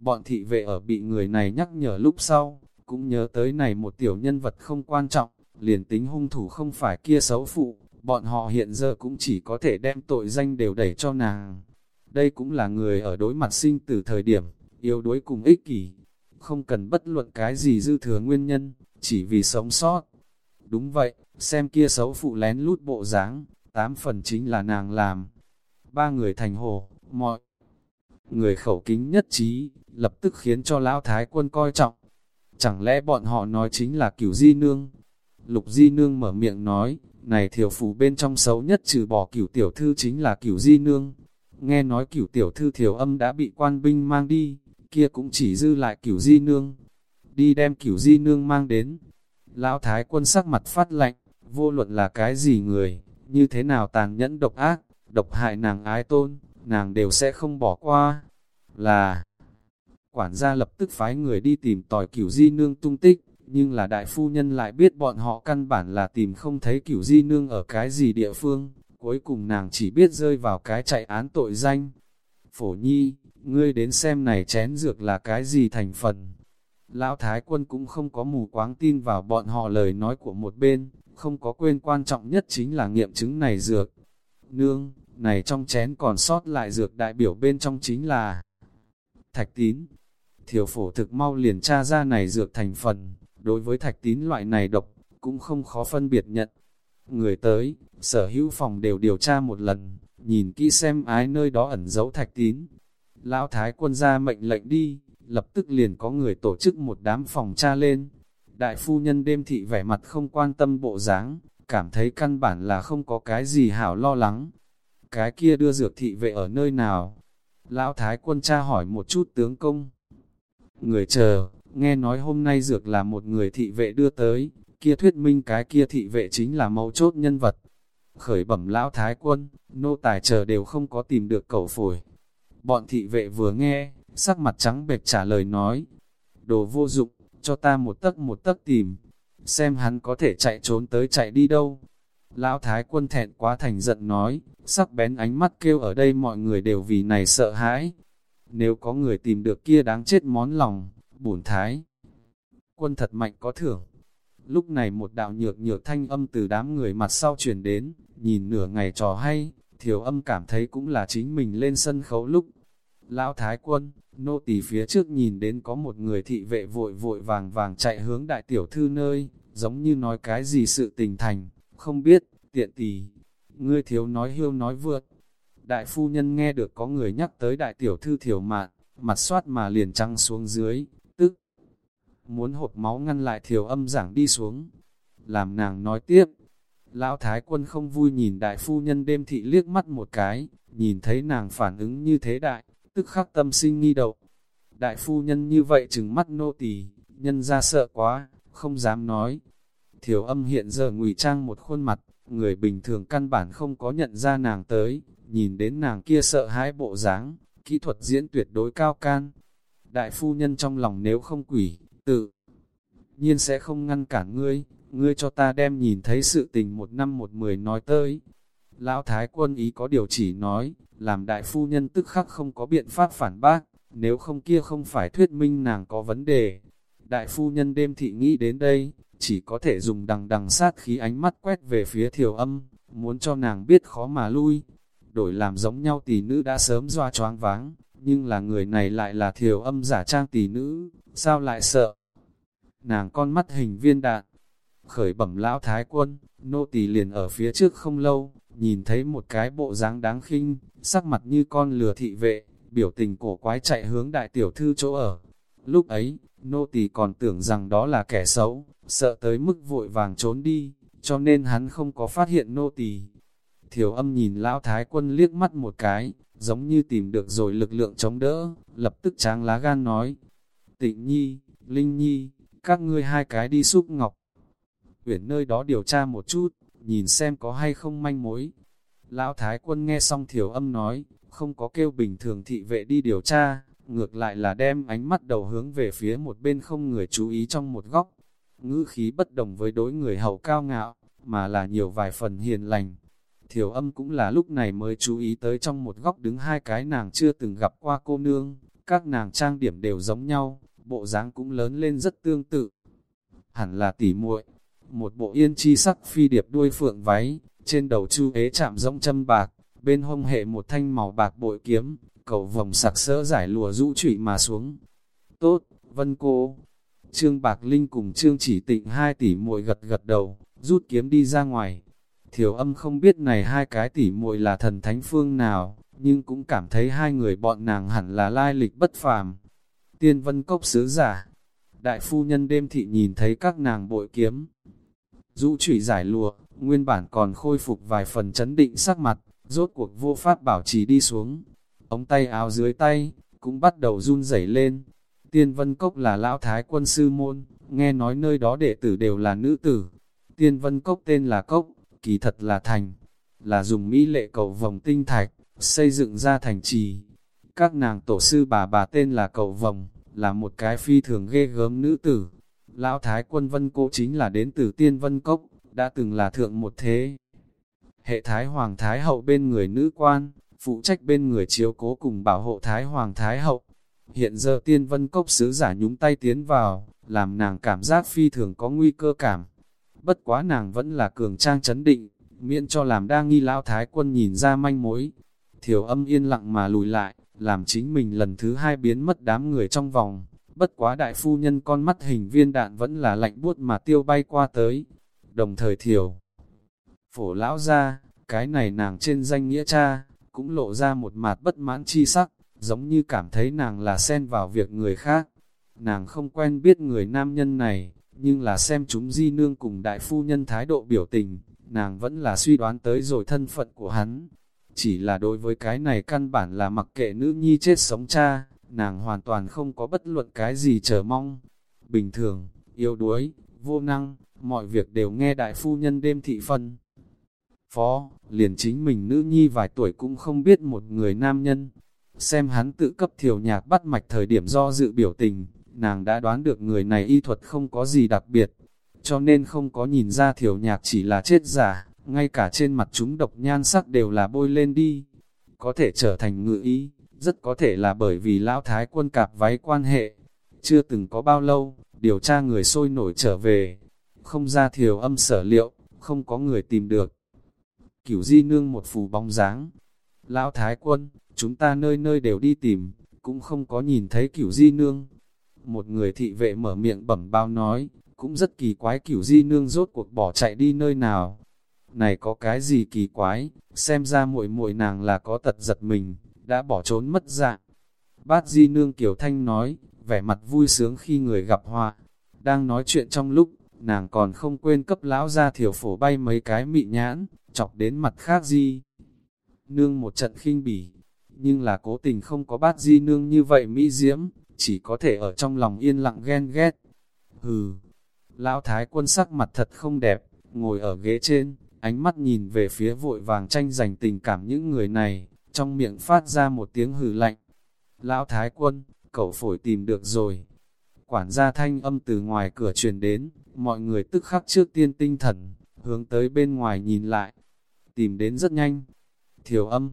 Bọn thị vệ ở bị người này nhắc nhở lúc sau, cũng nhớ tới này một tiểu nhân vật không quan trọng, liền tính hung thủ không phải kia xấu phụ, bọn họ hiện giờ cũng chỉ có thể đem tội danh đều đẩy cho nàng. Đây cũng là người ở đối mặt sinh từ thời điểm, yếu đuối cùng ích kỷ, không cần bất luận cái gì dư thừa nguyên nhân, chỉ vì sống sót. Đúng vậy, xem kia xấu phụ lén lút bộ dáng, tám phần chính là nàng làm. Ba người thành hồ, mọi người khẩu kính nhất trí, lập tức khiến cho lão thái quân coi trọng. Chẳng lẽ bọn họ nói chính là cửu di nương? Lục di nương mở miệng nói, này thiểu phủ bên trong xấu nhất trừ bỏ cửu tiểu thư chính là cửu di nương. Nghe nói cửu tiểu thư thiểu âm đã bị quan binh mang đi, kia cũng chỉ dư lại cửu di nương. Đi đem cửu di nương mang đến. Lão thái quân sắc mặt phát lạnh, vô luận là cái gì người, như thế nào tàn nhẫn độc ác, độc hại nàng ái tôn, nàng đều sẽ không bỏ qua. Là, quản gia lập tức phái người đi tìm tòi cửu di nương tung tích, nhưng là đại phu nhân lại biết bọn họ căn bản là tìm không thấy cửu di nương ở cái gì địa phương, cuối cùng nàng chỉ biết rơi vào cái chạy án tội danh. Phổ nhi, ngươi đến xem này chén dược là cái gì thành phần. Lão Thái quân cũng không có mù quáng tin vào bọn họ lời nói của một bên, không có quên quan trọng nhất chính là nghiệm chứng này dược. Nương, này trong chén còn sót lại dược đại biểu bên trong chính là thạch tín. Thiểu phổ thực mau liền tra ra này dược thành phần, đối với thạch tín loại này độc, cũng không khó phân biệt nhận. Người tới, sở hữu phòng đều điều tra một lần, nhìn kỹ xem ái nơi đó ẩn giấu thạch tín. Lão Thái quân ra mệnh lệnh đi, lập tức liền có người tổ chức một đám phòng tra lên. Đại phu nhân đêm thị vẻ mặt không quan tâm bộ dáng, cảm thấy căn bản là không có cái gì hảo lo lắng. Cái kia đưa dược thị vệ ở nơi nào? Lão Thái quân tra hỏi một chút tướng công. Người chờ, nghe nói hôm nay dược là một người thị vệ đưa tới, kia thuyết minh cái kia thị vệ chính là mấu chốt nhân vật. Khởi bẩm lão thái quân, nô tài chờ đều không có tìm được cậu phổi. Bọn thị vệ vừa nghe, sắc mặt trắng bệch trả lời nói, đồ vô dụng, cho ta một tấc một tấc tìm, xem hắn có thể chạy trốn tới chạy đi đâu. Lão thái quân thẹn quá thành giận nói, sắc bén ánh mắt kêu ở đây mọi người đều vì này sợ hãi. Nếu có người tìm được kia đáng chết món lòng, bổn thái. Quân thật mạnh có thưởng. Lúc này một đạo nhược nhược thanh âm từ đám người mặt sau chuyển đến, nhìn nửa ngày trò hay, thiểu âm cảm thấy cũng là chính mình lên sân khấu lúc. Lão Thái Quân, nô tỳ phía trước nhìn đến có một người thị vệ vội vội vàng vàng chạy hướng đại tiểu thư nơi, giống như nói cái gì sự tình thành, không biết, tiện tỳ ngươi thiếu nói hiêu nói vượt. Đại phu nhân nghe được có người nhắc tới đại tiểu thư thiểu mạn, mặt soát mà liền trăng xuống dưới, tức muốn hộp máu ngăn lại thiểu âm giảng đi xuống. Làm nàng nói tiếp, lão thái quân không vui nhìn đại phu nhân đêm thị liếc mắt một cái, nhìn thấy nàng phản ứng như thế đại, tức khắc tâm sinh nghi đậu. Đại phu nhân như vậy chừng mắt nô tỳ, nhân ra sợ quá, không dám nói. Thiểu âm hiện giờ ngụy trang một khuôn mặt, người bình thường căn bản không có nhận ra nàng tới, nhìn đến nàng kia sợ hãi bộ dáng, kỹ thuật diễn tuyệt đối cao can. Đại phu nhân trong lòng nếu không quỷ, tự nhiên sẽ không ngăn cản ngươi, ngươi cho ta đem nhìn thấy sự tình một năm một mười nói tới. Lão Thái quân ý có điều chỉ nói, làm đại phu nhân tức khắc không có biện pháp phản bác, nếu không kia không phải thuyết minh nàng có vấn đề. Đại phu nhân đêm thị nghĩ đến đây, chỉ có thể dùng đằng đằng sát khí ánh mắt quét về phía thiểu âm, muốn cho nàng biết khó mà lui. Đổi làm giống nhau tỷ nữ đã sớm doa choáng váng, nhưng là người này lại là thiểu âm giả trang tỷ nữ, sao lại sợ? Nàng con mắt hình viên đạn, khởi bẩm lão thái quân, nô tỳ liền ở phía trước không lâu, nhìn thấy một cái bộ dáng đáng khinh, sắc mặt như con lừa thị vệ, biểu tình cổ quái chạy hướng đại tiểu thư chỗ ở. Lúc ấy, nô tỳ còn tưởng rằng đó là kẻ xấu, sợ tới mức vội vàng trốn đi, cho nên hắn không có phát hiện nô tỳ. Thiểu âm nhìn lão thái quân liếc mắt một cái, giống như tìm được rồi lực lượng chống đỡ, lập tức tráng lá gan nói. Tịnh nhi, linh nhi, các ngươi hai cái đi xúc ngọc. Uyển nơi đó điều tra một chút, nhìn xem có hay không manh mối. Lão Thái quân nghe xong thiểu âm nói, không có kêu bình thường thị vệ đi điều tra, ngược lại là đem ánh mắt đầu hướng về phía một bên không người chú ý trong một góc. Ngữ khí bất đồng với đối người hậu cao ngạo, mà là nhiều vài phần hiền lành. Thiểu âm cũng là lúc này mới chú ý tới trong một góc đứng hai cái nàng chưa từng gặp qua cô nương, các nàng trang điểm đều giống nhau, bộ dáng cũng lớn lên rất tương tự. Hẳn là tỉ muội một bộ yên chi sắc phi điệp đuôi phượng váy, trên đầu chu ế chạm rỗng châm bạc, bên hông hệ một thanh màu bạc bội kiếm, cầu vòng sạc sỡ giải lùa rũ trụy mà xuống. Tốt, vân cô. Trương Bạc Linh cùng Trương Chỉ Tịnh hai tỷ muội gật gật đầu, rút kiếm đi ra ngoài. Thiểu âm không biết này hai cái tỷ muội là thần thánh phương nào, nhưng cũng cảm thấy hai người bọn nàng hẳn là lai lịch bất phàm. Tiên vân cốc sứ giả, đại phu nhân đêm thị nhìn thấy các nàng bội kiếm, rũ trụy giải lụa, nguyên bản còn khôi phục vài phần chấn định sắc mặt, rốt cuộc vô pháp bảo trì đi xuống. Ống tay áo dưới tay, cũng bắt đầu run rẩy lên. Tiên Vân Cốc là lão thái quân sư môn, nghe nói nơi đó đệ tử đều là nữ tử. Tiên Vân Cốc tên là Cốc, kỳ thật là thành, là dùng mỹ lệ cầu vòng tinh thạch, xây dựng ra thành trì. Các nàng tổ sư bà bà tên là cầu vòng, là một cái phi thường ghê gớm nữ tử, Lão Thái quân Vân Cô chính là đến từ Tiên Vân Cốc, đã từng là thượng một thế. Hệ Thái Hoàng Thái Hậu bên người nữ quan, phụ trách bên người chiếu cố cùng bảo hộ Thái Hoàng Thái Hậu. Hiện giờ Tiên Vân Cốc sứ giả nhúng tay tiến vào, làm nàng cảm giác phi thường có nguy cơ cảm. Bất quá nàng vẫn là cường trang chấn định, miễn cho làm đa nghi lão thái quân nhìn ra manh mối. Thiểu âm yên lặng mà lùi lại, làm chính mình lần thứ hai biến mất đám người trong vòng bất quá đại phu nhân con mắt hình viên đạn vẫn là lạnh buốt mà tiêu bay qua tới, đồng thời thiểu. Phổ lão ra, cái này nàng trên danh nghĩa cha, cũng lộ ra một mặt bất mãn chi sắc, giống như cảm thấy nàng là xen vào việc người khác. Nàng không quen biết người nam nhân này, nhưng là xem chúng di nương cùng đại phu nhân thái độ biểu tình, nàng vẫn là suy đoán tới rồi thân phận của hắn. Chỉ là đối với cái này căn bản là mặc kệ nữ nhi chết sống cha, nàng hoàn toàn không có bất luận cái gì chờ mong. Bình thường, yếu đuối, vô năng, mọi việc đều nghe đại phu nhân đêm thị phân. Phó, liền chính mình nữ nhi vài tuổi cũng không biết một người nam nhân. Xem hắn tự cấp thiểu nhạc bắt mạch thời điểm do dự biểu tình, nàng đã đoán được người này y thuật không có gì đặc biệt, cho nên không có nhìn ra thiểu nhạc chỉ là chết giả, ngay cả trên mặt chúng độc nhan sắc đều là bôi lên đi, có thể trở thành ngự ý rất có thể là bởi vì lão thái quân cạp váy quan hệ. Chưa từng có bao lâu, điều tra người sôi nổi trở về, không ra thiểu âm sở liệu, không có người tìm được. Cửu di nương một phù bóng dáng. Lão thái quân, chúng ta nơi nơi đều đi tìm, cũng không có nhìn thấy cửu di nương. Một người thị vệ mở miệng bẩm bao nói, cũng rất kỳ quái cửu di nương rốt cuộc bỏ chạy đi nơi nào. Này có cái gì kỳ quái, xem ra muội muội nàng là có tật giật mình, đã bỏ trốn mất dạng. Bát Di Nương Kiều Thanh nói, vẻ mặt vui sướng khi người gặp họa. Đang nói chuyện trong lúc, nàng còn không quên cấp lão ra thiểu phổ bay mấy cái mị nhãn, chọc đến mặt khác Di. Nương một trận khinh bỉ, nhưng là cố tình không có bát Di Nương như vậy mỹ diễm, chỉ có thể ở trong lòng yên lặng ghen ghét. Hừ, lão thái quân sắc mặt thật không đẹp, ngồi ở ghế trên, ánh mắt nhìn về phía vội vàng tranh giành tình cảm những người này, trong miệng phát ra một tiếng hử lạnh. Lão Thái Quân, cậu phổi tìm được rồi. Quản gia thanh âm từ ngoài cửa truyền đến, mọi người tức khắc trước tiên tinh thần, hướng tới bên ngoài nhìn lại. Tìm đến rất nhanh. Thiểu âm.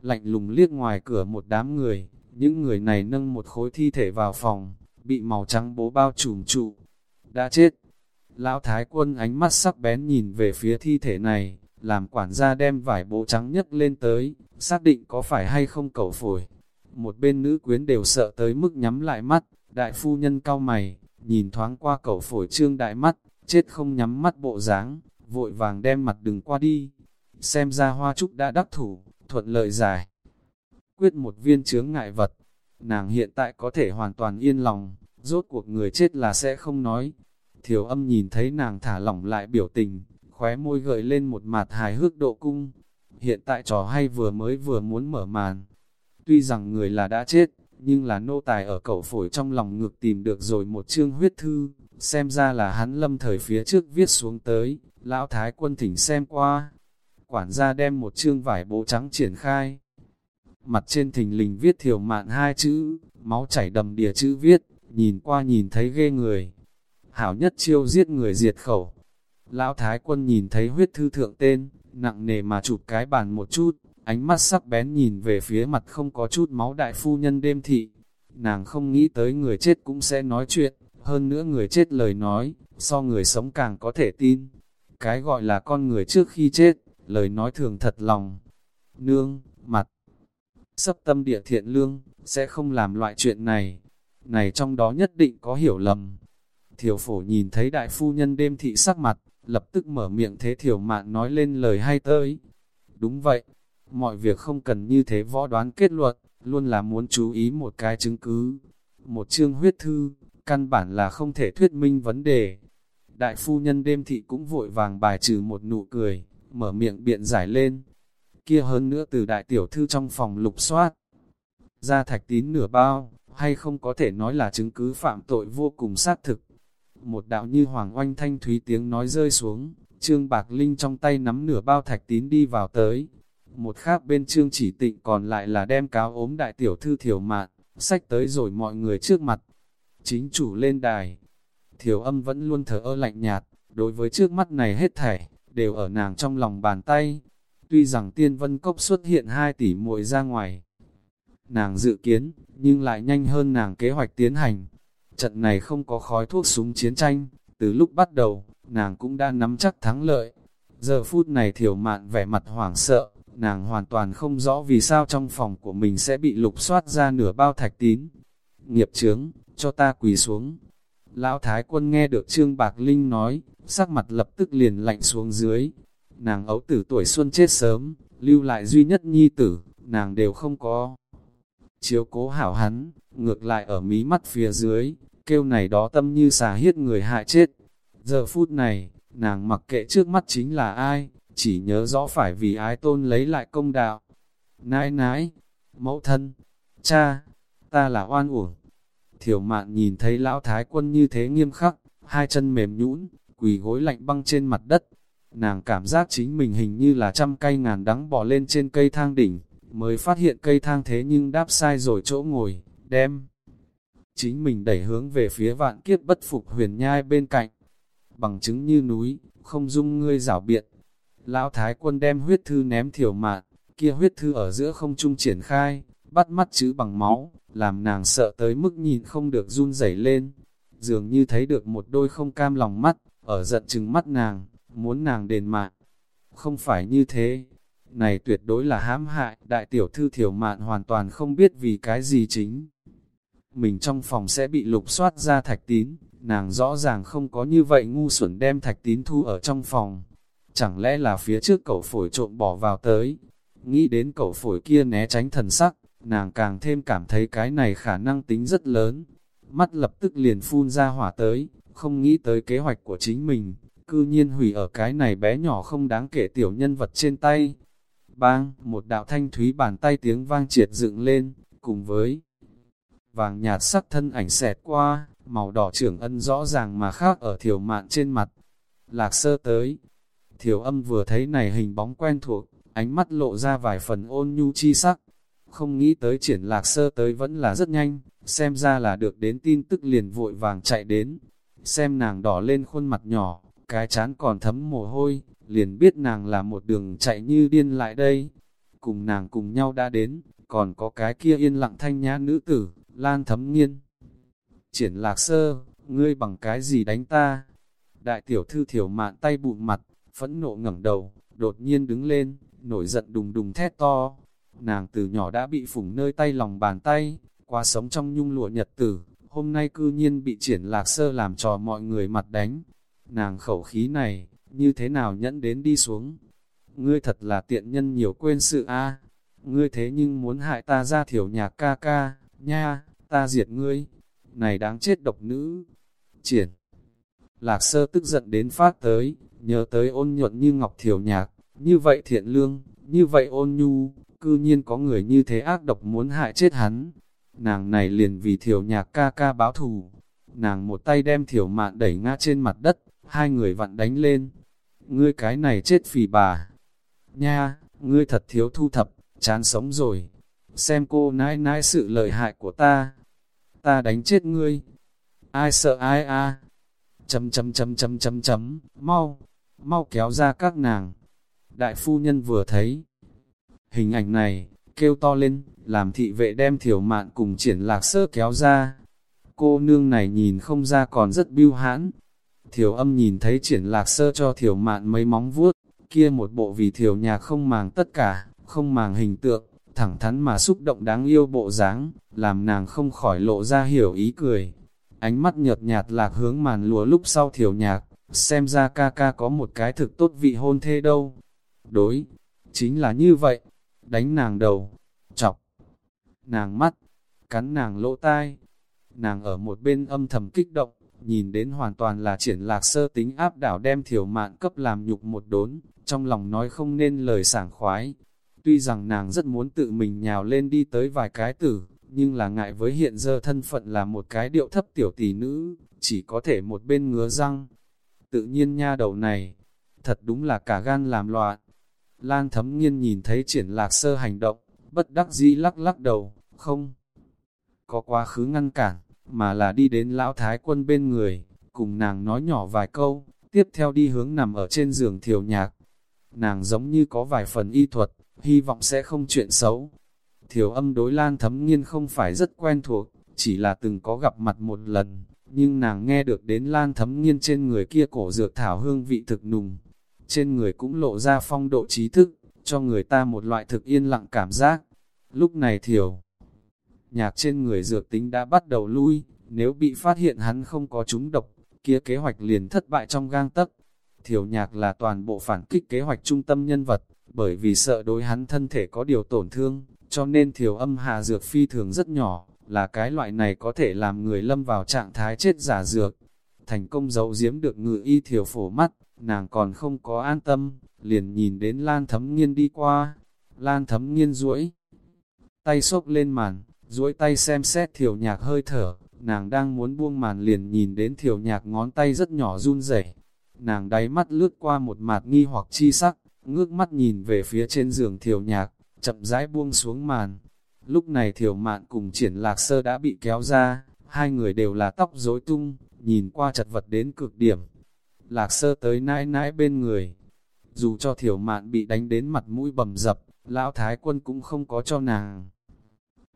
Lạnh lùng liếc ngoài cửa một đám người, những người này nâng một khối thi thể vào phòng, bị màu trắng bố bao trùm trụ. Đã chết. Lão Thái Quân ánh mắt sắc bén nhìn về phía thi thể này, làm quản gia đem vải bộ trắng nhấc lên tới, xác định có phải hay không cẩu phổi. Một bên nữ quyến đều sợ tới mức nhắm lại mắt, đại phu nhân cao mày, nhìn thoáng qua cẩu phổi trương đại mắt, chết không nhắm mắt bộ dáng, vội vàng đem mặt đừng qua đi. Xem ra hoa trúc đã đắc thủ, thuận lợi giải. Quyết một viên chướng ngại vật, nàng hiện tại có thể hoàn toàn yên lòng, rốt cuộc người chết là sẽ không nói. Thiểu âm nhìn thấy nàng thả lỏng lại biểu tình, khóe môi gợi lên một mặt hài hước độ cung. Hiện tại trò hay vừa mới vừa muốn mở màn. Tuy rằng người là đã chết, nhưng là nô tài ở cẩu phổi trong lòng ngược tìm được rồi một chương huyết thư, xem ra là hắn lâm thời phía trước viết xuống tới, lão thái quân thỉnh xem qua. Quản gia đem một chương vải bố trắng triển khai. Mặt trên thình lình viết thiểu mạn hai chữ, máu chảy đầm đìa chữ viết, nhìn qua nhìn thấy ghê người. Hảo nhất chiêu giết người diệt khẩu. Lão thái quân nhìn thấy huyết thư thượng tên, nặng nề mà chụp cái bàn một chút, ánh mắt sắc bén nhìn về phía mặt không có chút máu đại phu nhân đêm thị. Nàng không nghĩ tới người chết cũng sẽ nói chuyện, hơn nữa người chết lời nói, so người sống càng có thể tin. Cái gọi là con người trước khi chết, lời nói thường thật lòng. Nương, mặt, sấp tâm địa thiện lương, sẽ không làm loại chuyện này. Này trong đó nhất định có hiểu lầm. Thiểu phổ nhìn thấy đại phu nhân đêm thị sắc mặt, lập tức mở miệng thế thiểu mạn nói lên lời hay tới. Đúng vậy, mọi việc không cần như thế võ đoán kết luận, luôn là muốn chú ý một cái chứng cứ. Một chương huyết thư, căn bản là không thể thuyết minh vấn đề. Đại phu nhân đêm thị cũng vội vàng bài trừ một nụ cười, mở miệng biện giải lên. Kia hơn nữa từ đại tiểu thư trong phòng lục soát. Ra thạch tín nửa bao, hay không có thể nói là chứng cứ phạm tội vô cùng xác thực. Một đạo như hoàng oanh thanh thúy tiếng nói rơi xuống, Trương Bạc Linh trong tay nắm nửa bao thạch tín đi vào tới. Một khác bên Trương chỉ tịnh còn lại là đem cáo ốm đại tiểu thư thiểu mạn, sách tới rồi mọi người trước mặt. Chính chủ lên đài. Thiểu âm vẫn luôn thở ơ lạnh nhạt, đối với trước mắt này hết thảy, đều ở nàng trong lòng bàn tay. Tuy rằng tiên vân cốc xuất hiện 2 tỷ muội ra ngoài, nàng dự kiến, nhưng lại nhanh hơn nàng kế hoạch tiến hành. Trận này không có khói thuốc súng chiến tranh, từ lúc bắt đầu, nàng cũng đã nắm chắc thắng lợi. Giờ phút này thiểu mạn vẻ mặt hoảng sợ, nàng hoàn toàn không rõ vì sao trong phòng của mình sẽ bị lục soát ra nửa bao thạch tín. Nghiệp trướng, cho ta quỳ xuống. Lão Thái quân nghe được Trương Bạc Linh nói, sắc mặt lập tức liền lạnh xuống dưới. Nàng ấu tử tuổi xuân chết sớm, lưu lại duy nhất nhi tử, nàng đều không có. Chiếu cố hảo hắn, ngược lại ở mí mắt phía dưới, kêu này đó tâm như xà hiết người hại chết. Giờ phút này, nàng mặc kệ trước mắt chính là ai, chỉ nhớ rõ phải vì ái tôn lấy lại công đạo. Nãi nãi, mẫu thân, cha, ta là oan uổng. Thiểu mạn nhìn thấy lão thái quân như thế nghiêm khắc, hai chân mềm nhũn, quỳ gối lạnh băng trên mặt đất. Nàng cảm giác chính mình hình như là trăm cây ngàn đắng bỏ lên trên cây thang đỉnh, mới phát hiện cây thang thế nhưng đáp sai rồi chỗ ngồi, đem. Chính mình đẩy hướng về phía vạn kiếp bất phục huyền nhai bên cạnh, bằng chứng như núi, không dung ngươi rảo biện. Lão Thái quân đem huyết thư ném thiểu mạn, kia huyết thư ở giữa không trung triển khai, bắt mắt chữ bằng máu, làm nàng sợ tới mức nhìn không được run rẩy lên. Dường như thấy được một đôi không cam lòng mắt, ở giận chừng mắt nàng, muốn nàng đền mạng. Không phải như thế, này tuyệt đối là hãm hại, đại tiểu thư thiểu mạn hoàn toàn không biết vì cái gì chính. Mình trong phòng sẽ bị lục soát ra thạch tín, nàng rõ ràng không có như vậy ngu xuẩn đem thạch tín thu ở trong phòng. Chẳng lẽ là phía trước cậu phổi trộm bỏ vào tới, nghĩ đến cậu phổi kia né tránh thần sắc, nàng càng thêm cảm thấy cái này khả năng tính rất lớn. Mắt lập tức liền phun ra hỏa tới, không nghĩ tới kế hoạch của chính mình, cư nhiên hủy ở cái này bé nhỏ không đáng kể tiểu nhân vật trên tay. Bang, một đạo thanh thúy bàn tay tiếng vang triệt dựng lên, cùng với vàng nhạt sắc thân ảnh xẹt qua, màu đỏ trưởng ân rõ ràng mà khác ở thiểu mạn trên mặt. Lạc sơ tới, thiểu âm vừa thấy này hình bóng quen thuộc, ánh mắt lộ ra vài phần ôn nhu chi sắc. Không nghĩ tới triển lạc sơ tới vẫn là rất nhanh, xem ra là được đến tin tức liền vội vàng chạy đến. Xem nàng đỏ lên khuôn mặt nhỏ, cái chán còn thấm mồ hôi, liền biết nàng là một đường chạy như điên lại đây. Cùng nàng cùng nhau đã đến, còn có cái kia yên lặng thanh nhã nữ tử, Lan Thấm Nghiên. Triển lạc sơ, ngươi bằng cái gì đánh ta? Đại tiểu thư thiểu mạn tay bụng mặt, phẫn nộ ngẩng đầu, đột nhiên đứng lên, nổi giận đùng đùng thét to. Nàng từ nhỏ đã bị phủng nơi tay lòng bàn tay, qua sống trong nhung lụa nhật tử, hôm nay cư nhiên bị triển lạc sơ làm trò mọi người mặt đánh. Nàng khẩu khí này, như thế nào nhẫn đến đi xuống. Ngươi thật là tiện nhân nhiều quên sự a Ngươi thế nhưng muốn hại ta ra thiểu nhạc ca ca, nha, ta diệt ngươi. Này đáng chết độc nữ. Triển. Lạc sơ tức giận đến phát tới, nhớ tới ôn nhuận như ngọc thiểu nhạc, như vậy thiện lương, như vậy ôn nhu, cư nhiên có người như thế ác độc muốn hại chết hắn. Nàng này liền vì thiểu nhạc ca ca báo thù. Nàng một tay đem thiểu mạn đẩy ngã trên mặt đất, hai người vặn đánh lên. Ngươi cái này chết phì bà. Nha, ngươi thật thiếu thu thập, chán sống rồi. Xem cô nãi nãi sự lợi hại của ta. Ta đánh chết ngươi. Ai sợ ai a? Chấm chấm chấm chấm chấm chấm, mau, mau kéo ra các nàng. Đại phu nhân vừa thấy hình ảnh này, kêu to lên, làm thị vệ đem thiểu mạn cùng triển lạc sơ kéo ra. Cô nương này nhìn không ra còn rất biêu hãn. Thiểu âm nhìn thấy triển lạc sơ cho thiểu mạn mấy móng vuốt, kia một bộ vì thiểu nhà không màng tất cả, không màng hình tượng, thẳng thắn mà xúc động đáng yêu bộ dáng, làm nàng không khỏi lộ ra hiểu ý cười. Ánh mắt nhợt nhạt lạc hướng màn lúa lúc sau thiểu nhạc, xem ra ca ca có một cái thực tốt vị hôn thê đâu. Đối, chính là như vậy, đánh nàng đầu, chọc, nàng mắt, cắn nàng lỗ tai. Nàng ở một bên âm thầm kích động, nhìn đến hoàn toàn là triển lạc sơ tính áp đảo đem thiểu mạn cấp làm nhục một đốn, trong lòng nói không nên lời sảng khoái. Tuy rằng nàng rất muốn tự mình nhào lên đi tới vài cái tử, nhưng là ngại với hiện giờ thân phận là một cái điệu thấp tiểu tỷ nữ, chỉ có thể một bên ngứa răng. Tự nhiên nha đầu này, thật đúng là cả gan làm loạn. Lan thấm nghiên nhìn thấy triển lạc sơ hành động, bất đắc dĩ lắc lắc đầu, không có quá khứ ngăn cản, mà là đi đến lão thái quân bên người, cùng nàng nói nhỏ vài câu, tiếp theo đi hướng nằm ở trên giường thiều nhạc. Nàng giống như có vài phần y thuật, hy vọng sẽ không chuyện xấu. Thiểu âm đối lan thấm nghiên không phải rất quen thuộc, chỉ là từng có gặp mặt một lần, nhưng nàng nghe được đến lan thấm nghiên trên người kia cổ dược thảo hương vị thực nùng. Trên người cũng lộ ra phong độ trí thức, cho người ta một loại thực yên lặng cảm giác. Lúc này thiểu, nhạc trên người dược tính đã bắt đầu lui, nếu bị phát hiện hắn không có trúng độc, kia kế hoạch liền thất bại trong gang tấc. Thiểu nhạc là toàn bộ phản kích kế hoạch trung tâm nhân vật, bởi vì sợ đối hắn thân thể có điều tổn thương, cho nên thiểu âm hạ dược phi thường rất nhỏ, là cái loại này có thể làm người lâm vào trạng thái chết giả dược. Thành công giấu giếm được ngự y thiểu phổ mắt, nàng còn không có an tâm, liền nhìn đến Lan Thấm Nghiên đi qua. Lan Thấm Nghiên duỗi tay xốc lên màn, duỗi tay xem xét thiểu nhạc hơi thở, nàng đang muốn buông màn liền nhìn đến thiểu nhạc ngón tay rất nhỏ run rẩy. Nàng đáy mắt lướt qua một mạt nghi hoặc chi sắc, ngước mắt nhìn về phía trên giường thiểu nhạc, chậm rãi buông xuống màn. Lúc này thiểu mạn cùng triển lạc sơ đã bị kéo ra, hai người đều là tóc rối tung, nhìn qua chật vật đến cực điểm. Lạc sơ tới nãi nãi bên người. Dù cho thiểu mạn bị đánh đến mặt mũi bầm dập, lão thái quân cũng không có cho nàng.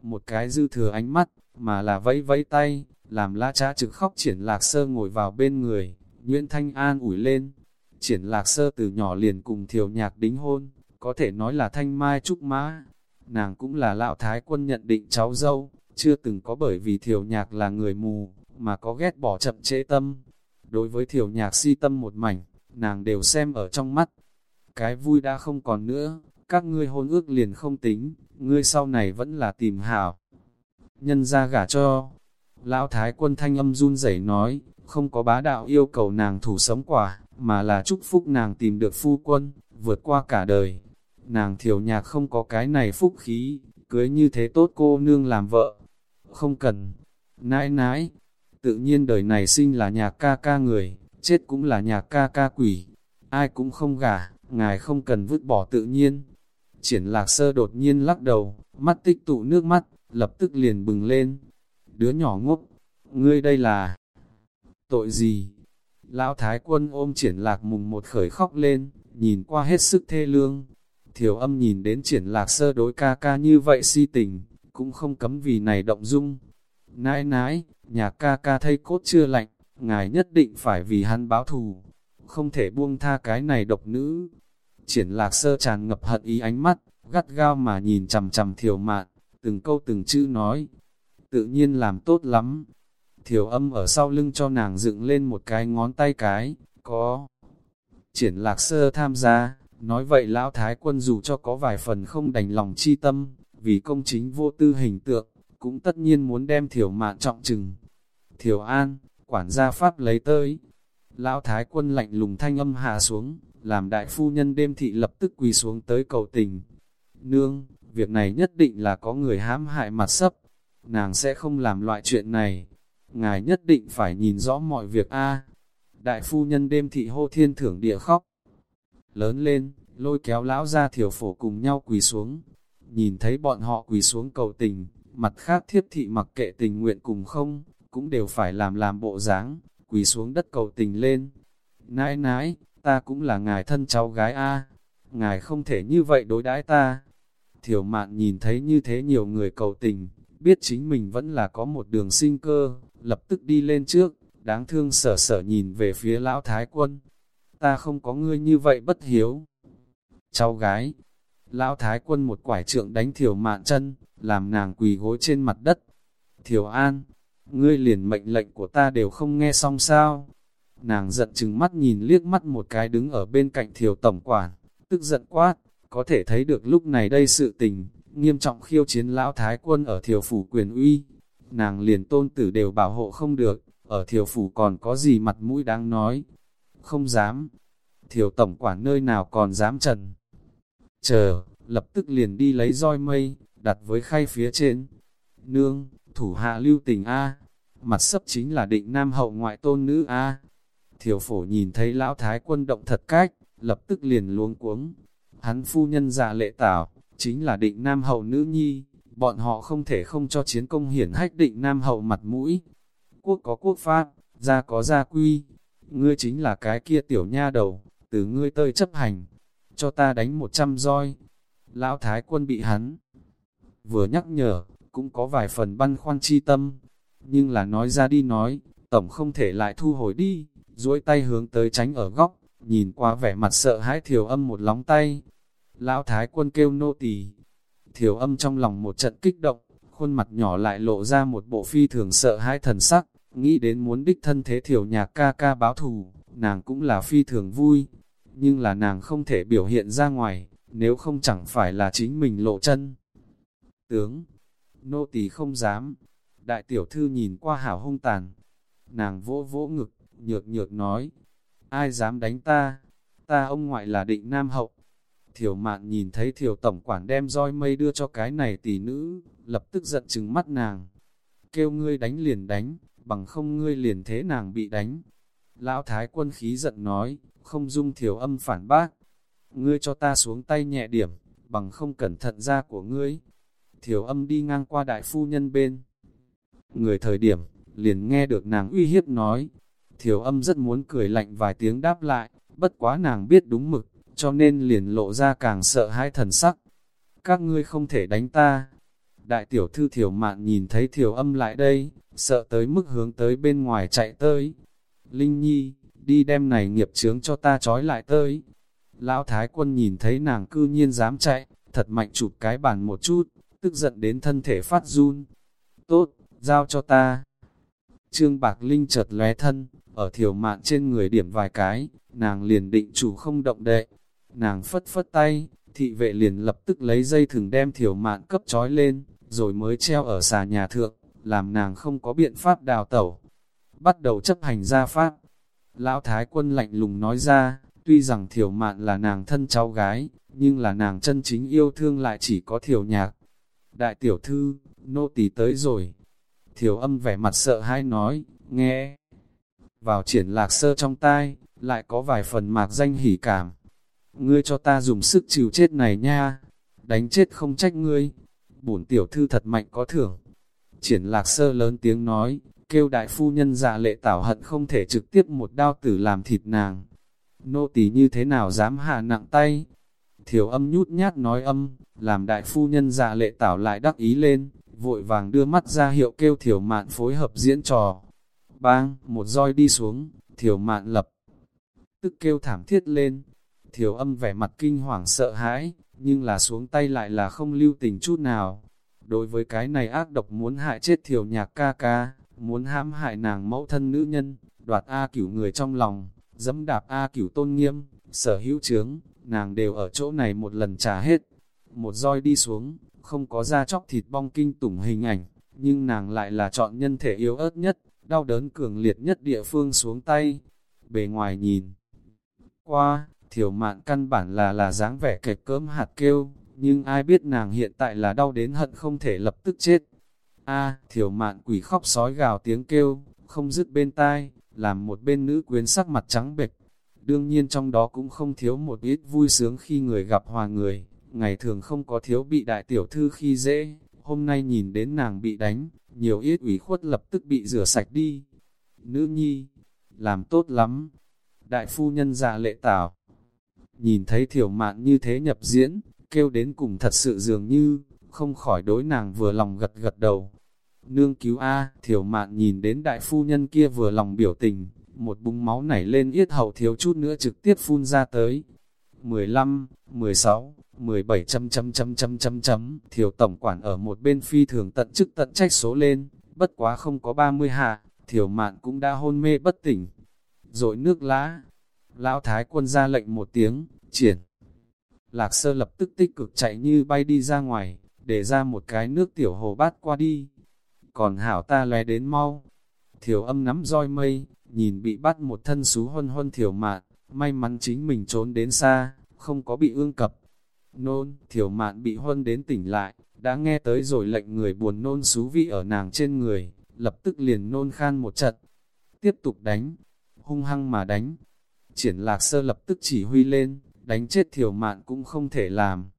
Một cái dư thừa ánh mắt, mà là vẫy vẫy tay, làm la trá trực khóc triển lạc sơ ngồi vào bên người, Nguyễn Thanh An ủi lên. Triển lạc sơ từ nhỏ liền cùng thiểu nhạc đính hôn, có thể nói là thanh mai trúc mã. Nàng cũng là lão thái quân nhận định cháu dâu, chưa từng có bởi vì thiểu nhạc là người mù, mà có ghét bỏ chậm trễ tâm. Đối với thiểu nhạc si tâm một mảnh, nàng đều xem ở trong mắt. Cái vui đã không còn nữa, các ngươi hôn ước liền không tính, ngươi sau này vẫn là tìm hảo. Nhân ra gả cho, lão thái quân thanh âm run rẩy nói, không có bá đạo yêu cầu nàng thủ sống quả, mà là chúc phúc nàng tìm được phu quân, vượt qua cả đời. Nàng thiểu nhạc không có cái này phúc khí, cưới như thế tốt cô nương làm vợ. Không cần, nãi nãi, tự nhiên đời này sinh là nhạc ca ca người, chết cũng là nhạc ca ca quỷ. Ai cũng không gả, ngài không cần vứt bỏ tự nhiên. Triển lạc sơ đột nhiên lắc đầu, mắt tích tụ nước mắt, lập tức liền bừng lên. Đứa nhỏ ngốc, ngươi đây là tội gì? Lão Thái quân ôm triển lạc mùng một khởi khóc lên, nhìn qua hết sức thê lương. Thiểu âm nhìn đến triển lạc sơ đối ca ca như vậy si tình, cũng không cấm vì này động dung. Nãi nãi, nhà ca ca thay cốt chưa lạnh, ngài nhất định phải vì hắn báo thù, không thể buông tha cái này độc nữ. Triển lạc sơ tràn ngập hận ý ánh mắt, gắt gao mà nhìn chầm chầm thiểu mạn, từng câu từng chữ nói. Tự nhiên làm tốt lắm. Thiểu âm ở sau lưng cho nàng dựng lên một cái ngón tay cái, có. Triển lạc sơ tham gia, nói vậy lão thái quân dù cho có vài phần không đành lòng chi tâm, vì công chính vô tư hình tượng, cũng tất nhiên muốn đem thiểu mạn trọng trừng. Thiểu an, quản gia pháp lấy tới. Lão thái quân lạnh lùng thanh âm hạ xuống, làm đại phu nhân đêm thị lập tức quỳ xuống tới cầu tình. Nương, việc này nhất định là có người hãm hại mặt sấp, nàng sẽ không làm loại chuyện này. Ngài nhất định phải nhìn rõ mọi việc a. Đại phu nhân đêm thị hô thiên thưởng địa khóc. Lớn lên, lôi kéo lão ra thiểu phổ cùng nhau quỳ xuống. Nhìn thấy bọn họ quỳ xuống cầu tình, mặt khác thiếp thị mặc kệ tình nguyện cùng không, cũng đều phải làm làm bộ dáng, quỳ xuống đất cầu tình lên. Nãi nãi, ta cũng là ngài thân cháu gái A, ngài không thể như vậy đối đãi ta. Thiểu mạn nhìn thấy như thế nhiều người cầu tình, biết chính mình vẫn là có một đường sinh cơ, lập tức đi lên trước, đáng thương sở sở nhìn về phía lão thái quân. Ta không có ngươi như vậy bất hiếu. Cháu gái, lão thái quân một quải trượng đánh thiểu mạn chân, làm nàng quỳ gối trên mặt đất. Thiểu an, ngươi liền mệnh lệnh của ta đều không nghe xong sao. Nàng giận chừng mắt nhìn liếc mắt một cái đứng ở bên cạnh thiểu tổng quản, tức giận quát, có thể thấy được lúc này đây sự tình, nghiêm trọng khiêu chiến lão thái quân ở thiểu phủ quyền uy. Nàng liền tôn tử đều bảo hộ không được, ở thiểu phủ còn có gì mặt mũi đáng nói. Không dám, thiểu tổng quản nơi nào còn dám trần. Chờ, lập tức liền đi lấy roi mây, đặt với khay phía trên. Nương, thủ hạ lưu tình A, mặt sấp chính là định nam hậu ngoại tôn nữ A. Thiểu phổ nhìn thấy lão thái quân động thật cách, lập tức liền luống cuống. Hắn phu nhân già lệ tảo, chính là định nam hậu nữ nhi, bọn họ không thể không cho chiến công hiển hách định nam hậu mặt mũi. Quốc có quốc pháp, gia có gia quy, ngươi chính là cái kia tiểu nha đầu, từ ngươi tơi chấp hành, cho ta đánh một trăm roi. Lão thái quân bị hắn vừa nhắc nhở, cũng có vài phần băn khoăn chi tâm, nhưng là nói ra đi nói, tổng không thể lại thu hồi đi, duỗi tay hướng tới tránh ở góc, nhìn qua vẻ mặt sợ hãi thiểu âm một lóng tay. Lão thái quân kêu nô tỳ thiểu âm trong lòng một trận kích động, khuôn mặt nhỏ lại lộ ra một bộ phi thường sợ hãi thần sắc, nghĩ đến muốn đích thân thế thiểu nhạc ca ca báo thù, nàng cũng là phi thường vui, nhưng là nàng không thể biểu hiện ra ngoài, nếu không chẳng phải là chính mình lộ chân. Tướng, nô tỳ không dám. Đại tiểu thư nhìn qua hảo hung tàn. Nàng vỗ vỗ ngực, nhược nhược nói. Ai dám đánh ta? Ta ông ngoại là định nam hậu. Thiểu mạn nhìn thấy thiểu tổng quản đem roi mây đưa cho cái này tỷ nữ, lập tức giận chừng mắt nàng. Kêu ngươi đánh liền đánh, bằng không ngươi liền thế nàng bị đánh. Lão thái quân khí giận nói, không dung thiểu âm phản bác. Ngươi cho ta xuống tay nhẹ điểm, bằng không cẩn thận ra của ngươi thiểu âm đi ngang qua đại phu nhân bên. Người thời điểm, liền nghe được nàng uy hiếp nói. Thiểu âm rất muốn cười lạnh vài tiếng đáp lại, bất quá nàng biết đúng mực, cho nên liền lộ ra càng sợ hãi thần sắc. Các ngươi không thể đánh ta. Đại tiểu thư thiểu mạn nhìn thấy thiểu âm lại đây, sợ tới mức hướng tới bên ngoài chạy tới. Linh Nhi, đi đem này nghiệp chướng cho ta trói lại tới. Lão Thái quân nhìn thấy nàng cư nhiên dám chạy, thật mạnh chụp cái bàn một chút, tức giận đến thân thể phát run. Tốt, giao cho ta. Trương Bạc Linh chợt lóe thân, ở thiểu mạn trên người điểm vài cái, nàng liền định chủ không động đệ. Nàng phất phất tay, thị vệ liền lập tức lấy dây thừng đem thiểu mạn cấp trói lên, rồi mới treo ở xà nhà thượng, làm nàng không có biện pháp đào tẩu. Bắt đầu chấp hành gia pháp. Lão Thái quân lạnh lùng nói ra, tuy rằng thiểu mạn là nàng thân cháu gái, nhưng là nàng chân chính yêu thương lại chỉ có thiểu nhạc. Đại tiểu thư, nô tỳ tới rồi. Thiểu âm vẻ mặt sợ hãi nói, nghe. Vào triển lạc sơ trong tai, lại có vài phần mạc danh hỉ cảm. Ngươi cho ta dùng sức chịu chết này nha. Đánh chết không trách ngươi. Bổn tiểu thư thật mạnh có thưởng. Triển lạc sơ lớn tiếng nói, kêu đại phu nhân dạ lệ tảo hận không thể trực tiếp một đao tử làm thịt nàng. Nô tỳ như thế nào dám hạ nặng tay? Thiểu âm nhút nhát nói âm, làm đại phu nhân dạ lệ tảo lại đắc ý lên, vội vàng đưa mắt ra hiệu kêu thiểu mạn phối hợp diễn trò. Bang, một roi đi xuống, thiểu mạn lập, tức kêu thảm thiết lên. Thiểu âm vẻ mặt kinh hoàng sợ hãi, nhưng là xuống tay lại là không lưu tình chút nào. Đối với cái này ác độc muốn hại chết thiểu nhạc ca ca, muốn hãm hại nàng mẫu thân nữ nhân, đoạt A cửu người trong lòng, dẫm đạp A cửu tôn nghiêm, sở hữu trướng, nàng đều ở chỗ này một lần trả hết. Một roi đi xuống, không có da chóc thịt bong kinh tủng hình ảnh, nhưng nàng lại là chọn nhân thể yếu ớt nhất, đau đớn cường liệt nhất địa phương xuống tay. Bề ngoài nhìn qua, thiểu mạn căn bản là là dáng vẻ kẹp cơm hạt kêu, nhưng ai biết nàng hiện tại là đau đến hận không thể lập tức chết. A, thiểu mạn quỷ khóc sói gào tiếng kêu, không dứt bên tai, làm một bên nữ quyến sắc mặt trắng bệch. Đương nhiên trong đó cũng không thiếu một ít vui sướng khi người gặp hòa người, ngày thường không có thiếu bị đại tiểu thư khi dễ, hôm nay nhìn đến nàng bị đánh, nhiều ít ủy khuất lập tức bị rửa sạch đi. Nữ nhi, làm tốt lắm. Đại phu nhân già lệ tảo, nhìn thấy thiểu mạn như thế nhập diễn, kêu đến cùng thật sự dường như, không khỏi đối nàng vừa lòng gật gật đầu. Nương cứu A, thiểu mạn nhìn đến đại phu nhân kia vừa lòng biểu tình, một búng máu nảy lên yết hầu thiếu chút nữa trực tiếp phun ra tới. 15, 16, 17 chấm chấm chấm chấm chấm chấm, thiểu tổng quản ở một bên phi thường tận chức tận trách số lên, bất quá không có 30 hạ, thiểu mạn cũng đã hôn mê bất tỉnh. Rồi nước lá, lão thái quân ra lệnh một tiếng, triển. Lạc sơ lập tức tích cực chạy như bay đi ra ngoài, để ra một cái nước tiểu hồ bát qua đi. Còn hảo ta lé đến mau. Thiểu âm nắm roi mây, nhìn bị bắt một thân xú huân huân thiểu mạn, may mắn chính mình trốn đến xa, không có bị ương cập. Nôn, thiểu mạn bị huân đến tỉnh lại, đã nghe tới rồi lệnh người buồn nôn xú vị ở nàng trên người, lập tức liền nôn khan một trận. Tiếp tục đánh, hung hăng mà đánh. Triển lạc sơ lập tức chỉ huy lên, đánh chết thiểu mạn cũng không thể làm.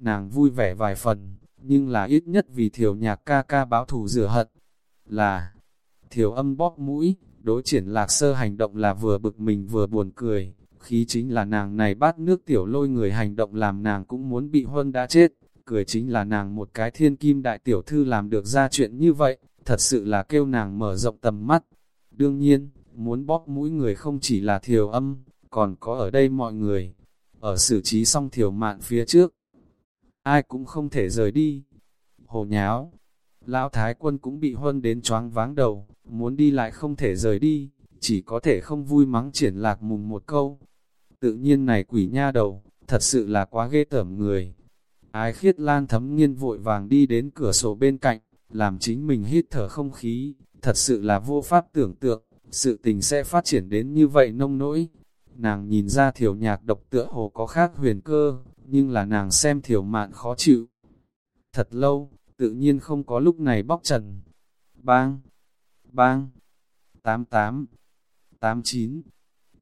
Nàng vui vẻ vài phần, nhưng là ít nhất vì thiểu nhạc ca ca báo thù rửa hận. Là, thiểu âm bóp mũi, đối triển lạc sơ hành động là vừa bực mình vừa buồn cười, khí chính là nàng này bát nước tiểu lôi người hành động làm nàng cũng muốn bị huân đã chết, cười chính là nàng một cái thiên kim đại tiểu thư làm được ra chuyện như vậy, thật sự là kêu nàng mở rộng tầm mắt. Đương nhiên, muốn bóp mũi người không chỉ là thiểu âm, còn có ở đây mọi người. Ở xử trí xong thiểu mạn phía trước, ai cũng không thể rời đi. Hồ nháo, lão thái quân cũng bị huân đến choáng váng đầu, muốn đi lại không thể rời đi, chỉ có thể không vui mắng triển lạc mùng một câu. Tự nhiên này quỷ nha đầu, thật sự là quá ghê tởm người. Ái khiết lan thấm nghiên vội vàng đi đến cửa sổ bên cạnh, làm chính mình hít thở không khí, thật sự là vô pháp tưởng tượng, sự tình sẽ phát triển đến như vậy nông nỗi. Nàng nhìn ra thiểu nhạc độc tựa hồ có khác huyền cơ, nhưng là nàng xem thiểu mạn khó chịu. Thật lâu, tự nhiên không có lúc này bóc trần. Bang! Bang! 88! 89!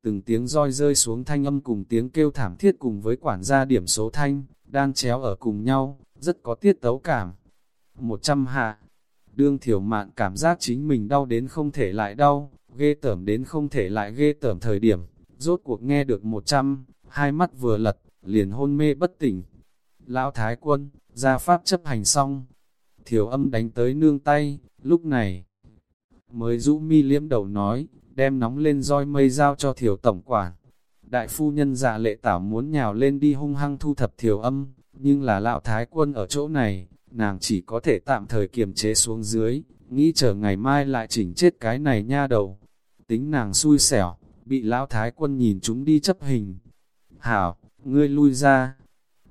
Từng tiếng roi rơi xuống thanh âm cùng tiếng kêu thảm thiết cùng với quản gia điểm số thanh, đang chéo ở cùng nhau, rất có tiết tấu cảm. 100 hạ! Đương thiểu mạn cảm giác chính mình đau đến không thể lại đau, ghê tởm đến không thể lại ghê tởm thời điểm, rốt cuộc nghe được 100, hai mắt vừa lật, liền hôn mê bất tỉnh. Lão Thái Quân, ra pháp chấp hành xong, thiểu âm đánh tới nương tay, lúc này mới rũ mi liếm đầu nói, đem nóng lên roi mây giao cho thiểu tổng quản. Đại phu nhân dạ lệ tảo muốn nhào lên đi hung hăng thu thập thiểu âm, nhưng là lão thái quân ở chỗ này, nàng chỉ có thể tạm thời kiềm chế xuống dưới, nghĩ chờ ngày mai lại chỉnh chết cái này nha đầu. Tính nàng xui xẻo, bị lão thái quân nhìn chúng đi chấp hình. Hảo, ngươi lui ra.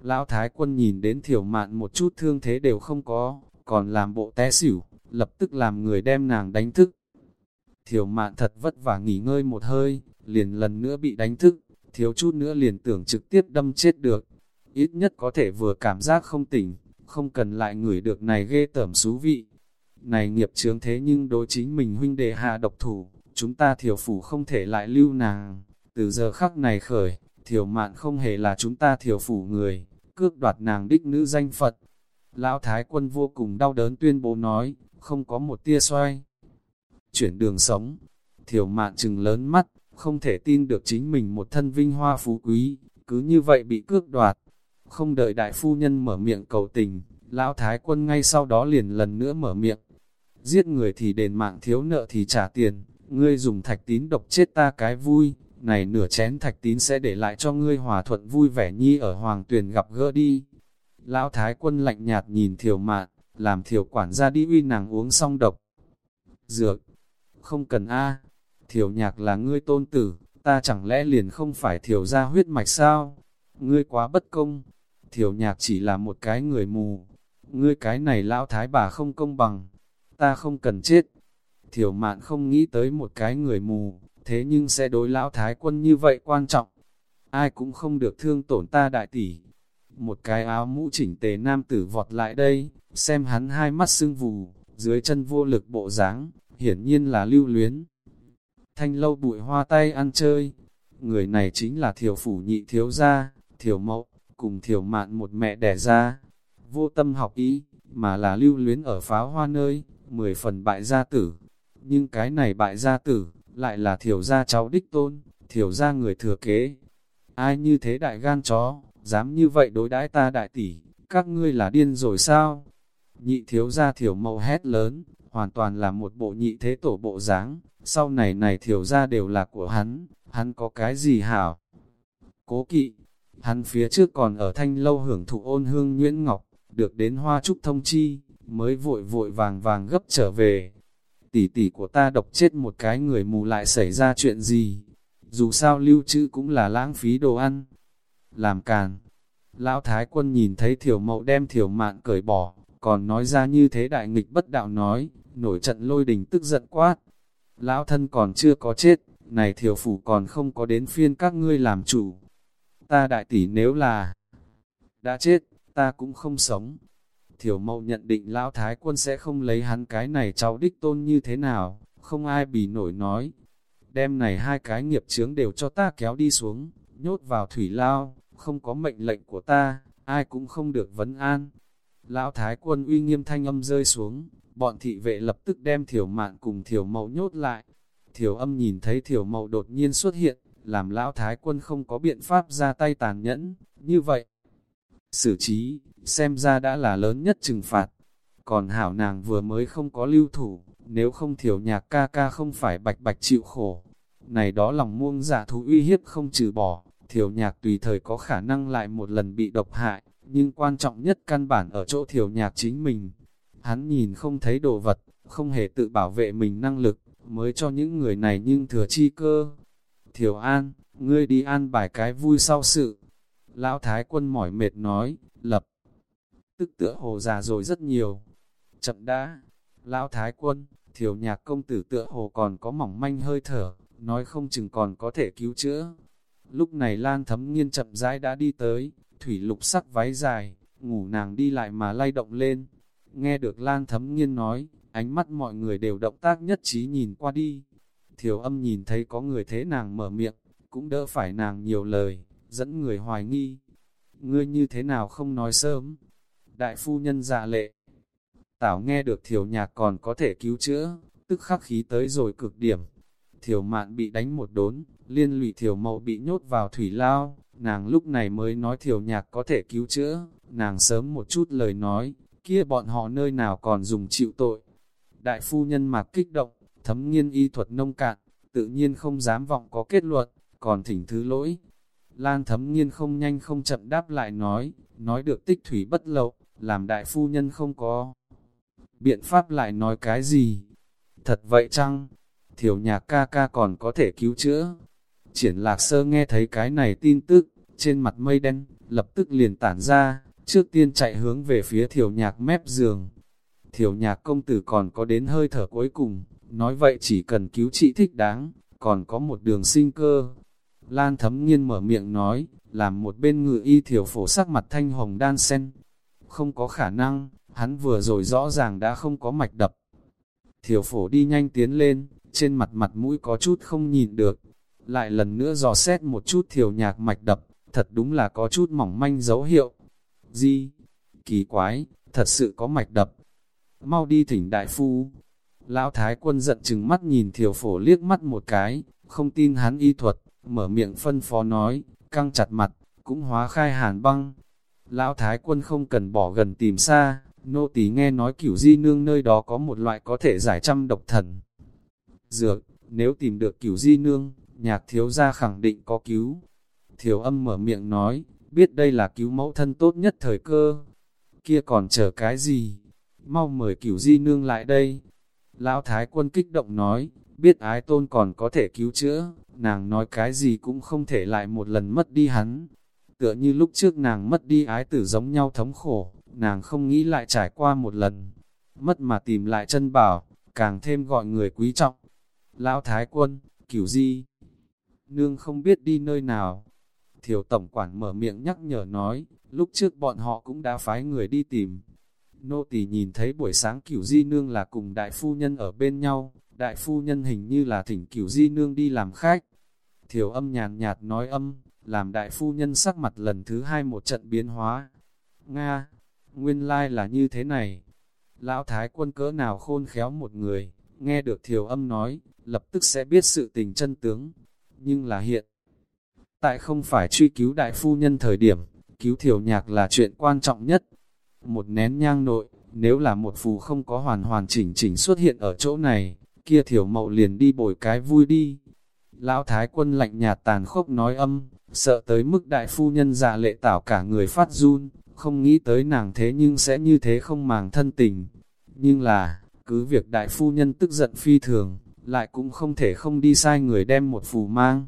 Lão thái quân nhìn đến thiểu mạn một chút thương thế đều không có, còn làm bộ té xỉu, lập tức làm người đem nàng đánh thức. Thiểu mạn thật vất vả nghỉ ngơi một hơi, liền lần nữa bị đánh thức, thiếu chút nữa liền tưởng trực tiếp đâm chết được. Ít nhất có thể vừa cảm giác không tỉnh, không cần lại ngửi được này ghê tởm xú vị. Này nghiệp chướng thế nhưng đối chính mình huynh đệ hạ độc thủ, chúng ta thiểu phủ không thể lại lưu nàng. Từ giờ khắc này khởi, thiểu mạn không hề là chúng ta thiểu phủ người, cước đoạt nàng đích nữ danh Phật. Lão Thái quân vô cùng đau đớn tuyên bố nói, không có một tia xoay. Chuyển đường sống, thiểu mạn trừng lớn mắt, không thể tin được chính mình một thân vinh hoa phú quý, cứ như vậy bị cước đoạt. Không đợi đại phu nhân mở miệng cầu tình, lão thái quân ngay sau đó liền lần nữa mở miệng. Giết người thì đền mạng thiếu nợ thì trả tiền, ngươi dùng thạch tín độc chết ta cái vui, này nửa chén thạch tín sẽ để lại cho ngươi hòa thuận vui vẻ nhi ở hoàng tuyền gặp gỡ đi. Lão Thái quân lạnh nhạt nhìn thiểu mạn, làm thiểu quản gia đi uy nàng uống xong độc. Dược, không cần a thiểu nhạc là ngươi tôn tử, ta chẳng lẽ liền không phải thiểu ra huyết mạch sao? Ngươi quá bất công, thiểu nhạc chỉ là một cái người mù, ngươi cái này lão thái bà không công bằng, ta không cần chết. Thiều mạn không nghĩ tới một cái người mù, thế nhưng sẽ đối lão thái quân như vậy quan trọng. Ai cũng không được thương tổn ta đại tỷ. Một cái áo mũ chỉnh tề nam tử vọt lại đây, xem hắn hai mắt sưng vù, dưới chân vô lực bộ dáng, hiển nhiên là lưu luyến. Thanh lâu bụi hoa tay ăn chơi, người này chính là thiểu phủ nhị thiếu gia, thiểu mậu, cùng thiểu mạn một mẹ đẻ ra. Vô tâm học ý, mà là lưu luyến ở pháo hoa nơi, mười phần bại gia tử. Nhưng cái này bại gia tử, lại là thiểu gia cháu đích tôn, thiểu gia người thừa kế. Ai như thế đại gan chó, dám như vậy đối đãi ta đại tỷ, các ngươi là điên rồi sao? Nhị thiếu gia thiểu mậu hét lớn, hoàn toàn là một bộ nhị thế tổ bộ dáng sau này này thiểu gia đều là của hắn, hắn có cái gì hảo? Cố kỵ, hắn phía trước còn ở thanh lâu hưởng thụ ôn hương Nguyễn Ngọc, được đến hoa trúc thông chi, mới vội vội vàng vàng gấp trở về. Tỷ tỷ của ta độc chết một cái người mù lại xảy ra chuyện gì? Dù sao lưu trữ cũng là lãng phí đồ ăn. Làm càn. Lão Thái quân nhìn thấy thiểu mậu đem thiểu mạn cởi bỏ, còn nói ra như thế đại nghịch bất đạo nói, nổi trận lôi đình tức giận quát. Lão thân còn chưa có chết, này thiểu phủ còn không có đến phiên các ngươi làm chủ. Ta đại tỷ nếu là đã chết, ta cũng không sống. Thiểu mậu nhận định lão thái quân sẽ không lấy hắn cái này cháu đích tôn như thế nào, không ai bì nổi nói. Đem này hai cái nghiệp chướng đều cho ta kéo đi xuống, nhốt vào thủy lao, không có mệnh lệnh của ta, ai cũng không được vấn an. Lão thái quân uy nghiêm thanh âm rơi xuống, bọn thị vệ lập tức đem thiểu mạn cùng thiểu mậu nhốt lại. Thiểu âm nhìn thấy thiểu mậu đột nhiên xuất hiện, làm lão thái quân không có biện pháp ra tay tàn nhẫn, như vậy. Xử trí, xem ra đã là lớn nhất trừng phạt. Còn hảo nàng vừa mới không có lưu thủ, nếu không thiểu nhạc ca ca không phải bạch bạch chịu khổ. Này đó lòng muông giả thú uy hiếp không trừ bỏ, thiểu nhạc tùy thời có khả năng lại một lần bị độc hại, nhưng quan trọng nhất căn bản ở chỗ thiểu nhạc chính mình. Hắn nhìn không thấy đồ vật, không hề tự bảo vệ mình năng lực, mới cho những người này nhưng thừa chi cơ. Thiểu An, ngươi đi an bài cái vui sau sự. Lão Thái quân mỏi mệt nói, lập. Tức tựa hồ già rồi rất nhiều. Chậm đã. Lão Thái quân, thiểu nhạc công tử tựa hồ còn có mỏng manh hơi thở, nói không chừng còn có thể cứu chữa. Lúc này Lan thấm nghiên chậm rãi đã đi tới, thủy lục sắc váy dài, ngủ nàng đi lại mà lay động lên. Nghe được Lan thấm nghiên nói, ánh mắt mọi người đều động tác nhất trí nhìn qua đi. Thiểu âm nhìn thấy có người thế nàng mở miệng, cũng đỡ phải nàng nhiều lời, dẫn người hoài nghi. Ngươi như thế nào không nói sớm? Đại phu nhân dạ lệ. Tảo nghe được thiểu nhạc còn có thể cứu chữa, tức khắc khí tới rồi cực điểm. Thiểu mạn bị đánh một đốn, liên lụy thiểu mậu bị nhốt vào thủy lao, nàng lúc này mới nói thiểu nhạc có thể cứu chữa, nàng sớm một chút lời nói, kia bọn họ nơi nào còn dùng chịu tội. Đại phu nhân mạc kích động, thấm nghiên y thuật nông cạn, tự nhiên không dám vọng có kết luận, còn thỉnh thứ lỗi. Lan thấm nghiên không nhanh không chậm đáp lại nói, nói được tích thủy bất lậu, làm đại phu nhân không có. Biện pháp lại nói cái gì? Thật vậy chăng? Thiểu nhạc ca ca còn có thể cứu chữa. Triển lạc sơ nghe thấy cái này tin tức, trên mặt mây đen, lập tức liền tản ra, trước tiên chạy hướng về phía thiểu nhạc mép giường. Thiểu nhạc công tử còn có đến hơi thở cuối cùng, nói vậy chỉ cần cứu trị thích đáng, còn có một đường sinh cơ. Lan thấm nghiên mở miệng nói, làm một bên ngự y thiểu phổ sắc mặt thanh hồng đan sen. Không có khả năng, hắn vừa rồi rõ ràng đã không có mạch đập. Thiểu phổ đi nhanh tiến lên, trên mặt mặt mũi có chút không nhìn được. Lại lần nữa dò xét một chút thiểu nhạc mạch đập, thật đúng là có chút mỏng manh dấu hiệu. Di, kỳ quái, thật sự có mạch đập. Mau đi thỉnh đại phu. Lão thái quân giận chừng mắt nhìn thiểu phổ liếc mắt một cái, không tin hắn y thuật, mở miệng phân phó nói, căng chặt mặt, cũng hóa khai hàn băng. Lão thái quân không cần bỏ gần tìm xa, nô tỳ nghe nói cửu di nương nơi đó có một loại có thể giải trăm độc thần. Dược, nếu tìm được cửu di nương, nhạc thiếu gia khẳng định có cứu. thiếu âm mở miệng nói, biết đây là cứu mẫu thân tốt nhất thời cơ. Kia còn chờ cái gì? Mau mời cửu di nương lại đây. Lão Thái quân kích động nói, biết ái tôn còn có thể cứu chữa, nàng nói cái gì cũng không thể lại một lần mất đi hắn. Tựa như lúc trước nàng mất đi ái tử giống nhau thống khổ, nàng không nghĩ lại trải qua một lần. Mất mà tìm lại chân bảo, càng thêm gọi người quý trọng. Lão Thái quân, cửu di, nương không biết đi nơi nào. thiều tổng quản mở miệng nhắc nhở nói, lúc trước bọn họ cũng đã phái người đi tìm. Nô tỳ nhìn thấy buổi sáng cửu di nương là cùng đại phu nhân ở bên nhau, đại phu nhân hình như là thỉnh cửu di nương đi làm khách. Thiểu âm nhàn nhạt nói âm, làm đại phu nhân sắc mặt lần thứ hai một trận biến hóa. Nga, nguyên lai là như thế này. Lão Thái quân cỡ nào khôn khéo một người, nghe được thiểu âm nói, lập tức sẽ biết sự tình chân tướng. Nhưng là hiện, tại không phải truy cứu đại phu nhân thời điểm, cứu thiểu nhạc là chuyện quan trọng nhất. Một nén nhang nội, nếu là một phù không có hoàn hoàn chỉnh chỉnh xuất hiện ở chỗ này, kia thiểu mậu liền đi bồi cái vui đi. Lão Thái quân lạnh nhạt tàn khốc nói âm, sợ tới mức đại phu nhân dạ lệ tảo cả người phát run, không nghĩ tới nàng thế nhưng sẽ như thế không màng thân tình. Nhưng là, cứ việc đại phu nhân tức giận phi thường, lại cũng không thể không đi sai người đem một phù mang.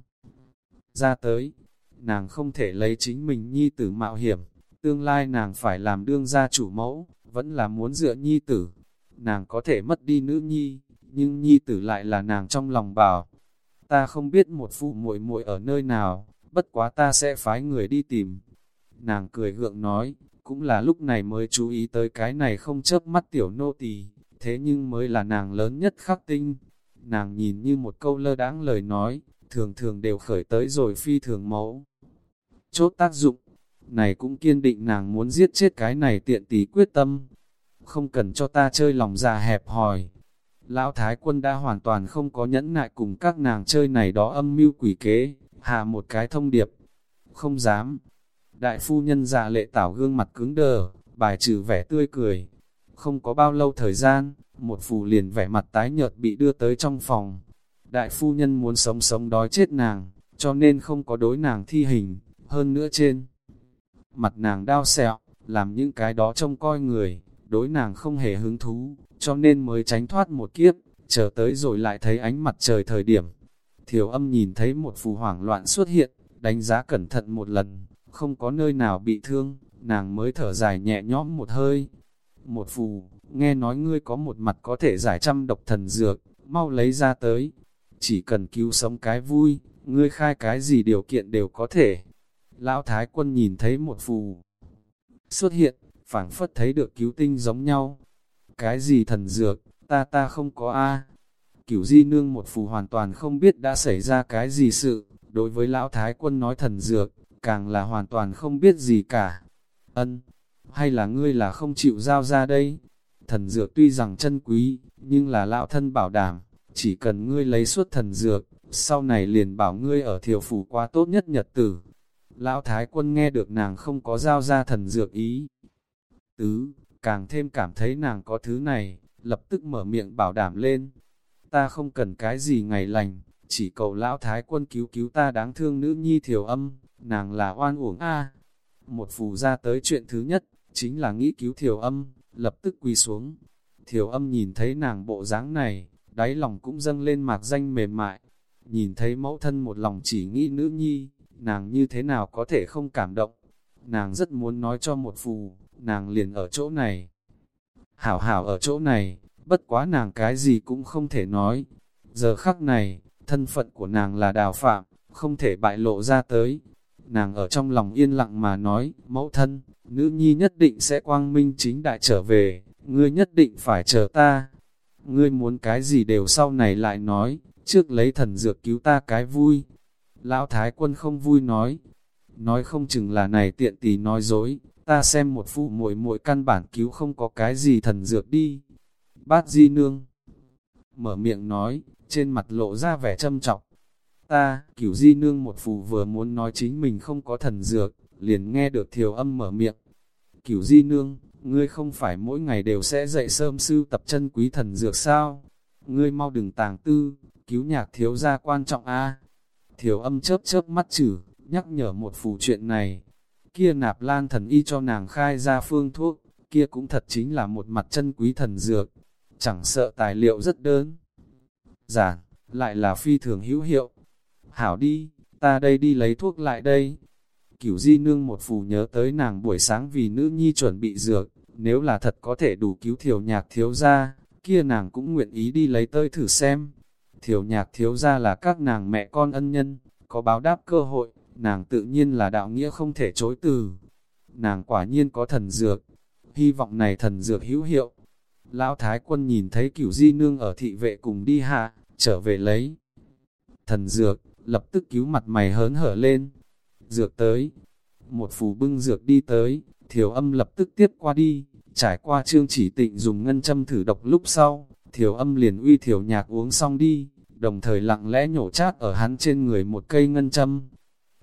Ra tới, nàng không thể lấy chính mình nhi tử mạo hiểm, tương lai nàng phải làm đương gia chủ mẫu, vẫn là muốn dựa nhi tử. Nàng có thể mất đi nữ nhi, nhưng nhi tử lại là nàng trong lòng bảo. Ta không biết một phụ muội muội ở nơi nào, bất quá ta sẽ phái người đi tìm. Nàng cười gượng nói, cũng là lúc này mới chú ý tới cái này không chớp mắt tiểu nô tỳ, thế nhưng mới là nàng lớn nhất khắc tinh. Nàng nhìn như một câu lơ đãng lời nói, thường thường đều khởi tới rồi phi thường mẫu. Chốt tác dụng, này cũng kiên định nàng muốn giết chết cái này tiện tí quyết tâm. Không cần cho ta chơi lòng già hẹp hòi. Lão Thái quân đã hoàn toàn không có nhẫn nại cùng các nàng chơi này đó âm mưu quỷ kế, hạ một cái thông điệp. Không dám. Đại phu nhân già lệ tảo gương mặt cứng đờ, bài trừ vẻ tươi cười. Không có bao lâu thời gian, một phù liền vẻ mặt tái nhợt bị đưa tới trong phòng. Đại phu nhân muốn sống sống đói chết nàng, cho nên không có đối nàng thi hình, hơn nữa trên. Mặt nàng đau sẹo, làm những cái đó trông coi người, đối nàng không hề hứng thú, cho nên mới tránh thoát một kiếp, chờ tới rồi lại thấy ánh mặt trời thời điểm. Thiểu âm nhìn thấy một phù hoảng loạn xuất hiện, đánh giá cẩn thận một lần, không có nơi nào bị thương, nàng mới thở dài nhẹ nhõm một hơi. Một phù, nghe nói ngươi có một mặt có thể giải trăm độc thần dược, mau lấy ra tới. Chỉ cần cứu sống cái vui, ngươi khai cái gì điều kiện đều có thể. Lão Thái quân nhìn thấy một phù xuất hiện, phảng phất thấy được cứu tinh giống nhau. Cái gì thần dược, ta ta không có a Cửu di nương một phù hoàn toàn không biết đã xảy ra cái gì sự, đối với lão thái quân nói thần dược, càng là hoàn toàn không biết gì cả. Ân, hay là ngươi là không chịu giao ra đây? Thần dược tuy rằng chân quý, nhưng là lão thân bảo đảm, chỉ cần ngươi lấy suốt thần dược, sau này liền bảo ngươi ở thiều phủ qua tốt nhất nhật tử. Lão thái quân nghe được nàng không có giao ra thần dược ý. Tứ, càng thêm cảm thấy nàng có thứ này, lập tức mở miệng bảo đảm lên. Ta không cần cái gì ngày lành, chỉ cầu lão thái quân cứu cứu ta đáng thương nữ nhi thiểu âm, nàng là oan uổng a. Một phù ra tới chuyện thứ nhất, chính là nghĩ cứu thiểu âm, lập tức quỳ xuống. Thiểu âm nhìn thấy nàng bộ dáng này, đáy lòng cũng dâng lên mạc danh mềm mại. Nhìn thấy mẫu thân một lòng chỉ nghĩ nữ nhi, nàng như thế nào có thể không cảm động. Nàng rất muốn nói cho một phù, nàng liền ở chỗ này. Hảo hảo ở chỗ này, bất quá nàng cái gì cũng không thể nói. Giờ khắc này, thân phận của nàng là đào phạm, không thể bại lộ ra tới. Nàng ở trong lòng yên lặng mà nói, mẫu thân, nữ nhi nhất định sẽ quang minh chính đại trở về, ngươi nhất định phải chờ ta. Ngươi muốn cái gì đều sau này lại nói, trước lấy thần dược cứu ta cái vui. Lão Thái quân không vui nói, nói không chừng là này tiện tì nói dối, ta xem một phụ muội muội căn bản cứu không có cái gì thần dược đi. Bát di nương, mở miệng nói, trên mặt lộ ra vẻ châm trọng. Ta, cửu di nương một phù vừa muốn nói chính mình không có thần dược, liền nghe được thiều âm mở miệng. Cửu di nương, ngươi không phải mỗi ngày đều sẽ dậy sớm sư tập chân quý thần dược sao? Ngươi mau đừng tàng tư, cứu nhạc thiếu gia quan trọng a Thiều âm chớp chớp mắt chử, nhắc nhở một phù chuyện này. Kia nạp lan thần y cho nàng khai ra phương thuốc, kia cũng thật chính là một mặt chân quý thần dược. Chẳng sợ tài liệu rất đơn. Giản, lại là phi thường hữu hiệu. Hảo đi, ta đây đi lấy thuốc lại đây. Cửu di nương một phù nhớ tới nàng buổi sáng vì nữ nhi chuẩn bị dược, nếu là thật có thể đủ cứu thiểu nhạc thiếu gia kia nàng cũng nguyện ý đi lấy tơi thử xem. Thiểu nhạc thiếu gia là các nàng mẹ con ân nhân, có báo đáp cơ hội, nàng tự nhiên là đạo nghĩa không thể chối từ. Nàng quả nhiên có thần dược, hy vọng này thần dược hữu hiệu. Lão Thái quân nhìn thấy cửu di nương ở thị vệ cùng đi hạ, trở về lấy. Thần dược, lập tức cứu mặt mày hớn hở lên. Dược tới. Một phù bưng dược đi tới, thiểu âm lập tức tiếp qua đi, trải qua trương chỉ tịnh dùng ngân châm thử độc lúc sau, thiểu âm liền uy thiểu nhạc uống xong đi, đồng thời lặng lẽ nhổ chát ở hắn trên người một cây ngân châm.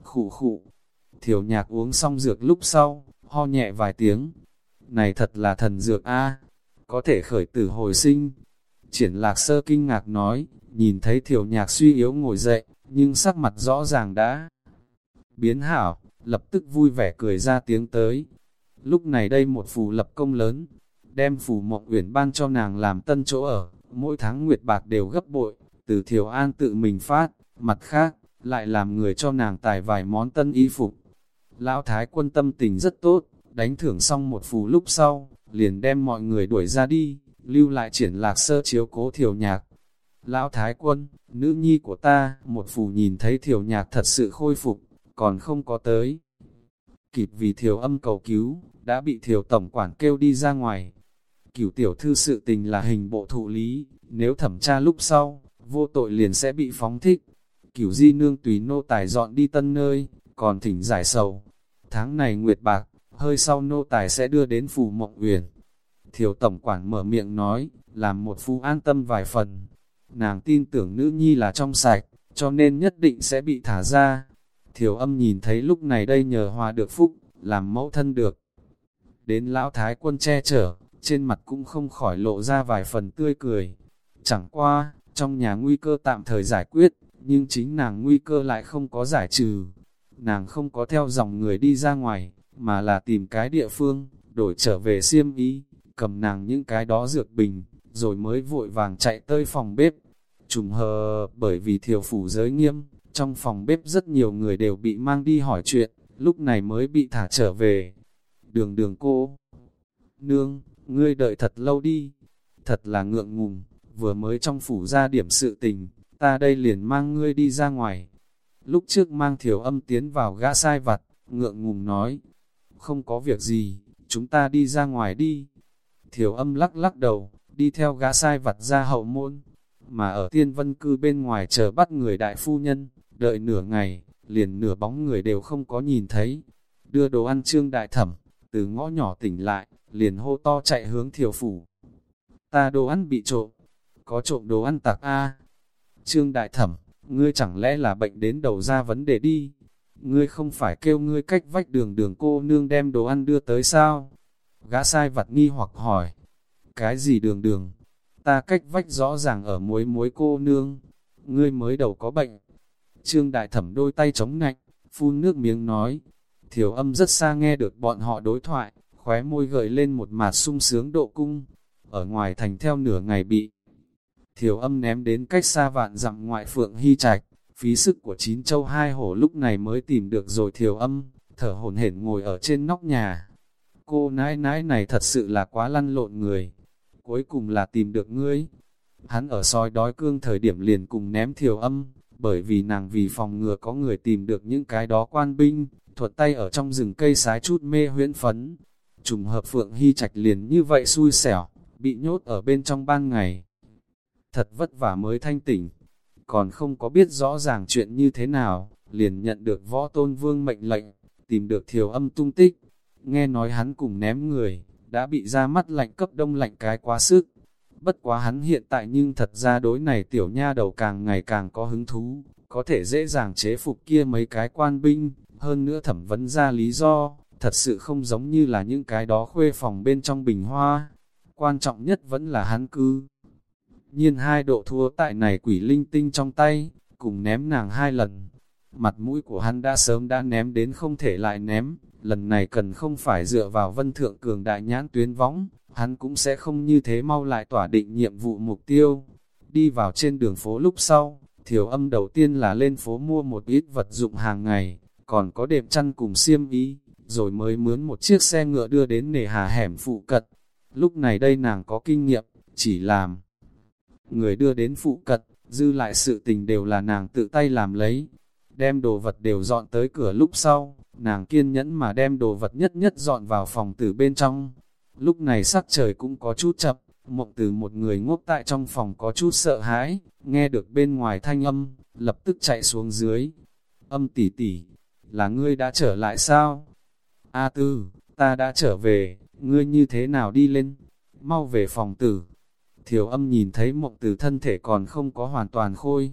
Khụ khụ, thiểu nhạc uống xong dược lúc sau, ho nhẹ vài tiếng. Này thật là thần dược a có thể khởi tử hồi sinh. Triển lạc sơ kinh ngạc nói, nhìn thấy thiểu nhạc suy yếu ngồi dậy, nhưng sắc mặt rõ ràng đã biến hảo, lập tức vui vẻ cười ra tiếng tới. Lúc này đây một phù lập công lớn, đem phù mộng uyển ban cho nàng làm tân chỗ ở, mỗi tháng nguyệt bạc đều gấp bội, từ thiểu an tự mình phát, mặt khác, lại làm người cho nàng tài vài món tân y phục. Lão Thái quân tâm tình rất tốt, đánh thưởng xong một phù lúc sau, liền đem mọi người đuổi ra đi, lưu lại triển lạc sơ chiếu cố thiểu nhạc. Lão Thái quân, nữ nhi của ta, một phù nhìn thấy thiểu nhạc thật sự khôi phục, còn không có tới. Kịp vì thiểu âm cầu cứu, đã bị thiểu tổng quản kêu đi ra ngoài. Cửu tiểu thư sự tình là hình bộ thụ lý, nếu thẩm tra lúc sau, vô tội liền sẽ bị phóng thích. Cửu di nương tùy nô tài dọn đi tân nơi, còn thỉnh giải sầu. Tháng này nguyệt bạc, hơi sau nô tài sẽ đưa đến phù mộng uyển. Thiểu tổng quản mở miệng nói, làm một phu an tâm vài phần. Nàng tin tưởng nữ nhi là trong sạch, cho nên nhất định sẽ bị thả ra. Thiểu âm nhìn thấy lúc này đây nhờ hòa được phúc, làm mẫu thân được. Đến lão thái quân che chở, trên mặt cũng không khỏi lộ ra vài phần tươi cười. Chẳng qua, trong nhà nguy cơ tạm thời giải quyết, nhưng chính nàng nguy cơ lại không có giải trừ. Nàng không có theo dòng người đi ra ngoài, mà là tìm cái địa phương, đổi trở về xiêm y, cầm nàng những cái đó dược bình, rồi mới vội vàng chạy tới phòng bếp. Trùng hờ bởi vì thiều phủ giới nghiêm, trong phòng bếp rất nhiều người đều bị mang đi hỏi chuyện, lúc này mới bị thả trở về. Đường đường cô, nương, ngươi đợi thật lâu đi, thật là ngượng ngùng, vừa mới trong phủ ra điểm sự tình, ta đây liền mang ngươi đi ra ngoài. Lúc trước mang thiểu âm tiến vào gã sai vặt, ngượng ngùng nói, không có việc gì, chúng ta đi ra ngoài đi. Thiểu âm lắc lắc đầu, đi theo gã sai vặt ra hậu môn, mà ở tiên vân cư bên ngoài chờ bắt người đại phu nhân, đợi nửa ngày, liền nửa bóng người đều không có nhìn thấy. Đưa đồ ăn trương đại thẩm, từ ngõ nhỏ tỉnh lại, liền hô to chạy hướng thiểu phủ. Ta đồ ăn bị trộm, có trộm đồ ăn tặc A. Trương đại thẩm, ngươi chẳng lẽ là bệnh đến đầu ra vấn đề đi? Ngươi không phải kêu ngươi cách vách đường đường cô nương đem đồ ăn đưa tới sao? Gã sai vặt nghi hoặc hỏi. Cái gì đường đường? Ta cách vách rõ ràng ở muối muối cô nương. Ngươi mới đầu có bệnh. Trương đại thẩm đôi tay chống nạnh, phun nước miếng nói. Thiểu âm rất xa nghe được bọn họ đối thoại, khóe môi gợi lên một mạt sung sướng độ cung. Ở ngoài thành theo nửa ngày bị thiểu âm ném đến cách xa vạn dặm ngoại phượng hy trạch, phí sức của chín châu hai hổ lúc này mới tìm được rồi thiều âm, thở hổn hển ngồi ở trên nóc nhà. Cô nãi nãi này thật sự là quá lăn lộn người, cuối cùng là tìm được ngươi. Hắn ở soi đói cương thời điểm liền cùng ném thiều âm, bởi vì nàng vì phòng ngừa có người tìm được những cái đó quan binh, thuật tay ở trong rừng cây sái chút mê huyễn phấn. Trùng hợp Phượng Hy Trạch liền như vậy xui xẻo, bị nhốt ở bên trong ban ngày. Thật vất vả mới thanh tỉnh, còn không có biết rõ ràng chuyện như thế nào, liền nhận được võ tôn vương mệnh lệnh, tìm được thiểu âm tung tích. Nghe nói hắn cùng ném người, đã bị ra mắt lạnh cấp đông lạnh cái quá sức. Bất quá hắn hiện tại nhưng thật ra đối này tiểu nha đầu càng ngày càng có hứng thú, có thể dễ dàng chế phục kia mấy cái quan binh, hơn nữa thẩm vấn ra lý do, thật sự không giống như là những cái đó khuê phòng bên trong bình hoa. Quan trọng nhất vẫn là hắn cư. Nhiên hai độ thua tại này quỷ linh tinh trong tay, cùng ném nàng hai lần. mặt mũi của hắn đã sớm đã ném đến không thể lại ném, lần này cần không phải dựa vào vân thượng cường đại nhãn tuyến võng, hắn cũng sẽ không như thế mau lại tỏa định nhiệm vụ mục tiêu. Đi vào trên đường phố lúc sau, thiểu âm đầu tiên là lên phố mua một ít vật dụng hàng ngày, còn có đệm chăn cùng xiêm y, rồi mới mướn một chiếc xe ngựa đưa đến nề hà hẻm phụ cận. Lúc này đây nàng có kinh nghiệm, chỉ làm. Người đưa đến phụ cật, dư lại sự tình đều là nàng tự tay làm lấy. Đem đồ vật đều dọn tới cửa lúc sau, nàng kiên nhẫn mà đem đồ vật nhất nhất dọn vào phòng từ bên trong. Lúc này sắc trời cũng có chút chập, mộng từ một người ngốc tại trong phòng có chút sợ hãi, nghe được bên ngoài thanh âm, lập tức chạy xuống dưới. Âm tỉ tỉ, là ngươi đã trở lại sao? A tư, ta đã trở về, ngươi như thế nào đi lên? Mau về phòng tử. Thiểu âm nhìn thấy mộng từ thân thể còn không có hoàn toàn khôi.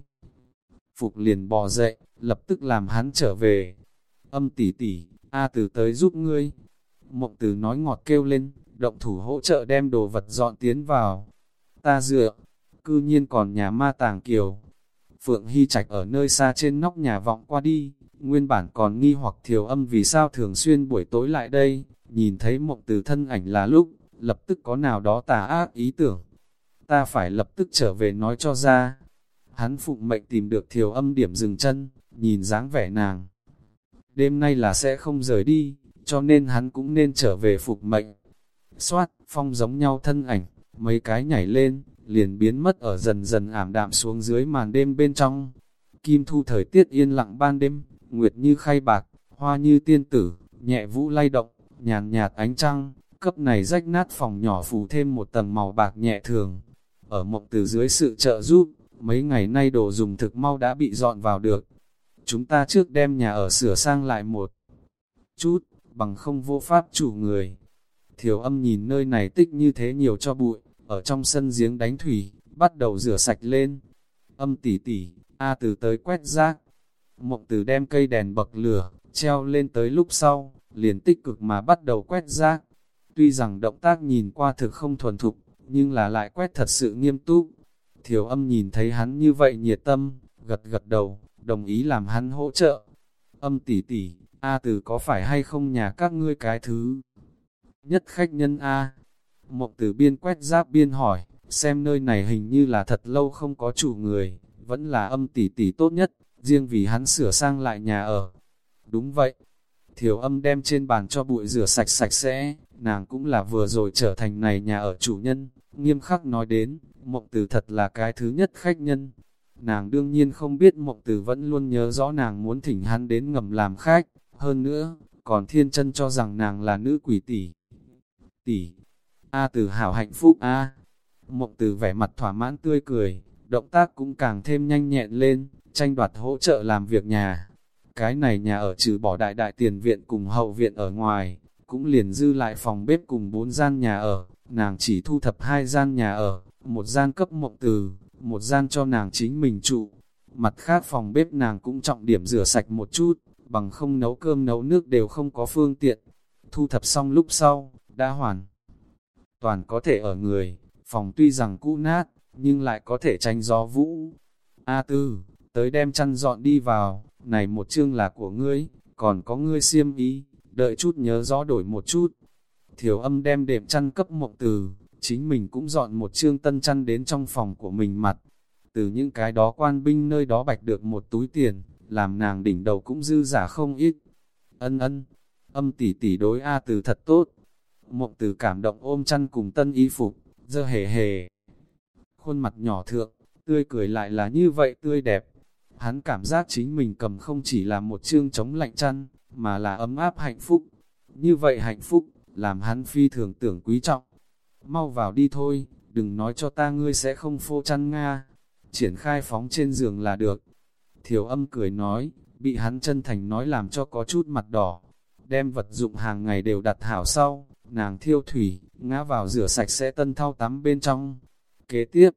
Phục liền bò dậy, lập tức làm hắn trở về. Âm tỉ tỉ, A từ tới giúp ngươi. Mộng từ nói ngọt kêu lên, động thủ hỗ trợ đem đồ vật dọn tiến vào. Ta dựa, cư nhiên còn nhà ma tàng kiều. Phượng Hy Trạch ở nơi xa trên nóc nhà vọng qua đi, nguyên bản còn nghi hoặc thiểu âm vì sao thường xuyên buổi tối lại đây, nhìn thấy mộng từ thân ảnh là lúc, lập tức có nào đó tà ác ý tưởng. Ta phải lập tức trở về nói cho ra. Hắn phụng mệnh tìm được thiểu âm điểm dừng chân, nhìn dáng vẻ nàng. Đêm nay là sẽ không rời đi, cho nên hắn cũng nên trở về phục mệnh. Xoát, phong giống nhau thân ảnh, mấy cái nhảy lên, liền biến mất ở dần dần ảm đạm xuống dưới màn đêm bên trong. Kim thu thời tiết yên lặng ban đêm, nguyệt như khay bạc, hoa như tiên tử, nhẹ vũ lay động, nhàn nhạt ánh trăng, cấp này rách nát phòng nhỏ phủ thêm một tầng màu bạc nhẹ thường. Ở mộng từ dưới sự trợ giúp, mấy ngày nay đồ dùng thực mau đã bị dọn vào được. Chúng ta trước đem nhà ở sửa sang lại một chút, bằng không vô pháp chủ người. Thiểu âm nhìn nơi này tích như thế nhiều cho bụi, ở trong sân giếng đánh thủy, bắt đầu rửa sạch lên. Âm tỉ tỉ, A từ tới quét rác. Mộng từ đem cây đèn bậc lửa, treo lên tới lúc sau, liền tích cực mà bắt đầu quét rác. Tuy rằng động tác nhìn qua thực không thuần thục, nhưng là lại quét thật sự nghiêm túc. Thiểu âm nhìn thấy hắn như vậy nhiệt tâm, gật gật đầu, đồng ý làm hắn hỗ trợ. Âm tỷ tỷ, A từ có phải hay không nhà các ngươi cái thứ? Nhất khách nhân A. Mộng tử biên quét giáp biên hỏi, xem nơi này hình như là thật lâu không có chủ người, vẫn là âm tỷ tỷ tốt nhất, riêng vì hắn sửa sang lại nhà ở. Đúng vậy, thiểu âm đem trên bàn cho bụi rửa sạch sạch sẽ, nàng cũng là vừa rồi trở thành này nhà ở chủ nhân, nghiêm khắc nói đến, mộng tử thật là cái thứ nhất khách nhân. Nàng đương nhiên không biết mộng tử vẫn luôn nhớ rõ nàng muốn thỉnh hắn đến ngầm làm khách, hơn nữa, còn thiên chân cho rằng nàng là nữ quỷ tỷ. Tỷ, A từ hảo hạnh phúc A. Mộng tử vẻ mặt thỏa mãn tươi cười, động tác cũng càng thêm nhanh nhẹn lên, tranh đoạt hỗ trợ làm việc nhà. Cái này nhà ở trừ bỏ đại đại tiền viện cùng hậu viện ở ngoài, cũng liền dư lại phòng bếp cùng bốn gian nhà ở, nàng chỉ thu thập hai gian nhà ở, một gian cấp mộng từ, một gian cho nàng chính mình trụ. Mặt khác phòng bếp nàng cũng trọng điểm rửa sạch một chút, bằng không nấu cơm nấu nước đều không có phương tiện. Thu thập xong lúc sau, đã hoàn. Toàn có thể ở người, phòng tuy rằng cũ nát, nhưng lại có thể tránh gió vũ. A tư, tới đem chăn dọn đi vào, này một chương là của ngươi, còn có ngươi xiêm ý, đợi chút nhớ rõ đổi một chút. Thiểu âm đem đệm chăn cấp mộng từ, chính mình cũng dọn một chương tân chăn đến trong phòng của mình mặt. Từ những cái đó quan binh nơi đó bạch được một túi tiền, làm nàng đỉnh đầu cũng dư giả không ít. Ân ân, âm tỷ tỷ đối A từ thật tốt. Mộng từ cảm động ôm chăn cùng tân y phục, dơ hề hề. Khuôn mặt nhỏ thượng, tươi cười lại là như vậy tươi đẹp. Hắn cảm giác chính mình cầm không chỉ là một chương chống lạnh chăn, mà là ấm áp hạnh phúc. Như vậy hạnh phúc, làm hắn phi thường tưởng quý trọng. Mau vào đi thôi, đừng nói cho ta ngươi sẽ không phô chăn Nga. Triển khai phóng trên giường là được. Thiểu âm cười nói, bị hắn chân thành nói làm cho có chút mặt đỏ. Đem vật dụng hàng ngày đều đặt hảo sau, nàng thiêu thủy, ngã vào rửa sạch sẽ tân thao tắm bên trong. Kế tiếp,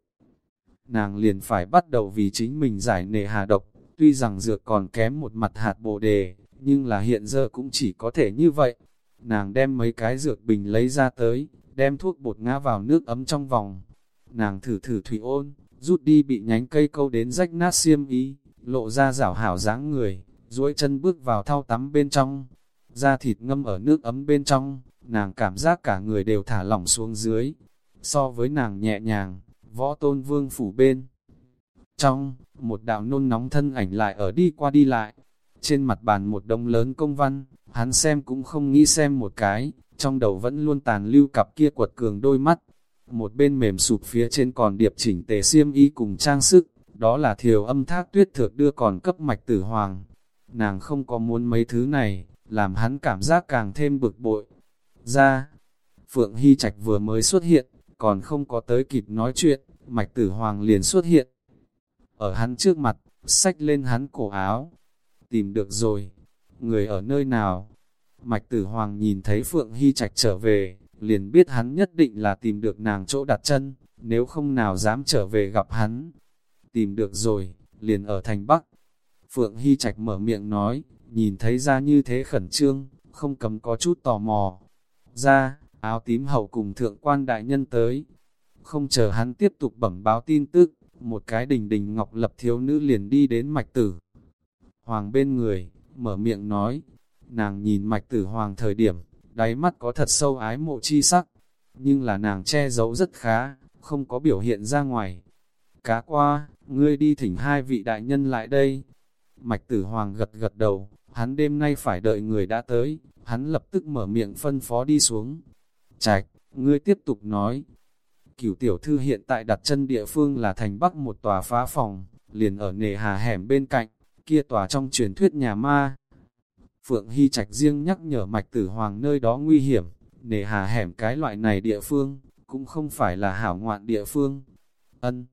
nàng liền phải bắt đầu vì chính mình giải nề hà độc, tuy rằng dược còn kém một mặt hạt bồ đề, nhưng là hiện giờ cũng chỉ có thể như vậy. Nàng đem mấy cái dược bình lấy ra tới, đem thuốc bột ngã vào nước ấm trong vòng. Nàng thử thử thủy ôn, rút đi bị nhánh cây câu đến rách nát xiêm ý, lộ ra rảo hảo dáng người, duỗi chân bước vào thau tắm bên trong, da thịt ngâm ở nước ấm bên trong, nàng cảm giác cả người đều thả lỏng xuống dưới. So với nàng nhẹ nhàng, võ tôn vương phủ bên. Trong, một đạo nôn nóng thân ảnh lại ở đi qua đi lại. Trên mặt bàn một đông lớn công văn, hắn xem cũng không nghĩ xem một cái, trong đầu vẫn luôn tàn lưu cặp kia quật cường đôi mắt. Một bên mềm sụp phía trên còn điệp chỉnh tề xiêm y cùng trang sức, đó là thiều âm thác tuyết thược đưa còn cấp mạch tử hoàng. Nàng không có muốn mấy thứ này, làm hắn cảm giác càng thêm bực bội. Ra, Phượng Hy Trạch vừa mới xuất hiện, còn không có tới kịp nói chuyện, mạch tử hoàng liền xuất hiện. Ở hắn trước mặt, xách lên hắn cổ áo. Tìm được rồi, người ở nơi nào? Mạch tử hoàng nhìn thấy Phượng Hy Trạch trở về, liền biết hắn nhất định là tìm được nàng chỗ đặt chân, nếu không nào dám trở về gặp hắn. Tìm được rồi, liền ở thành Bắc. Phượng Hy Trạch mở miệng nói, nhìn thấy ra như thế khẩn trương, không cấm có chút tò mò. Ra, áo tím hậu cùng thượng quan đại nhân tới. Không chờ hắn tiếp tục bẩm báo tin tức, một cái đình đình ngọc lập thiếu nữ liền đi đến mạch tử. Hoàng bên người, mở miệng nói, nàng nhìn mạch tử hoàng thời điểm, đáy mắt có thật sâu ái mộ chi sắc, nhưng là nàng che giấu rất khá, không có biểu hiện ra ngoài. Cá qua, ngươi đi thỉnh hai vị đại nhân lại đây. Mạch tử hoàng gật gật đầu, hắn đêm nay phải đợi người đã tới, hắn lập tức mở miệng phân phó đi xuống. Trạch, ngươi tiếp tục nói. Cửu tiểu thư hiện tại đặt chân địa phương là thành bắc một tòa phá phòng, liền ở nề hà hẻm bên cạnh, kia tòa trong truyền thuyết nhà ma. Phượng Hy Trạch riêng nhắc nhở mạch tử hoàng nơi đó nguy hiểm, nề hà hẻm cái loại này địa phương, cũng không phải là hảo ngoạn địa phương. Ân,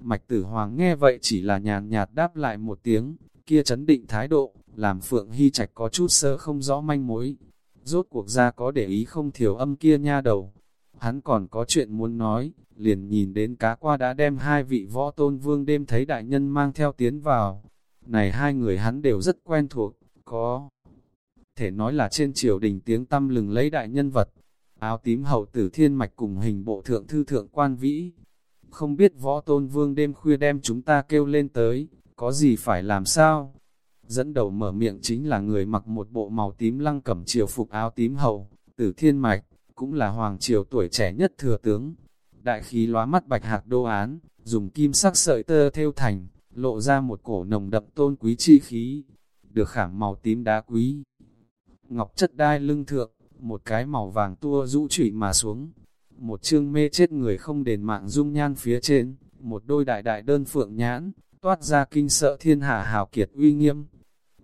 mạch tử hoàng nghe vậy chỉ là nhàn nhạt đáp lại một tiếng, kia chấn định thái độ, làm Phượng Hy Trạch có chút sơ không rõ manh mối. Rốt cuộc ra có để ý không thiểu âm kia nha đầu. Hắn còn có chuyện muốn nói, liền nhìn đến cá qua đã đem hai vị võ tôn vương đêm thấy đại nhân mang theo tiến vào. Này hai người hắn đều rất quen thuộc, có thể nói là trên triều đình tiếng tâm lừng lấy đại nhân vật. Áo tím hậu tử thiên mạch cùng hình bộ thượng thư thượng quan vĩ. Không biết võ tôn vương đêm khuya đem chúng ta kêu lên tới, có gì phải làm sao? Dẫn đầu mở miệng chính là người mặc một bộ màu tím lăng cẩm triều phục áo tím hậu, tử thiên mạch, cũng là hoàng triều tuổi trẻ nhất thừa tướng. Đại khí lóa mắt bạch hạc đô án, dùng kim sắc sợi tơ theo thành, lộ ra một cổ nồng đậm tôn quý chi khí, được khảm màu tím đá quý. Ngọc chất đai lưng thượng, một cái màu vàng tua rũ trụy mà xuống. Một chương mê chết người không đền mạng dung nhan phía trên, một đôi đại đại đơn phượng nhãn, toát ra kinh sợ thiên hạ hào kiệt uy nghiêm.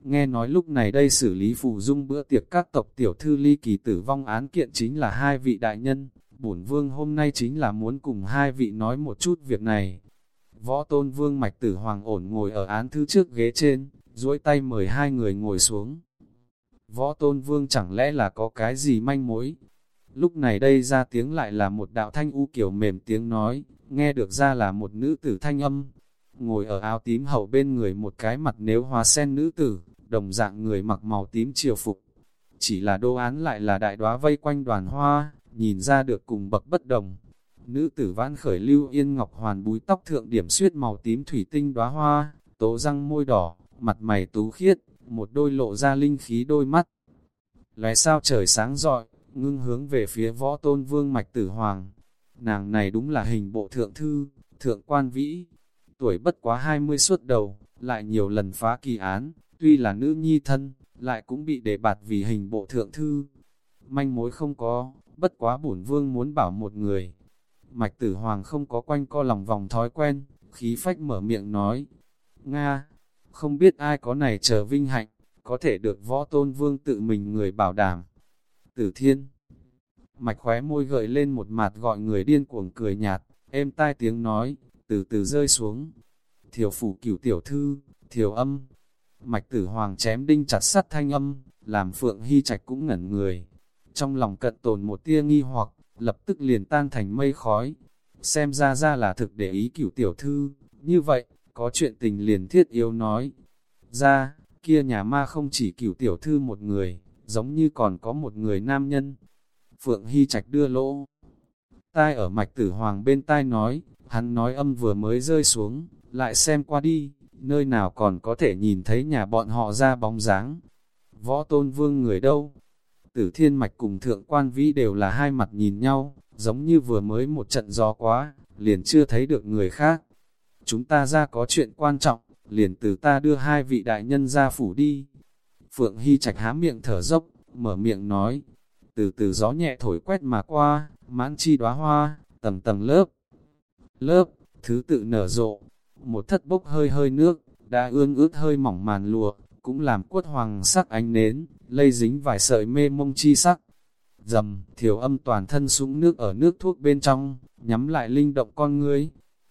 Nghe nói lúc này đây xử lý phù dung bữa tiệc các tộc tiểu thư ly kỳ tử vong án kiện chính là hai vị đại nhân, bổn vương hôm nay chính là muốn cùng hai vị nói một chút việc này. Võ tôn vương mạch tử hoàng ổn ngồi ở án thư trước ghế trên, duỗi tay mời hai người ngồi xuống. Võ tôn vương chẳng lẽ là có cái gì manh mối? Lúc này đây ra tiếng lại là một đạo thanh u kiểu mềm tiếng nói, nghe được ra là một nữ tử thanh âm, ngồi ở áo tím hậu bên người một cái mặt nếu hoa sen nữ tử, đồng dạng người mặc màu tím triều phục. Chỉ là đô án lại là đại đóa vây quanh đoàn hoa, nhìn ra được cùng bậc bất đồng. Nữ tử vãn khởi lưu yên ngọc hoàn búi tóc thượng điểm suyết màu tím thủy tinh đóa hoa, tố răng môi đỏ, mặt mày tú khiết, một đôi lộ ra linh khí đôi mắt. Lóe sao trời sáng rọi, ngưng hướng về phía võ tôn vương mạch tử hoàng. Nàng này đúng là hình bộ thượng thư, thượng quan vĩ, tuổi bất quá 20 suốt đầu, lại nhiều lần phá kỳ án, tuy là nữ nhi thân, lại cũng bị đề bạt vì hình bộ thượng thư. Manh mối không có, bất quá bổn vương muốn bảo một người. Mạch tử hoàng không có quanh co lòng vòng thói quen, khí phách mở miệng nói. Nga, không biết ai có này chờ vinh hạnh, có thể được võ tôn vương tự mình người bảo đảm. Tử thiên, mạch khóe môi gợi lên một mặt gọi người điên cuồng cười nhạt, êm tai tiếng nói, từ từ rơi xuống. Thiểu phủ cửu tiểu thư, thiểu âm, mạch tử hoàng chém đinh chặt sắt thanh âm, làm phượng hy trạch cũng ngẩn người. Trong lòng cận tồn một tia nghi hoặc, lập tức liền tan thành mây khói. Xem ra ra là thực để ý cửu tiểu thư, như vậy, có chuyện tình liền thiết yếu nói. Ra, kia nhà ma không chỉ cửu tiểu thư một người, giống như còn có một người nam nhân. Phượng Hy Trạch đưa lỗ. Tai ở mạch tử hoàng bên tai nói, Hắn nói âm vừa mới rơi xuống, lại xem qua đi, nơi nào còn có thể nhìn thấy nhà bọn họ ra bóng dáng. Võ tôn vương người đâu? Tử thiên mạch cùng thượng quan vĩ đều là hai mặt nhìn nhau, giống như vừa mới một trận gió quá, liền chưa thấy được người khác. Chúng ta ra có chuyện quan trọng, liền từ ta đưa hai vị đại nhân ra phủ đi. Phượng Hy Trạch há miệng thở dốc, mở miệng nói, từ từ gió nhẹ thổi quét mà qua, mãn chi đóa hoa, tầng tầng lớp. Lớp, thứ tự nở rộ, một thất bốc hơi hơi nước, đã ương ướt hơi mỏng màn lụa, cũng làm quất hoàng sắc ánh nến, lây dính vài sợi mê mông chi sắc. Dầm, thiểu âm toàn thân súng nước ở nước thuốc bên trong, nhắm lại linh động con ngươi.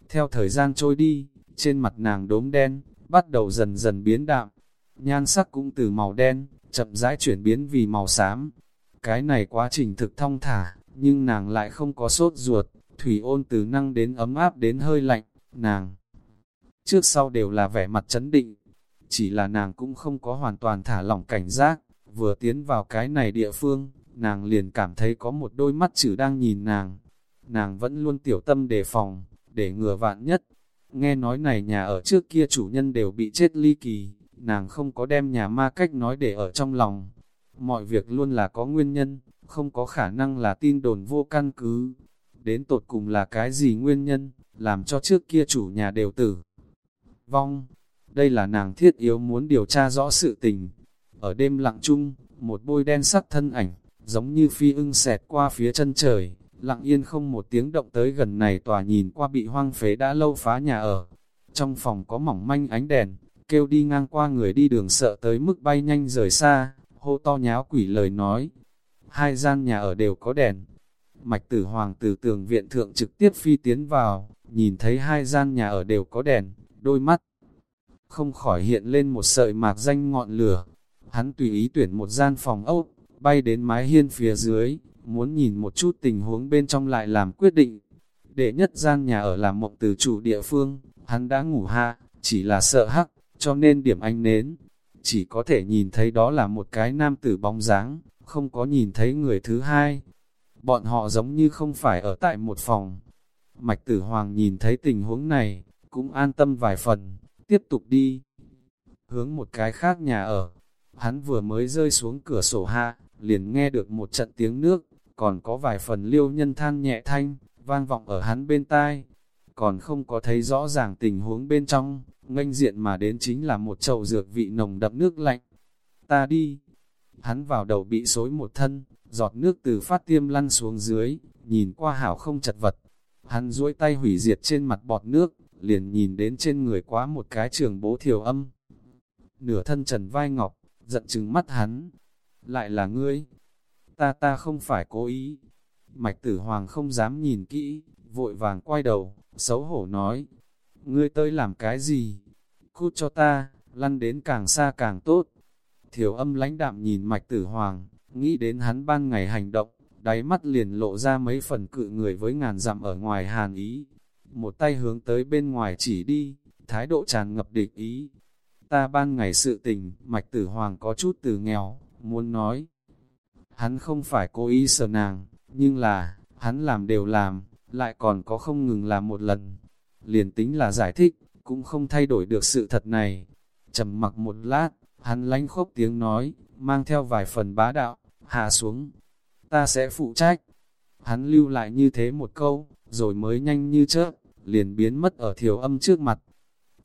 Theo thời gian trôi đi, trên mặt nàng đốm đen, bắt đầu dần dần biến đạm. Nhan sắc cũng từ màu đen, chậm rãi chuyển biến vì màu xám. Cái này quá trình thực thông thả, nhưng nàng lại không có sốt ruột, thủy ôn từ năng đến ấm áp đến hơi lạnh, nàng. Trước sau đều là vẻ mặt chấn định, chỉ là nàng cũng không có hoàn toàn thả lỏng cảnh giác, vừa tiến vào cái này địa phương, nàng liền cảm thấy có một đôi mắt chữ đang nhìn nàng. Nàng vẫn luôn tiểu tâm đề phòng, để ngừa vạn nhất. Nghe nói này nhà ở trước kia chủ nhân đều bị chết ly kỳ, nàng không có đem nhà ma cách nói để ở trong lòng. Mọi việc luôn là có nguyên nhân, không có khả năng là tin đồn vô căn cứ. Đến tột cùng là cái gì nguyên nhân, làm cho trước kia chủ nhà đều tử. Vong, đây là nàng thiết yếu muốn điều tra rõ sự tình. Ở đêm lặng chung, một bôi đen sắc thân ảnh, giống như phi ưng xẹt qua phía chân trời, lặng yên không một tiếng động tới gần này tòa nhìn qua bị hoang phế đã lâu phá nhà ở. Trong phòng có mỏng manh ánh đèn, kêu đi ngang qua người đi đường sợ tới mức bay nhanh rời xa, hô to nháo quỷ lời nói. Hai gian nhà ở đều có đèn. Mạch tử hoàng từ tường viện thượng trực tiếp phi tiến vào, nhìn thấy hai gian nhà ở đều có đèn, đôi mắt không khỏi hiện lên một sợi mạc danh ngọn lửa. Hắn tùy ý tuyển một gian phòng ốc, bay đến mái hiên phía dưới, muốn nhìn một chút tình huống bên trong lại làm quyết định. Đệ nhất gian nhà ở là mộng từ chủ địa phương, hắn đã ngủ hạ, chỉ là sợ hắc, cho nên điểm anh nến. Chỉ có thể nhìn thấy đó là một cái nam tử bóng dáng, không có nhìn thấy người thứ hai. Bọn họ giống như không phải ở tại một phòng. Mạch tử hoàng nhìn thấy tình huống này, cũng an tâm vài phần, tiếp tục đi. Hướng một cái khác nhà ở, hắn vừa mới rơi xuống cửa sổ hạ, liền nghe được một trận tiếng nước, còn có vài phần liêu nhân than nhẹ thanh, vang vọng ở hắn bên tai. Còn không có thấy rõ ràng tình huống bên trong, nganh diện mà đến chính là một chậu dược vị nồng đậm nước lạnh. Ta đi! Hắn vào đầu bị xối một thân, giọt nước từ phát tiêm lăn xuống dưới, nhìn qua hảo không chật vật. Hắn duỗi tay hủy diệt trên mặt bọt nước, liền nhìn đến trên người quá một cái trường bố thiểu âm. Nửa thân trần vai ngọc, giận chừng mắt hắn. Lại là ngươi. Ta ta không phải cố ý. Mạch tử hoàng không dám nhìn kỹ, vội vàng quay đầu, xấu hổ nói. Ngươi tới làm cái gì? Cút cho ta, lăn đến càng xa càng tốt. Thiểu âm lãnh đạm nhìn mạch tử hoàng, nghĩ đến hắn ban ngày hành động, đáy mắt liền lộ ra mấy phần cự người với ngàn dặm ở ngoài hàn ý, một tay hướng tới bên ngoài chỉ đi, thái độ tràn ngập địch ý. Ta ban ngày sự tình, mạch tử hoàng có chút từ nghèo, muốn nói. Hắn không phải cố ý sợ nàng, nhưng là, hắn làm đều làm, lại còn có không ngừng làm một lần. Liền tính là giải thích, cũng không thay đổi được sự thật này. trầm mặc một lát, hắn lánh khốc tiếng nói, mang theo vài phần bá đạo, hạ xuống. Ta sẽ phụ trách. Hắn lưu lại như thế một câu, rồi mới nhanh như chớp, liền biến mất ở thiểu âm trước mặt.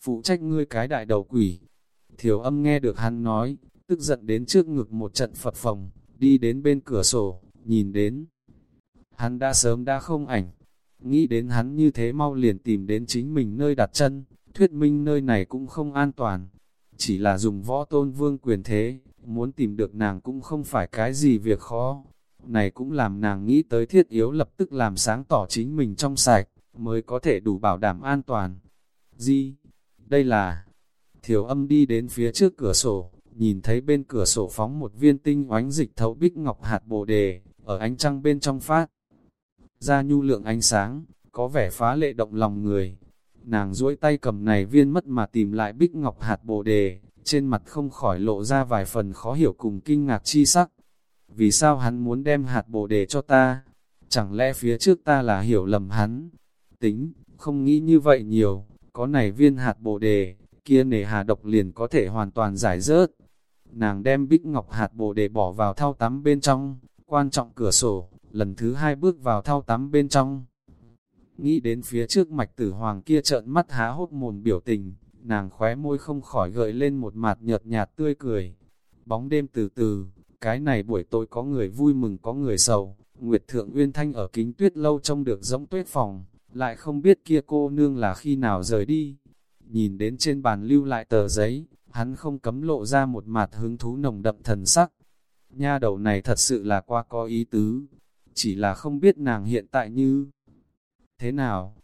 Phụ trách ngươi cái đại đầu quỷ. Thiểu âm nghe được hắn nói, tức giận đến trước ngực một trận phật phòng, đi đến bên cửa sổ, nhìn đến. Hắn đã sớm đã không ảnh, nghĩ đến hắn như thế mau liền tìm đến chính mình nơi đặt chân, thuyết minh nơi này cũng không an toàn. Chỉ là dùng võ tôn vương quyền thế, muốn tìm được nàng cũng không phải cái gì việc khó. Này cũng làm nàng nghĩ tới thiết yếu lập tức làm sáng tỏ chính mình trong sạch mới có thể đủ bảo đảm an toàn. di Đây là... Thiểu âm đi đến phía trước cửa sổ, nhìn thấy bên cửa sổ phóng một viên tinh oánh dịch thấu bích ngọc hạt bồ đề, ở ánh trăng bên trong phát. Ra nhu lượng ánh sáng, có vẻ phá lệ động lòng người. Nàng duỗi tay cầm này viên mất mà tìm lại bích ngọc hạt bồ đề, trên mặt không khỏi lộ ra vài phần khó hiểu cùng kinh ngạc chi sắc. Vì sao hắn muốn đem hạt bồ đề cho ta? Chẳng lẽ phía trước ta là hiểu lầm hắn? Tính, không nghĩ như vậy nhiều, có này viên hạt bồ đề, kia nề hà độc liền có thể hoàn toàn giải rớt. Nàng đem bích ngọc hạt bồ để bỏ vào thao tắm bên trong, quan trọng cửa sổ, lần thứ hai bước vào thao tắm bên trong. Nghĩ đến phía trước mạch tử hoàng kia trợn mắt há hốt mồm biểu tình, nàng khóe môi không khỏi gợi lên một mặt nhợt nhạt tươi cười. Bóng đêm từ từ, cái này buổi tối có người vui mừng có người sầu, Nguyệt Thượng Uyên Thanh ở kính tuyết lâu trông được giống tuyết phòng, lại không biết kia cô nương là khi nào rời đi. Nhìn đến trên bàn lưu lại tờ giấy, hắn không cấm lộ ra một mặt hứng thú nồng đậm thần sắc. Nha đầu này thật sự là qua có ý tứ, chỉ là không biết nàng hiện tại như thế nào.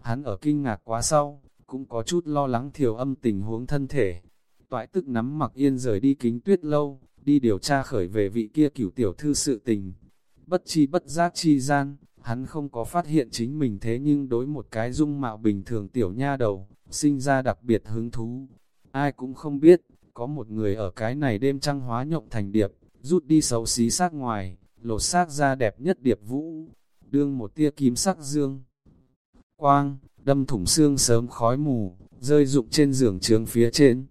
Hắn ở kinh ngạc quá sau, cũng có chút lo lắng thiểu âm tình huống thân thể. Toại tức nắm mặc yên rời đi kính tuyết lâu, đi điều tra khởi về vị kia cửu tiểu thư sự tình. Bất chi bất giác chi gian, hắn không có phát hiện chính mình thế nhưng đối một cái dung mạo bình thường tiểu nha đầu, sinh ra đặc biệt hứng thú. Ai cũng không biết, có một người ở cái này đêm trăng hóa nhộng thành điệp, rút đi xấu xí xác ngoài, lột xác ra đẹp nhất điệp vũ, đương một tia kim sắc dương. Quang, đâm thủng xương sớm khói mù, rơi rụng trên giường trướng phía trên.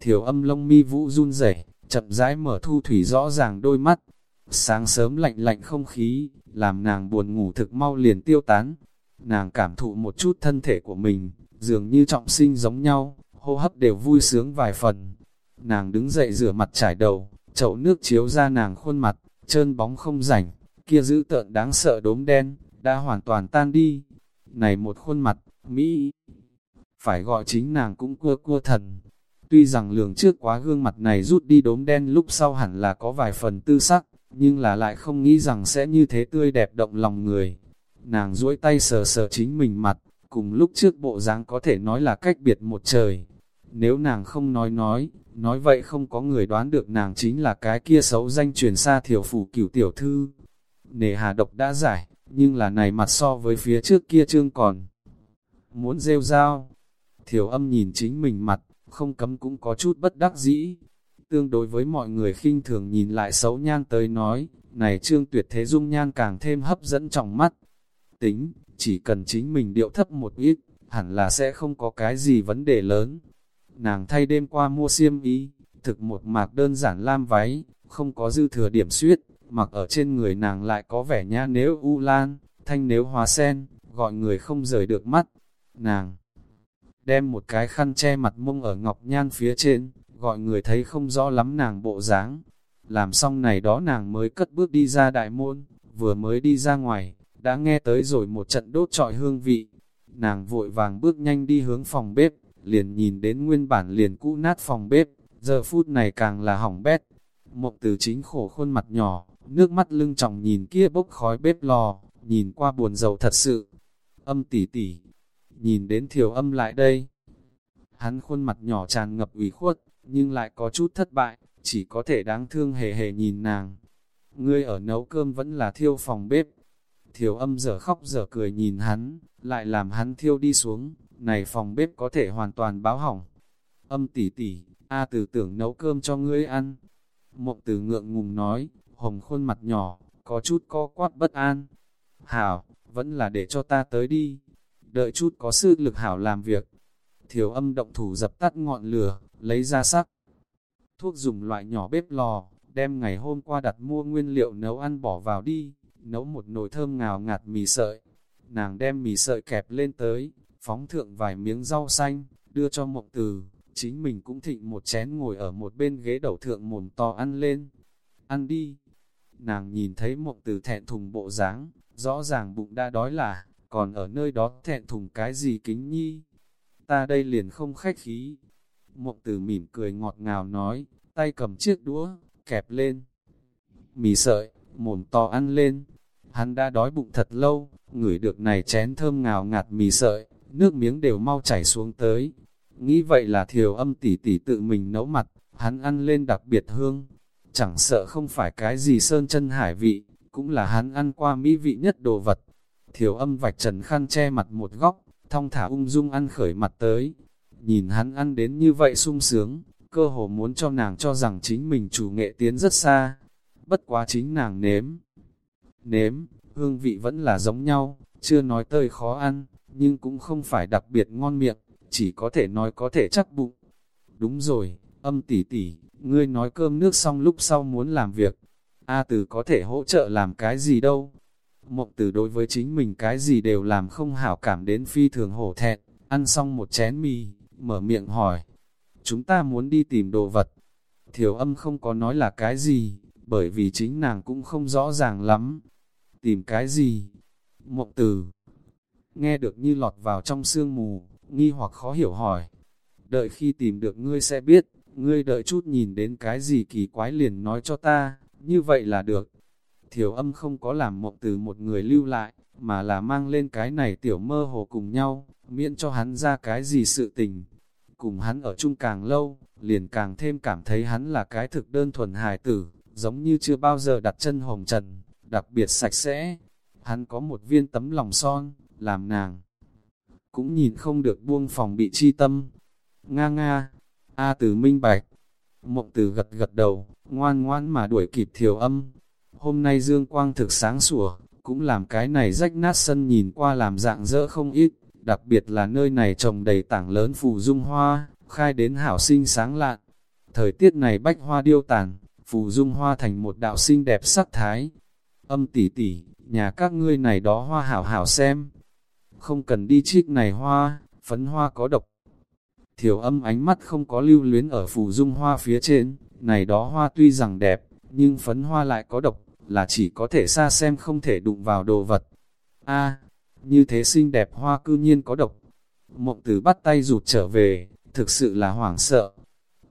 Thiểu âm lông mi vũ run rẩy chậm rãi mở thu thủy rõ ràng đôi mắt. Sáng sớm lạnh lạnh không khí, làm nàng buồn ngủ thực mau liền tiêu tán. Nàng cảm thụ một chút thân thể của mình, dường như trọng sinh giống nhau, hô hấp đều vui sướng vài phần. Nàng đứng dậy rửa mặt trải đầu, chậu nước chiếu ra nàng khuôn mặt, trơn bóng không rảnh, kia giữ tợn đáng sợ đốm đen, đã hoàn toàn tan đi. Này một khuôn mặt, Mỹ, phải gọi chính nàng cũng cua cua thần. Tuy rằng lường trước quá gương mặt này rút đi đốm đen lúc sau hẳn là có vài phần tư sắc, nhưng là lại không nghĩ rằng sẽ như thế tươi đẹp động lòng người. Nàng duỗi tay sờ sờ chính mình mặt, cùng lúc trước bộ dáng có thể nói là cách biệt một trời. Nếu nàng không nói nói, nói vậy không có người đoán được nàng chính là cái kia xấu danh truyền xa thiểu phủ cửu tiểu thư. Nề hà độc đã giải, nhưng là này mặt so với phía trước kia trương còn. Muốn rêu rao, thiểu âm nhìn chính mình mặt, không cấm cũng có chút bất đắc dĩ. Tương đối với mọi người khinh thường nhìn lại xấu nhan tới nói, này trương tuyệt thế dung nhan càng thêm hấp dẫn trọng mắt. Tính, chỉ cần chính mình điệu thấp một ít, hẳn là sẽ không có cái gì vấn đề lớn. Nàng thay đêm qua mua xiêm y, thực một mạc đơn giản lam váy, không có dư thừa điểm suyết, mặc ở trên người nàng lại có vẻ nhã nếu u lan, thanh nếu hóa sen, gọi người không rời được mắt. Nàng đem một cái khăn che mặt mông ở ngọc nhan phía trên, gọi người thấy không rõ lắm nàng bộ dáng. Làm xong này đó nàng mới cất bước đi ra đại môn, vừa mới đi ra ngoài, đã nghe tới rồi một trận đốt trọi hương vị. Nàng vội vàng bước nhanh đi hướng phòng bếp, liền nhìn đến nguyên bản liền cũ nát phòng bếp, giờ phút này càng là hỏng bét. Mộng từ chính khổ khuôn mặt nhỏ, nước mắt lưng trọng nhìn kia bốc khói bếp lò, nhìn qua buồn rầu thật sự. Âm tỉ tỉ, nhìn đến thiểu âm lại đây. Hắn khuôn mặt nhỏ tràn ngập ủy khuất, nhưng lại có chút thất bại, chỉ có thể đáng thương hề hề nhìn nàng. Ngươi ở nấu cơm vẫn là thiêu phòng bếp. Thiểu âm dở khóc dở cười nhìn hắn, lại làm hắn thiêu đi xuống, này phòng bếp có thể hoàn toàn báo hỏng. Âm tỉ tỉ, A từ tưởng nấu cơm cho ngươi ăn. Mộng từ ngượng ngùng nói, hồng khuôn mặt nhỏ, có chút co quát bất an. Hảo, vẫn là để cho ta tới đi. Đợi chút có sự lực hảo làm việc. Thiểu âm động thủ dập tắt ngọn lửa, lấy ra sắc. Thuốc dùng loại nhỏ bếp lò, đem ngày hôm qua đặt mua nguyên liệu nấu ăn bỏ vào đi, nấu một nồi thơm ngào ngạt mì sợi. Nàng đem mì sợi kẹp lên tới, phóng thượng vài miếng rau xanh, đưa cho mộng từ, chính mình cũng thịnh một chén ngồi ở một bên ghế đầu thượng mồm to ăn lên. Ăn đi! Nàng nhìn thấy mộng từ thẹn thùng bộ dáng, rõ ràng bụng đã đói là, còn ở nơi đó thẹn thùng cái gì kính nhi. Ta đây liền không khách khí. Mộng từ mỉm cười ngọt ngào nói, tay cầm chiếc đũa, kẹp lên. Mì sợi, mồm to ăn lên. Hắn đã đói bụng thật lâu, ngửi được này chén thơm ngào ngạt mì sợi, nước miếng đều mau chảy xuống tới. Nghĩ vậy là thiều âm tỉ tỉ tự mình nấu mặt, hắn ăn lên đặc biệt hương. Chẳng sợ không phải cái gì sơn chân hải vị, cũng là hắn ăn qua mỹ vị nhất đồ vật. Thiều âm vạch trần khăn che mặt một góc, thong thả ung dung ăn khởi mặt tới. Nhìn hắn ăn đến như vậy sung sướng, cơ hồ muốn cho nàng cho rằng chính mình chủ nghệ tiến rất xa. Bất quá chính nàng nếm. Nếm, hương vị vẫn là giống nhau, chưa nói tơi khó ăn, nhưng cũng không phải đặc biệt ngon miệng, chỉ có thể nói có thể chắc bụng. Đúng rồi, âm tỷ tỷ, ngươi nói cơm nước xong lúc sau muốn làm việc. A từ có thể hỗ trợ làm cái gì đâu. Mộng từ đối với chính mình cái gì đều làm không hảo cảm đến phi thường hổ thẹn, ăn xong một chén mì, mở miệng hỏi. Chúng ta muốn đi tìm đồ vật. Thiểu âm không có nói là cái gì, bởi vì chính nàng cũng không rõ ràng lắm. Tìm cái gì? Mộng từ. Nghe được như lọt vào trong sương mù, nghi hoặc khó hiểu hỏi. Đợi khi tìm được ngươi sẽ biết, ngươi đợi chút nhìn đến cái gì kỳ quái liền nói cho ta, như vậy là được. Thiểu âm không có làm mộng từ một người lưu lại, mà là mang lên cái này tiểu mơ hồ cùng nhau, miễn cho hắn ra cái gì sự tình. Cùng hắn ở chung càng lâu, liền càng thêm cảm thấy hắn là cái thực đơn thuần hài tử, giống như chưa bao giờ đặt chân hồng trần, đặc biệt sạch sẽ. Hắn có một viên tấm lòng son, làm nàng. Cũng nhìn không được buông phòng bị chi tâm. Nga nga, A từ minh bạch. Mộng từ gật gật đầu, ngoan ngoan mà đuổi kịp thiểu âm. Hôm nay dương quang thực sáng sủa, cũng làm cái này rách nát sân nhìn qua làm dạng dỡ không ít, đặc biệt là nơi này trồng đầy tảng lớn phù dung hoa, khai đến hảo sinh sáng lạn. Thời tiết này bách hoa điêu tàn, phù dung hoa thành một đạo sinh đẹp sắc thái. Âm tỷ tỷ, nhà các ngươi này đó hoa hảo hảo xem. Không cần đi trích này hoa, phấn hoa có độc. Thiểu âm ánh mắt không có lưu luyến ở phù dung hoa phía trên, này đó hoa tuy rằng đẹp, nhưng phấn hoa lại có độc, là chỉ có thể xa xem không thể đụng vào đồ vật. a như thế xinh đẹp hoa cư nhiên có độc. Mộng tử bắt tay rụt trở về, thực sự là hoảng sợ.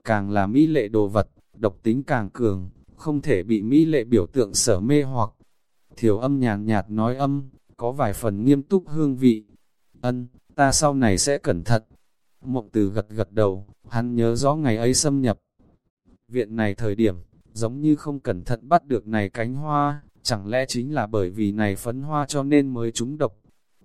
Càng là mỹ lệ đồ vật, độc tính càng cường, không thể bị mỹ lệ biểu tượng sở mê hoặc. Thiểu âm nhàn nhạt nói âm, có vài phần nghiêm túc hương vị. Ân, ta sau này sẽ cẩn thận. Mộng từ gật gật đầu, hắn nhớ rõ ngày ấy xâm nhập. Viện này thời điểm, giống như không cẩn thận bắt được này cánh hoa, chẳng lẽ chính là bởi vì này phấn hoa cho nên mới trúng độc.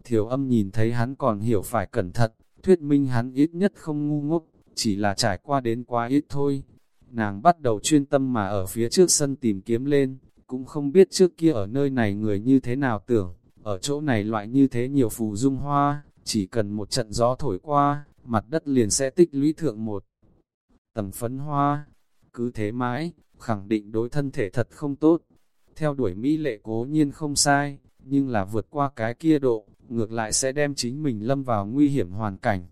Thiểu âm nhìn thấy hắn còn hiểu phải cẩn thận, thuyết minh hắn ít nhất không ngu ngốc, chỉ là trải qua đến quá ít thôi. Nàng bắt đầu chuyên tâm mà ở phía trước sân tìm kiếm lên, cũng không biết trước kia ở nơi này người như thế nào tưởng, ở chỗ này loại như thế nhiều phù dung hoa, chỉ cần một trận gió thổi qua, mặt đất liền sẽ tích lũy thượng một tầng phấn hoa. Cứ thế mãi, khẳng định đối thân thể thật không tốt. Theo đuổi Mỹ lệ cố nhiên không sai, nhưng là vượt qua cái kia độ, ngược lại sẽ đem chính mình lâm vào nguy hiểm hoàn cảnh.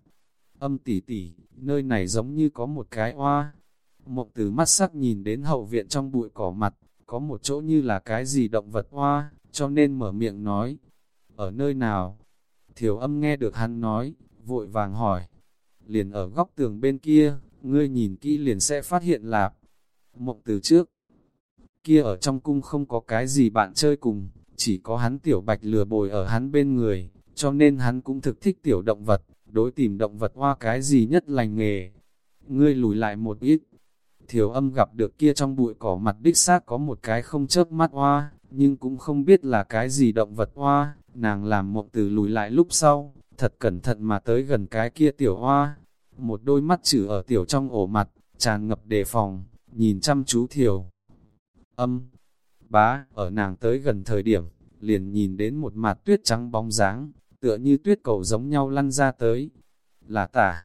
Âm tỉ tỉ, nơi này giống như có một cái hoa. Mộng từ mắt sắc nhìn đến hậu viện trong bụi cỏ mặt, có một chỗ như là cái gì động vật hoa, cho nên mở miệng nói. Ở nơi nào? Thiểu âm nghe được hắn nói, vội vàng hỏi. Liền ở góc tường bên kia, ngươi nhìn kỹ liền sẽ phát hiện lạp. Mộng từ trước, kia ở trong cung không có cái gì bạn chơi cùng, chỉ có hắn tiểu bạch lừa bồi ở hắn bên người, cho nên hắn cũng thực thích tiểu động vật, đối tìm động vật hoa cái gì nhất lành nghề. Ngươi lùi lại một ít, thiểu âm gặp được kia trong bụi cỏ mặt đích xác có một cái không chớp mắt hoa, nhưng cũng không biết là cái gì động vật hoa, nàng làm mộng từ lùi lại lúc sau, thật cẩn thận mà tới gần cái kia tiểu hoa, một đôi mắt chữ ở tiểu trong ổ mặt, tràn ngập đề phòng, nhìn chăm chú thiểu. Âm, bá, ở nàng tới gần thời điểm, liền nhìn đến một mặt tuyết trắng bóng dáng, tựa như tuyết cầu giống nhau lăn ra tới. Là tả,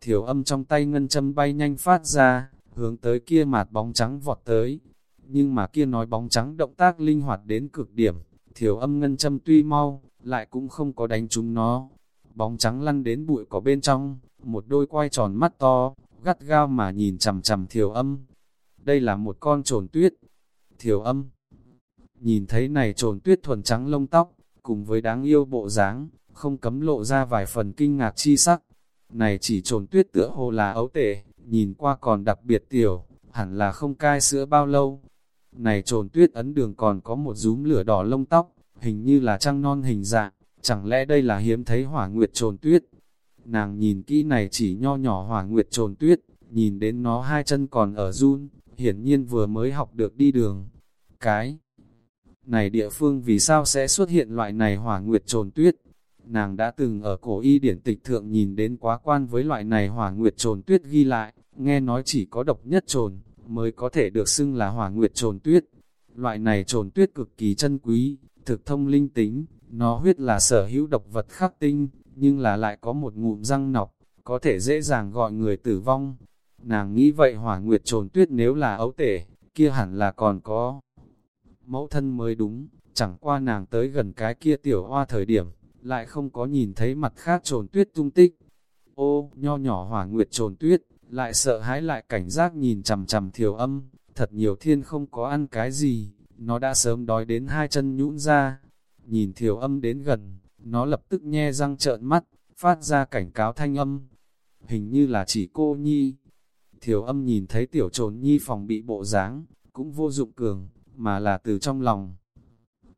thiểu âm trong tay ngân châm bay nhanh phát ra, hướng tới kia mạt bóng trắng vọt tới. Nhưng mà kia nói bóng trắng động tác linh hoạt đến cực điểm, thiểu âm ngân châm tuy mau, lại cũng không có đánh trúng nó. Bóng trắng lăn đến bụi có bên trong, một đôi quay tròn mắt to, gắt gao mà nhìn chằm chằm thiểu âm. Đây là một con trồn tuyết. Thiểu âm. Nhìn thấy này trồn tuyết thuần trắng lông tóc, cùng với đáng yêu bộ dáng, không cấm lộ ra vài phần kinh ngạc chi sắc. Này chỉ trồn tuyết tựa hồ là ấu tể, nhìn qua còn đặc biệt tiểu, hẳn là không cai sữa bao lâu. Này trồn tuyết ấn đường còn có một rúm lửa đỏ lông tóc, hình như là trăng non hình dạng, chẳng lẽ đây là hiếm thấy hỏa nguyệt trồn tuyết? Nàng nhìn kỹ này chỉ nho nhỏ hỏa nguyệt trồn tuyết, nhìn đến nó hai chân còn ở run, hiển nhiên vừa mới học được đi đường. Cái này địa phương vì sao sẽ xuất hiện loại này hỏa nguyệt trồn tuyết? Nàng đã từng ở cổ y điển tịch thượng nhìn đến quá quan với loại này hỏa nguyệt trồn tuyết ghi lại, nghe nói chỉ có độc nhất trồn, mới có thể được xưng là hỏa nguyệt trồn tuyết. Loại này trồn tuyết cực kỳ chân quý, thực thông linh tính, nó huyết là sở hữu độc vật khắc tinh, nhưng là lại có một ngụm răng nọc, có thể dễ dàng gọi người tử vong. Nàng nghĩ vậy hỏa nguyệt trồn tuyết nếu là ấu tể, kia hẳn là còn có. Mẫu thân mới đúng, chẳng qua nàng tới gần cái kia tiểu hoa thời điểm, lại không có nhìn thấy mặt khác trồn tuyết tung tích. Ô, nho nhỏ hỏa nguyệt trồn tuyết, lại sợ hãi lại cảnh giác nhìn chằm chằm thiểu âm, thật nhiều thiên không có ăn cái gì, nó đã sớm đói đến hai chân nhũn ra. Nhìn thiểu âm đến gần, nó lập tức nhe răng trợn mắt, phát ra cảnh cáo thanh âm. Hình như là chỉ cô nhi. Thiểu âm nhìn thấy tiểu trồn nhi phòng bị bộ dáng cũng vô dụng cường, mà là từ trong lòng.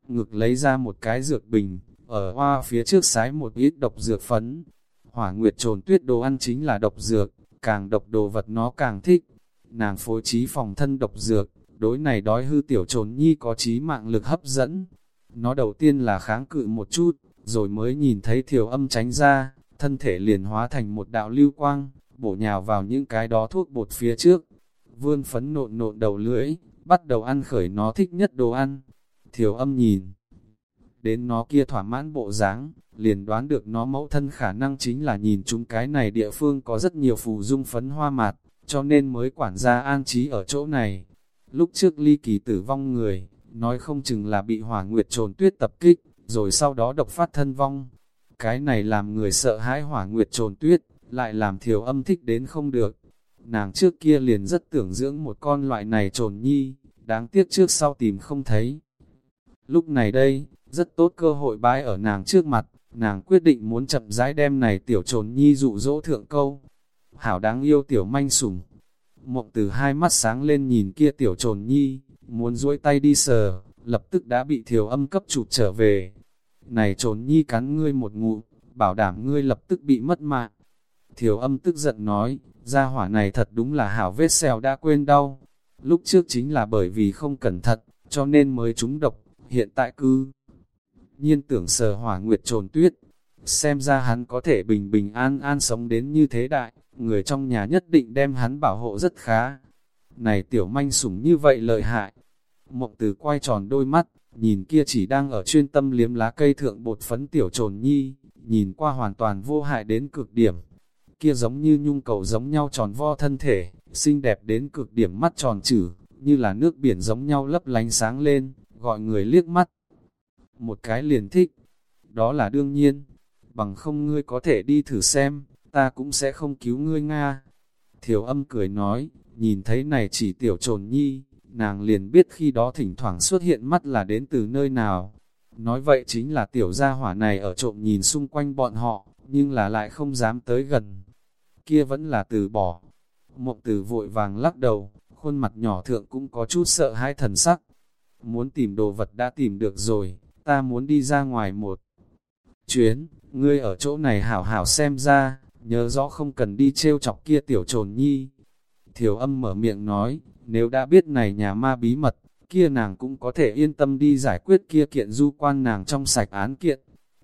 Ngực lấy ra một cái dược bình, ở hoa phía trước sái một ít độc dược phấn. Hỏa nguyệt trồn tuyết đồ ăn chính là độc dược, càng độc đồ vật nó càng thích. Nàng phối trí phòng thân độc dược, đối này đói hư tiểu trồn nhi có trí mạng lực hấp dẫn. Nó đầu tiên là kháng cự một chút, rồi mới nhìn thấy thiểu âm tránh ra, thân thể liền hóa thành một đạo lưu quang, bổ nhào vào những cái đó thuốc bột phía trước. Vươn phấn nộn nộn đầu lưỡi, bắt đầu ăn khởi nó thích nhất đồ ăn. Thiểu âm nhìn, đến nó kia thỏa mãn bộ dáng, liền đoán được nó mẫu thân khả năng chính là nhìn chúng cái này địa phương có rất nhiều phù dung phấn hoa mạt, cho nên mới quản gia an trí ở chỗ này. Lúc trước ly kỳ tử vong người, nói không chừng là bị hỏa nguyệt trồn tuyết tập kích, rồi sau đó độc phát thân vong. Cái này làm người sợ hãi hỏa nguyệt trồn tuyết, lại làm thiểu âm thích đến không được. Nàng trước kia liền rất tưởng dưỡng một con loại này trồn nhi, đáng tiếc trước sau tìm không thấy. Lúc này đây, rất tốt cơ hội bái ở nàng trước mặt, nàng quyết định muốn chậm rãi đem này tiểu trồn nhi dụ dỗ thượng câu. Hảo đáng yêu tiểu manh sủng. Mộng từ hai mắt sáng lên nhìn kia tiểu trồn nhi, muốn duỗi tay đi sờ, lập tức đã bị thiểu âm cấp chụp trở về. Này trồn nhi cắn ngươi một ngụ, bảo đảm ngươi lập tức bị mất mạng. Thiểu âm tức giận nói, gia hỏa này thật đúng là hảo vết xèo đã quên đau. Lúc trước chính là bởi vì không cẩn thận, cho nên mới trúng độc, hiện tại cứ nhiên tưởng sờ hỏa nguyệt trồn tuyết. Xem ra hắn có thể bình bình an an sống đến như thế đại, người trong nhà nhất định đem hắn bảo hộ rất khá. Này tiểu manh sủng như vậy lợi hại. Mộng từ quay tròn đôi mắt, nhìn kia chỉ đang ở chuyên tâm liếm lá cây thượng bột phấn tiểu trồn nhi, nhìn qua hoàn toàn vô hại đến cực điểm. Kia giống như nhung cầu giống nhau tròn vo thân thể, xinh đẹp đến cực điểm mắt tròn chữ, như là nước biển giống nhau lấp lánh sáng lên, gọi người liếc mắt một cái liền thích. Đó là đương nhiên, bằng không ngươi có thể đi thử xem, ta cũng sẽ không cứu ngươi Nga. Thiểu âm cười nói, nhìn thấy này chỉ tiểu trồn nhi, nàng liền biết khi đó thỉnh thoảng xuất hiện mắt là đến từ nơi nào. Nói vậy chính là tiểu gia hỏa này ở trộm nhìn xung quanh bọn họ, nhưng là lại không dám tới gần. Kia vẫn là từ bỏ. Mộng từ vội vàng lắc đầu, khuôn mặt nhỏ thượng cũng có chút sợ hãi thần sắc. Muốn tìm đồ vật đã tìm được rồi, ta muốn đi ra ngoài một chuyến, ngươi ở chỗ này hảo hảo xem ra, nhớ rõ không cần đi trêu chọc kia tiểu trồn nhi. Thiểu âm mở miệng nói, nếu đã biết này nhà ma bí mật, kia nàng cũng có thể yên tâm đi giải quyết kia kiện du quan nàng trong sạch án kiện.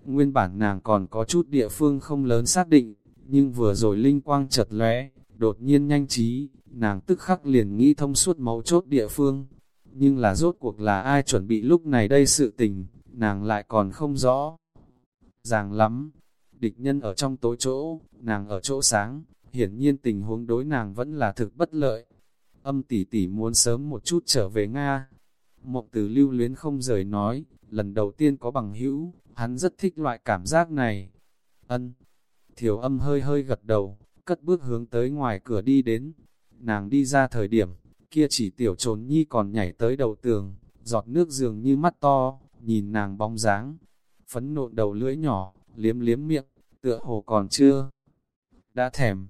Nguyên bản nàng còn có chút địa phương không lớn xác định, nhưng vừa rồi linh quang chợt lóe, đột nhiên nhanh trí, nàng tức khắc liền nghĩ thông suốt mấu chốt địa phương. Nhưng là rốt cuộc là ai chuẩn bị lúc này đây sự tình, nàng lại còn không rõ. Ràng lắm, địch nhân ở trong tối chỗ, nàng ở chỗ sáng, hiển nhiên tình huống đối nàng vẫn là thực bất lợi. Âm tỷ tỷ muốn sớm một chút trở về Nga. Mộng từ lưu luyến không rời nói, lần đầu tiên có bằng hữu, hắn rất thích loại cảm giác này. Ân, thiểu âm hơi hơi gật đầu, cất bước hướng tới ngoài cửa đi đến. Nàng đi ra thời điểm, kia chỉ tiểu trồn nhi còn nhảy tới đầu tường, giọt nước dường như mắt to, nhìn nàng bóng dáng, phấn nộn đầu lưỡi nhỏ, liếm liếm miệng, tựa hồ còn chưa. Đã thèm,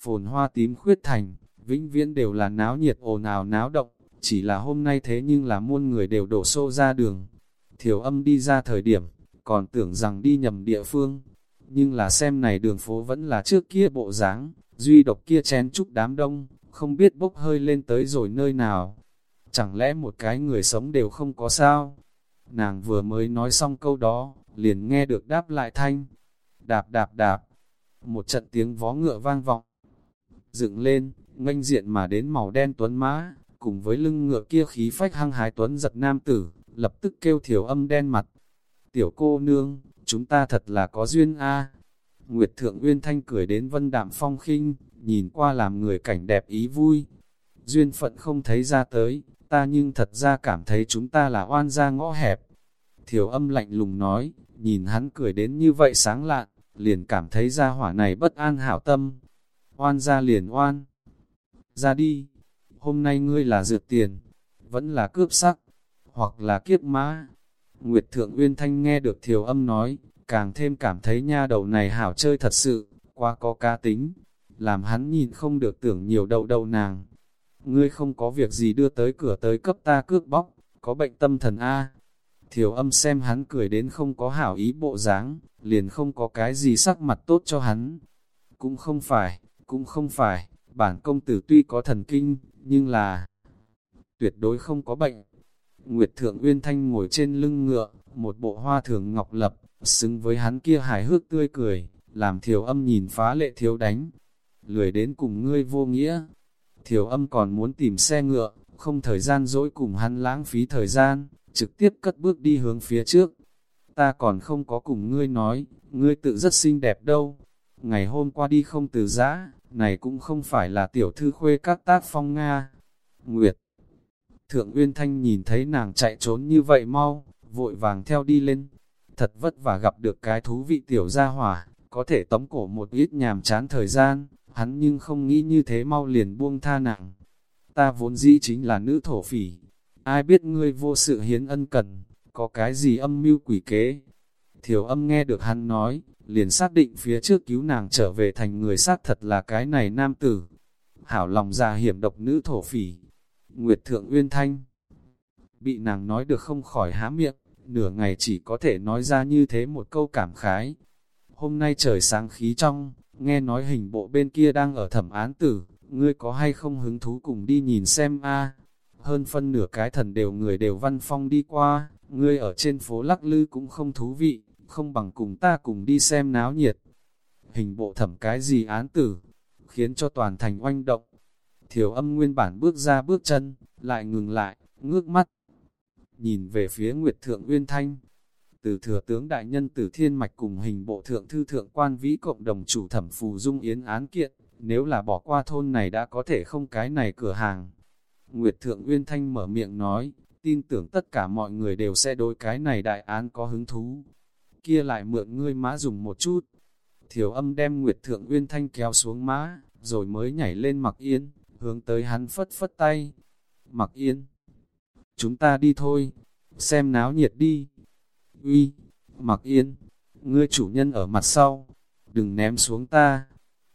phồn hoa tím khuyết thành, vĩnh viễn đều là náo nhiệt ồn ào náo động, chỉ là hôm nay thế nhưng là muôn người đều đổ xô ra đường. Thiểu âm đi ra thời điểm, còn tưởng rằng đi nhầm địa phương, nhưng là xem này đường phố vẫn là trước kia bộ dáng duy độc kia chén chúc đám đông, không biết bốc hơi lên tới rồi nơi nào. Chẳng lẽ một cái người sống đều không có sao? Nàng vừa mới nói xong câu đó, liền nghe được đáp lại thanh. Đạp đạp đạp, một trận tiếng vó ngựa vang vọng. Dựng lên, nganh diện mà đến màu đen tuấn mã, cùng với lưng ngựa kia khí phách hăng hái tuấn giật nam tử, lập tức kêu thiểu âm đen mặt. Tiểu cô nương, chúng ta thật là có duyên a Nguyệt Thượng Uyên Thanh cười đến vân đạm phong khinh, nhìn qua làm người cảnh đẹp ý vui. Duyên phận không thấy ra tới, ta nhưng thật ra cảm thấy chúng ta là oan gia ngõ hẹp. Thiểu âm lạnh lùng nói, nhìn hắn cười đến như vậy sáng lạn, liền cảm thấy gia hỏa này bất an hảo tâm. Oan ra liền oan. Ra đi, hôm nay ngươi là dược tiền, vẫn là cướp sắc, hoặc là kiếp mã. Nguyệt Thượng Uyên Thanh nghe được thiểu âm nói, càng thêm cảm thấy nha đầu này hảo chơi thật sự, qua có cá tính, làm hắn nhìn không được tưởng nhiều đầu đầu nàng. Ngươi không có việc gì đưa tới cửa tới cấp ta cướp bóc, có bệnh tâm thần A. Thiểu âm xem hắn cười đến không có hảo ý bộ dáng, liền không có cái gì sắc mặt tốt cho hắn. Cũng không phải, cũng không phải, bản công tử tuy có thần kinh, nhưng là tuyệt đối không có bệnh. Nguyệt Thượng Uyên Thanh ngồi trên lưng ngựa, một bộ hoa thường ngọc lập, xứng với hắn kia hài hước tươi cười, làm thiểu âm nhìn phá lệ thiếu đánh. Lười đến cùng ngươi vô nghĩa. Thiểu âm còn muốn tìm xe ngựa, không thời gian dỗi cùng hắn lãng phí thời gian, trực tiếp cất bước đi hướng phía trước. Ta còn không có cùng ngươi nói, ngươi tự rất xinh đẹp đâu. Ngày hôm qua đi không từ giã, này cũng không phải là tiểu thư khuê các tác phong Nga. Nguyệt Thượng Uyên Thanh nhìn thấy nàng chạy trốn như vậy mau, vội vàng theo đi lên. Thật vất vả gặp được cái thú vị tiểu gia hỏa, có thể tống cổ một ít nhàm chán thời gian, hắn nhưng không nghĩ như thế mau liền buông tha nặng. Ta vốn dĩ chính là nữ thổ phỉ, ai biết ngươi vô sự hiến ân cần, có cái gì âm mưu quỷ kế. Thiểu âm nghe được hắn nói, liền xác định phía trước cứu nàng trở về thành người xác thật là cái này nam tử. Hảo lòng già hiểm độc nữ thổ phỉ. Nguyệt Thượng Uyên Thanh Bị nàng nói được không khỏi há miệng, nửa ngày chỉ có thể nói ra như thế một câu cảm khái. Hôm nay trời sáng khí trong, nghe nói hình bộ bên kia đang ở thẩm án tử, ngươi có hay không hứng thú cùng đi nhìn xem a Hơn phân nửa cái thần đều người đều văn phong đi qua, ngươi ở trên phố lắc lư cũng không thú vị, không bằng cùng ta cùng đi xem náo nhiệt. Hình bộ thẩm cái gì án tử, khiến cho toàn thành oanh động. Thiểu âm nguyên bản bước ra bước chân, lại ngừng lại, ngước mắt. Nhìn về phía Nguyệt Thượng Uyên Thanh, từ thừa tướng đại nhân tử thiên mạch cùng hình bộ thượng thư thượng quan vĩ cộng đồng chủ thẩm phù dung yến án kiện, nếu là bỏ qua thôn này đã có thể không cái này cửa hàng. Nguyệt Thượng Uyên Thanh mở miệng nói, tin tưởng tất cả mọi người đều sẽ đối cái này đại án có hứng thú. Kia lại mượn ngươi mã dùng một chút. Thiểu âm đem Nguyệt Thượng Uyên Thanh kéo xuống mã, rồi mới nhảy lên mặc yên, hướng tới hắn phất phất tay. Mặc yên, chúng ta đi thôi, xem náo nhiệt đi. Uy, mặc yên, ngươi chủ nhân ở mặt sau, đừng ném xuống ta.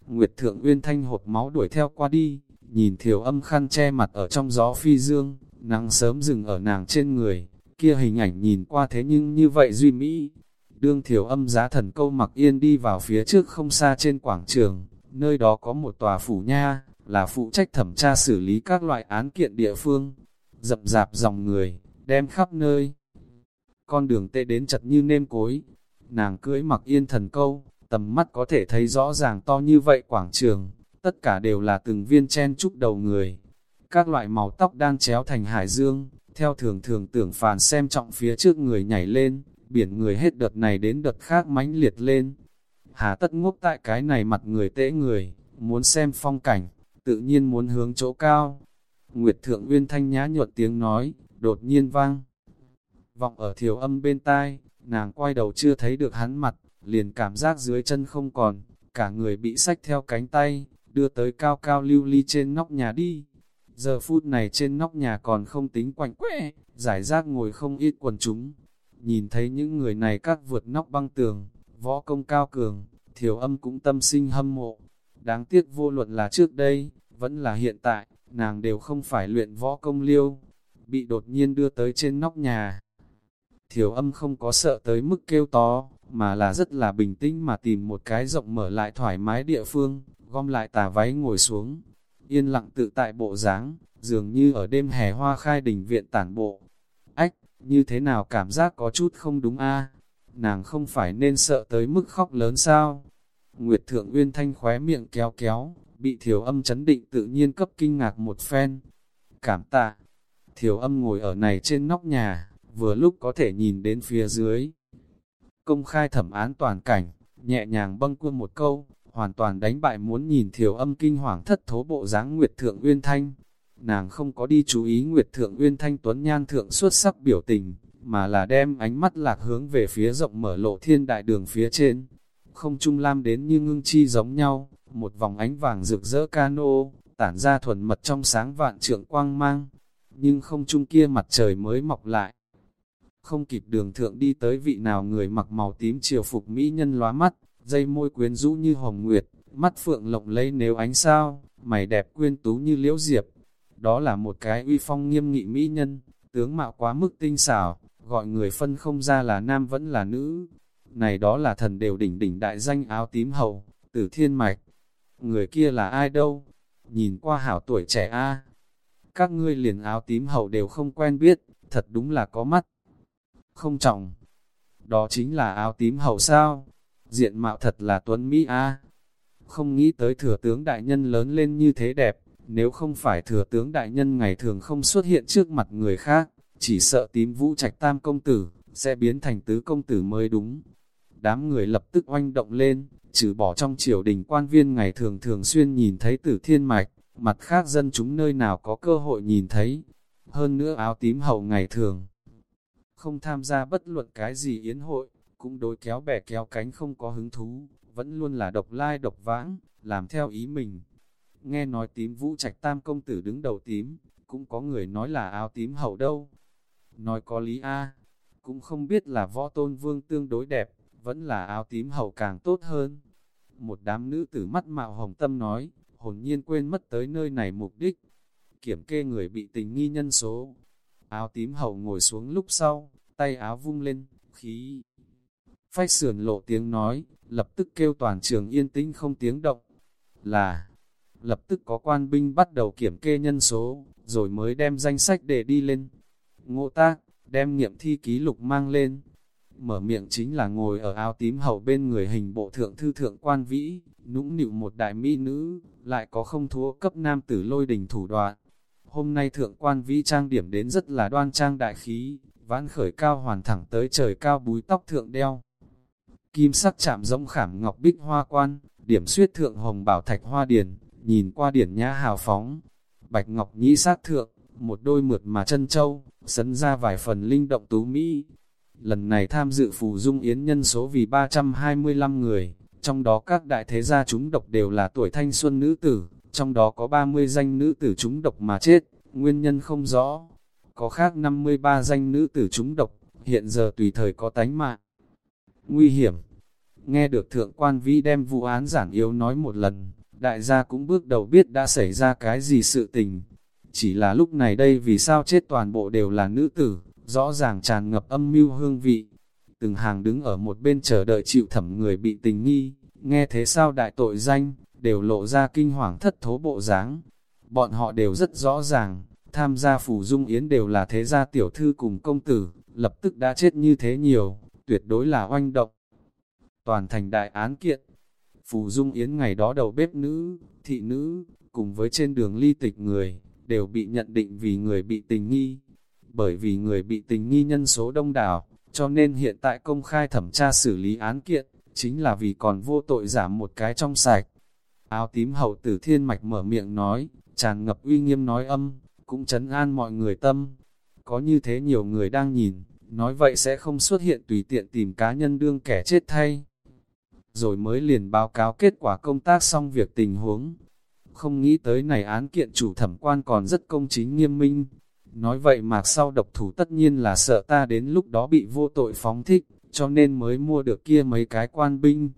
Nguyệt Thượng Uyên Thanh hột máu đuổi theo qua đi, nhìn thiểu âm khăn che mặt ở trong gió phi dương, nắng sớm dừng ở nàng trên người, kia hình ảnh nhìn qua thế nhưng như vậy duy mỹ. Đương thiểu âm giá thần câu mặc yên đi vào phía trước không xa trên quảng trường, nơi đó có một tòa phủ nha, là phụ trách thẩm tra xử lý các loại án kiện địa phương. Dập dạp dòng người, đem khắp nơi. Con đường tê đến chật như nêm cối, nàng cưỡi mặc yên thần câu, tầm mắt có thể thấy rõ ràng to như vậy quảng trường, tất cả đều là từng viên chen trúc đầu người. Các loại màu tóc đang chéo thành hải dương, theo thường thường tưởng phàn xem trọng phía trước người nhảy lên, biển người hết đợt này đến đợt khác mãnh liệt lên. Hà tất ngốc tại cái này mặt người tễ người, muốn xem phong cảnh, tự nhiên muốn hướng chỗ cao. Nguyệt Thượng Uyên Thanh nhã nhuột tiếng nói, đột nhiên vang. Vọng ở thiểu âm bên tai, nàng quay đầu chưa thấy được hắn mặt, liền cảm giác dưới chân không còn, cả người bị sách theo cánh tay, đưa tới cao cao lưu ly trên nóc nhà đi. Giờ phút này trên nóc nhà còn không tính quạnh quẽ, giải rác ngồi không ít quần chúng. Nhìn thấy những người này các vượt nóc băng tường, võ công cao cường, thiểu âm cũng tâm sinh hâm mộ. Đáng tiếc vô luận là trước đây, vẫn là hiện tại, nàng đều không phải luyện võ công liêu, bị đột nhiên đưa tới trên nóc nhà. Thiểu âm không có sợ tới mức kêu to, mà là rất là bình tĩnh mà tìm một cái rộng mở lại thoải mái địa phương, gom lại tà váy ngồi xuống, yên lặng tự tại bộ dáng, dường như ở đêm hè hoa khai đình viện tản bộ. Ách, như thế nào cảm giác có chút không đúng a Nàng không phải nên sợ tới mức khóc lớn sao? Nguyệt Thượng Uyên Thanh khóe miệng kéo kéo, bị thiểu âm chấn định tự nhiên cấp kinh ngạc một phen. Cảm tạ, thiểu âm ngồi ở này trên nóc nhà, vừa lúc có thể nhìn đến phía dưới. Công khai thẩm án toàn cảnh, nhẹ nhàng bâng quơ một câu, hoàn toàn đánh bại muốn nhìn thiểu âm kinh hoàng thất thố bộ dáng Nguyệt Thượng Uyên Thanh. Nàng không có đi chú ý Nguyệt Thượng Uyên Thanh Tuấn Nhan Thượng xuất sắc biểu tình, mà là đem ánh mắt lạc hướng về phía rộng mở lộ thiên đại đường phía trên. Không trung lam đến như ngưng chi giống nhau, một vòng ánh vàng rực rỡ cano, tản ra thuần mật trong sáng vạn trượng quang mang. Nhưng không trung kia mặt trời mới mọc lại. Không kịp đường thượng đi tới vị nào người mặc màu tím triều phục mỹ nhân lóa mắt, dây môi quyến rũ như hồng nguyệt, mắt phượng lộng lẫy nếu ánh sao, mày đẹp quyên tú như liễu diệp. Đó là một cái uy phong nghiêm nghị mỹ nhân, tướng mạo quá mức tinh xảo, gọi người phân không ra là nam vẫn là nữ. Này đó là thần đều đỉnh đỉnh đại danh áo tím hầu, tử thiên mạch. Người kia là ai đâu? Nhìn qua hảo tuổi trẻ a Các ngươi liền áo tím hầu đều không quen biết, thật đúng là có mắt. Không trọng. Đó chính là áo tím hậu sao? Diện mạo thật là tuấn Mỹ a Không nghĩ tới thừa tướng đại nhân lớn lên như thế đẹp, nếu không phải thừa tướng đại nhân ngày thường không xuất hiện trước mặt người khác, chỉ sợ tím vũ trạch tam công tử, sẽ biến thành tứ công tử mới đúng. Đám người lập tức oanh động lên, trừ bỏ trong triều đình quan viên ngày thường thường xuyên nhìn thấy tử thiên mạch, mặt khác dân chúng nơi nào có cơ hội nhìn thấy. Hơn nữa áo tím hậu ngày thường, không tham gia bất luận cái gì yến hội, cũng đối kéo bè kéo cánh không có hứng thú, vẫn luôn là độc lai độc vãng, làm theo ý mình. Nghe nói tím vũ trạch tam công tử đứng đầu tím, cũng có người nói là áo tím hậu đâu, Nói có lý A, cũng không biết là võ tôn vương tương đối đẹp, vẫn là áo tím hậu càng tốt hơn. Một đám nữ tử mắt mạo hồng tâm nói, hồn nhiên quên mất tới nơi này mục đích. Kiểm kê người bị tình nghi nhân số. Áo tím hậu ngồi xuống lúc sau, tay áo vung lên, khí. Phách sườn lộ tiếng nói, lập tức kêu toàn trường yên tĩnh không tiếng động. Là, lập tức có quan binh bắt đầu kiểm kê nhân số, rồi mới đem danh sách để đi lên. Ngộ tác, đem nghiệm thi ký lục mang lên. Mở miệng chính là ngồi ở áo tím hậu bên người hình bộ thượng thư thượng quan vĩ, nũng nịu một đại mỹ nữ, lại có không thua cấp nam tử lôi đình thủ đoạn. Hôm nay thượng quan vĩ trang điểm đến rất là đoan trang đại khí, vãn khởi cao hoàn thẳng tới trời cao búi tóc thượng đeo. Kim sắc chạm rỗng khảm ngọc bích hoa quan, điểm suyết thượng hồng bảo thạch hoa điển, nhìn qua điển nhã hào phóng. Bạch ngọc nhĩ sát thượng, một đôi mượt mà chân châu, sấn ra vài phần linh động tú Mỹ. Lần này tham dự phù dung yến nhân số vì 325 người, trong đó các đại thế gia chúng độc đều là tuổi thanh xuân nữ tử, trong đó có 30 danh nữ tử chúng độc mà chết, nguyên nhân không rõ. Có khác 53 danh nữ tử chúng độc, hiện giờ tùy thời có tánh mạng. Nguy hiểm Nghe được thượng quan vĩ đem vụ án giản yếu nói một lần, đại gia cũng bước đầu biết đã xảy ra cái gì sự tình, chỉ là lúc này đây vì sao chết toàn bộ đều là nữ tử, rõ ràng tràn ngập âm mưu hương vị. Từng hàng đứng ở một bên chờ đợi chịu thẩm người bị tình nghi, nghe thế sao đại tội danh, đều lộ ra kinh hoàng thất thố bộ dáng. Bọn họ đều rất rõ ràng, tham gia phù dung yến đều là thế gia tiểu thư cùng công tử, lập tức đã chết như thế nhiều, tuyệt đối là oanh động. Toàn thành đại án kiện, phù dung yến ngày đó đầu bếp nữ, thị nữ, cùng với trên đường ly tịch người, đều bị nhận định vì người bị tình nghi. Bởi vì người bị tình nghi nhân số đông đảo, cho nên hiện tại công khai thẩm tra xử lý án kiện, chính là vì còn vô tội giảm một cái trong sạch. Áo tím hậu tử thiên mạch mở miệng nói, tràn ngập uy nghiêm nói âm, cũng chấn an mọi người tâm. Có như thế nhiều người đang nhìn, nói vậy sẽ không xuất hiện tùy tiện tìm cá nhân đương kẻ chết thay. Rồi mới liền báo cáo kết quả công tác xong việc tình huống, không nghĩ tới này án kiện chủ thẩm quan còn rất công chính nghiêm minh. Nói vậy mà sau độc thủ tất nhiên là sợ ta đến lúc đó bị vô tội phóng thích, cho nên mới mua được kia mấy cái quan binh.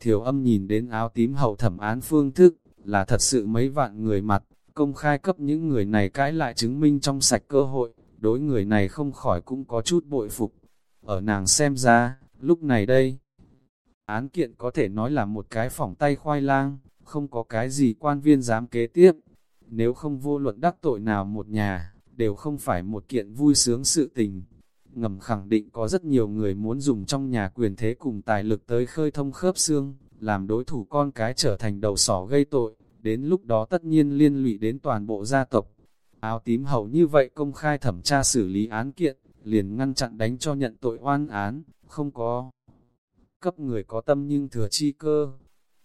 Thiểu âm nhìn đến áo tím hậu thẩm án phương thức, là thật sự mấy vạn người mặt, công khai cấp những người này cãi lại chứng minh trong sạch cơ hội, đối người này không khỏi cũng có chút bội phục. Ở nàng xem ra, lúc này đây, án kiện có thể nói là một cái phỏng tay khoai lang, không có cái gì quan viên dám kế tiếp. Nếu không vô luận đắc tội nào một nhà, đều không phải một kiện vui sướng sự tình. Ngầm khẳng định có rất nhiều người muốn dùng trong nhà quyền thế cùng tài lực tới khơi thông khớp xương, làm đối thủ con cái trở thành đầu sỏ gây tội, đến lúc đó tất nhiên liên lụy đến toàn bộ gia tộc. Áo tím hậu như vậy công khai thẩm tra xử lý án kiện, liền ngăn chặn đánh cho nhận tội oan án, không có cấp người có tâm nhưng thừa chi cơ,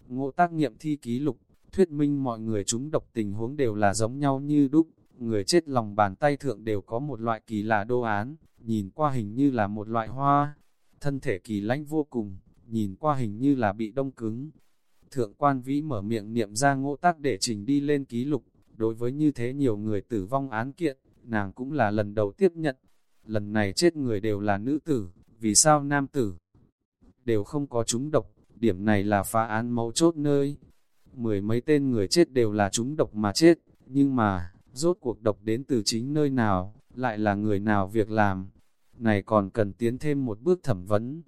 ngộ tác nghiệm thi ký lục, thuyết minh mọi người chúng độc tình huống đều là giống nhau như đúc, người chết lòng bàn tay thượng đều có một loại kỳ lạ đô án, nhìn qua hình như là một loại hoa, thân thể kỳ lãnh vô cùng, nhìn qua hình như là bị đông cứng. Thượng quan vĩ mở miệng niệm ra ngộ tác để trình đi lên ký lục, đối với như thế nhiều người tử vong án kiện, nàng cũng là lần đầu tiếp nhận. Lần này chết người đều là nữ tử, vì sao nam tử đều không có chúng độc, điểm này là phá án mấu chốt nơi. Mười mấy tên người chết đều là chúng độc mà chết, nhưng mà, rốt cuộc độc đến từ chính nơi nào, lại là người nào việc làm. Này còn cần tiến thêm một bước thẩm vấn.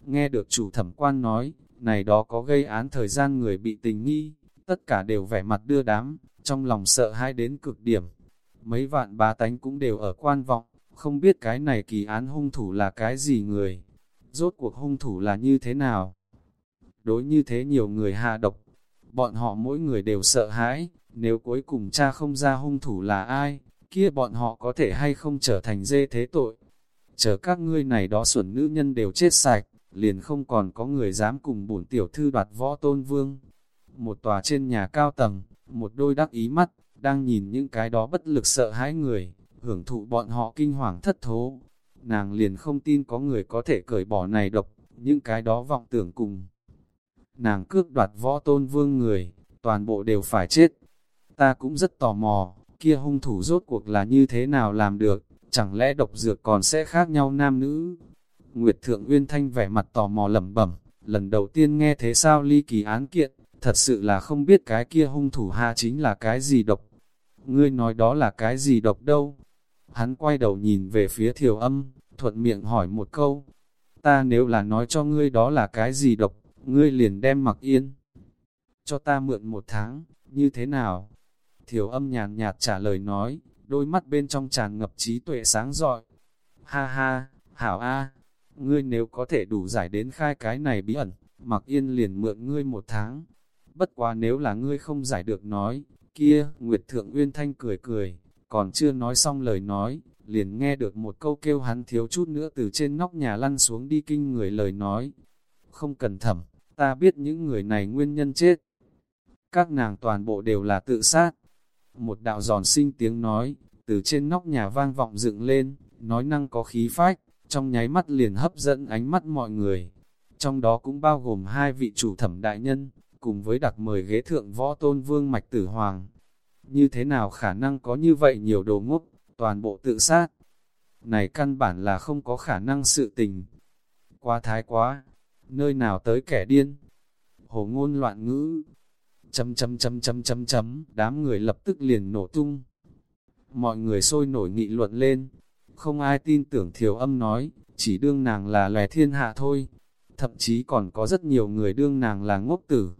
Nghe được chủ thẩm quan nói, này đó có gây án thời gian người bị tình nghi, tất cả đều vẻ mặt đưa đám, trong lòng sợ hãi đến cực điểm. Mấy vạn bá tánh cũng đều ở quan vọng, không biết cái này kỳ án hung thủ là cái gì người. Rốt cuộc hung thủ là như thế nào? Đối như thế nhiều người hạ độc, bọn họ mỗi người đều sợ hãi, nếu cuối cùng cha không ra hung thủ là ai, kia bọn họ có thể hay không trở thành dê thế tội. Chờ các ngươi này đó xuẩn nữ nhân đều chết sạch, liền không còn có người dám cùng bổn tiểu thư đoạt võ tôn vương. Một tòa trên nhà cao tầng, một đôi đắc ý mắt, đang nhìn những cái đó bất lực sợ hãi người, hưởng thụ bọn họ kinh hoàng thất thố. Nàng liền không tin có người có thể cởi bỏ này độc, những cái đó vọng tưởng cùng. Nàng cước đoạt võ tôn vương người, toàn bộ đều phải chết. Ta cũng rất tò mò, kia hung thủ rốt cuộc là như thế nào làm được, chẳng lẽ độc dược còn sẽ khác nhau nam nữ? Nguyệt Thượng Uyên Thanh vẻ mặt tò mò lẩm bẩm, lần đầu tiên nghe thế sao ly kỳ án kiện, thật sự là không biết cái kia hung thủ hạ chính là cái gì độc. Ngươi nói đó là cái gì độc đâu? Hắn quay đầu nhìn về phía thiểu âm, thuận miệng hỏi một câu. Ta nếu là nói cho ngươi đó là cái gì độc, ngươi liền đem mặc yên. Cho ta mượn một tháng, như thế nào? Thiểu âm nhàn nhạt trả lời nói, đôi mắt bên trong tràn ngập trí tuệ sáng rọi. Ha ha, hảo a, ngươi nếu có thể đủ giải đến khai cái này bí ẩn, mặc yên liền mượn ngươi một tháng. Bất quá nếu là ngươi không giải được nói, kia, Nguyệt Thượng Uyên Thanh cười cười, còn chưa nói xong lời nói, liền nghe được một câu kêu hắn thiếu chút nữa từ trên nóc nhà lăn xuống đi kinh người lời nói. Không cần thẩm, ta biết những người này nguyên nhân chết. Các nàng toàn bộ đều là tự sát. Một đạo giòn sinh tiếng nói, từ trên nóc nhà vang vọng dựng lên, nói năng có khí phách, trong nháy mắt liền hấp dẫn ánh mắt mọi người. Trong đó cũng bao gồm hai vị chủ thẩm đại nhân, cùng với đặc mời ghế thượng võ tôn vương mạch tử hoàng. Như thế nào khả năng có như vậy nhiều đồ ngốc, toàn bộ tự sát? Này căn bản là không có khả năng sự tình. Quá thái quá, nơi nào tới kẻ điên? Hồ ngôn loạn ngữ, chấm chấm chấm chấm chấm chấm, đám người lập tức liền nổ tung. Mọi người sôi nổi nghị luận lên, không ai tin tưởng thiểu âm nói, chỉ đương nàng là lòe thiên hạ thôi. Thậm chí còn có rất nhiều người đương nàng là ngốc tử.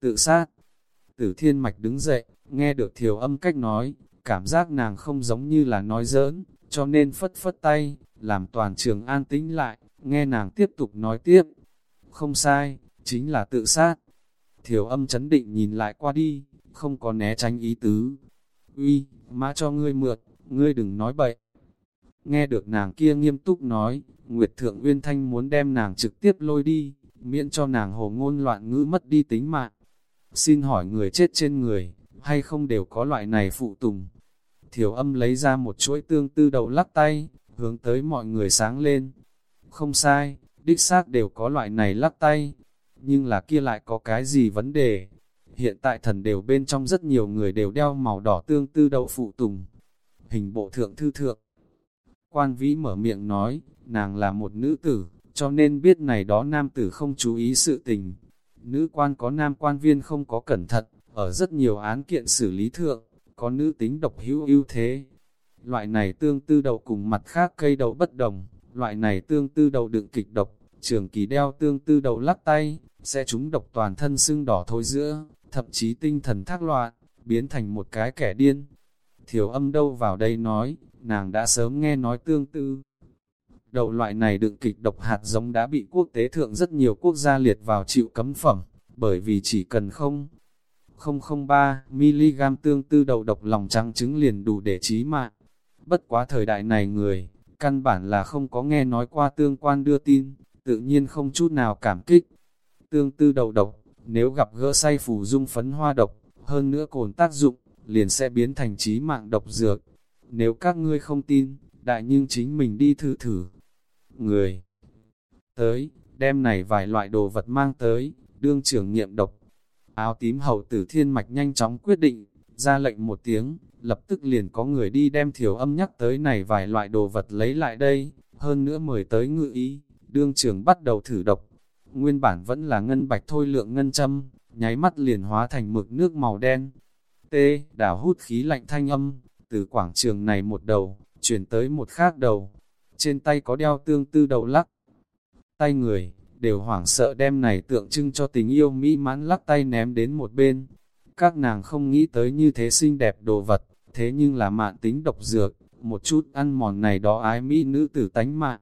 Tự sát. Tử thiên mạch đứng dậy, nghe được thiểu âm cách nói, cảm giác nàng không giống như là nói giỡn, cho nên phất phất tay, làm toàn trường an tĩnh lại, nghe nàng tiếp tục nói tiếp. Không sai, chính là tự sát. Thiểu âm chấn định nhìn lại qua đi, không có né tránh ý tứ. Uy, má cho ngươi mượt, ngươi đừng nói bậy. Nghe được nàng kia nghiêm túc nói, Nguyệt Thượng Uyên Thanh muốn đem nàng trực tiếp lôi đi, miễn cho nàng hồ ngôn loạn ngữ mất đi tính mạng. Xin hỏi người chết trên người, hay không đều có loại này phụ tùng? Thiểu âm lấy ra một chuỗi tương tư đầu lắc tay, hướng tới mọi người sáng lên. Không sai, đích xác đều có loại này lắc tay, nhưng là kia lại có cái gì vấn đề? Hiện tại thần đều bên trong rất nhiều người đều đeo màu đỏ tương tư đậu phụ tùng. Hình bộ thượng thư thượng, Quan vĩ mở miệng nói, nàng là một nữ tử, cho nên biết này đó nam tử không chú ý sự tình. Nữ quan có nam quan viên không có cẩn thận, ở rất nhiều án kiện xử lý thượng, có nữ tính độc hữu ưu thế. Loại này tương tư đậu cùng mặt khác cây đậu bất đồng, loại này tương tư đậu đựng kịch độc, trường kỳ đeo tương tư đậu lắc tay, sẽ trúng độc toàn thân sưng đỏ thối giữa, thậm chí tinh thần thác loạn, biến thành một cái kẻ điên. Thiểu âm đâu vào đây nói, nàng đã sớm nghe nói tương tư. Đậu loại này đựng kịch độc hạt giống đã bị quốc tế thượng rất nhiều quốc gia liệt vào chịu cấm phẩm, bởi vì chỉ cần không 003mg tương tư đậu độc lòng trắng trứng liền đủ để trí mạng. Bất quá thời đại này người, căn bản là không có nghe nói qua tương quan đưa tin, tự nhiên không chút nào cảm kích. Tương tư đầu độc, nếu gặp gỡ say phù dung phấn hoa độc, hơn nữa cồn tác dụng, liền sẽ biến thành trí mạng độc dược. Nếu các ngươi không tin, đại nhưng chính mình đi thử thử. Người tới, đem này vài loại đồ vật mang tới, đương trưởng nghiệm độc. Áo tím hậu tử thiên mạch nhanh chóng quyết định, ra lệnh một tiếng, lập tức liền có người đi đem thiểu âm nhắc tới này vài loại đồ vật lấy lại đây, hơn nữa mời tới ngự ý, đương trưởng bắt đầu thử độc. Nguyên bản vẫn là ngân bạch thôi lượng ngân châm, nháy mắt liền hóa thành mực nước màu đen. T. Đảo hút khí lạnh thanh âm, từ quảng trường này một đầu, chuyển tới một khác đầu. Trên tay có đeo tương tư đầu lắc. Tay người, đều hoảng sợ đem này tượng trưng cho tình yêu mỹ mãn lắc tay ném đến một bên. Các nàng không nghĩ tới như thế xinh đẹp đồ vật, thế nhưng là mạn tính độc dược, một chút ăn mòn này đó ái mỹ nữ tử tánh mạng.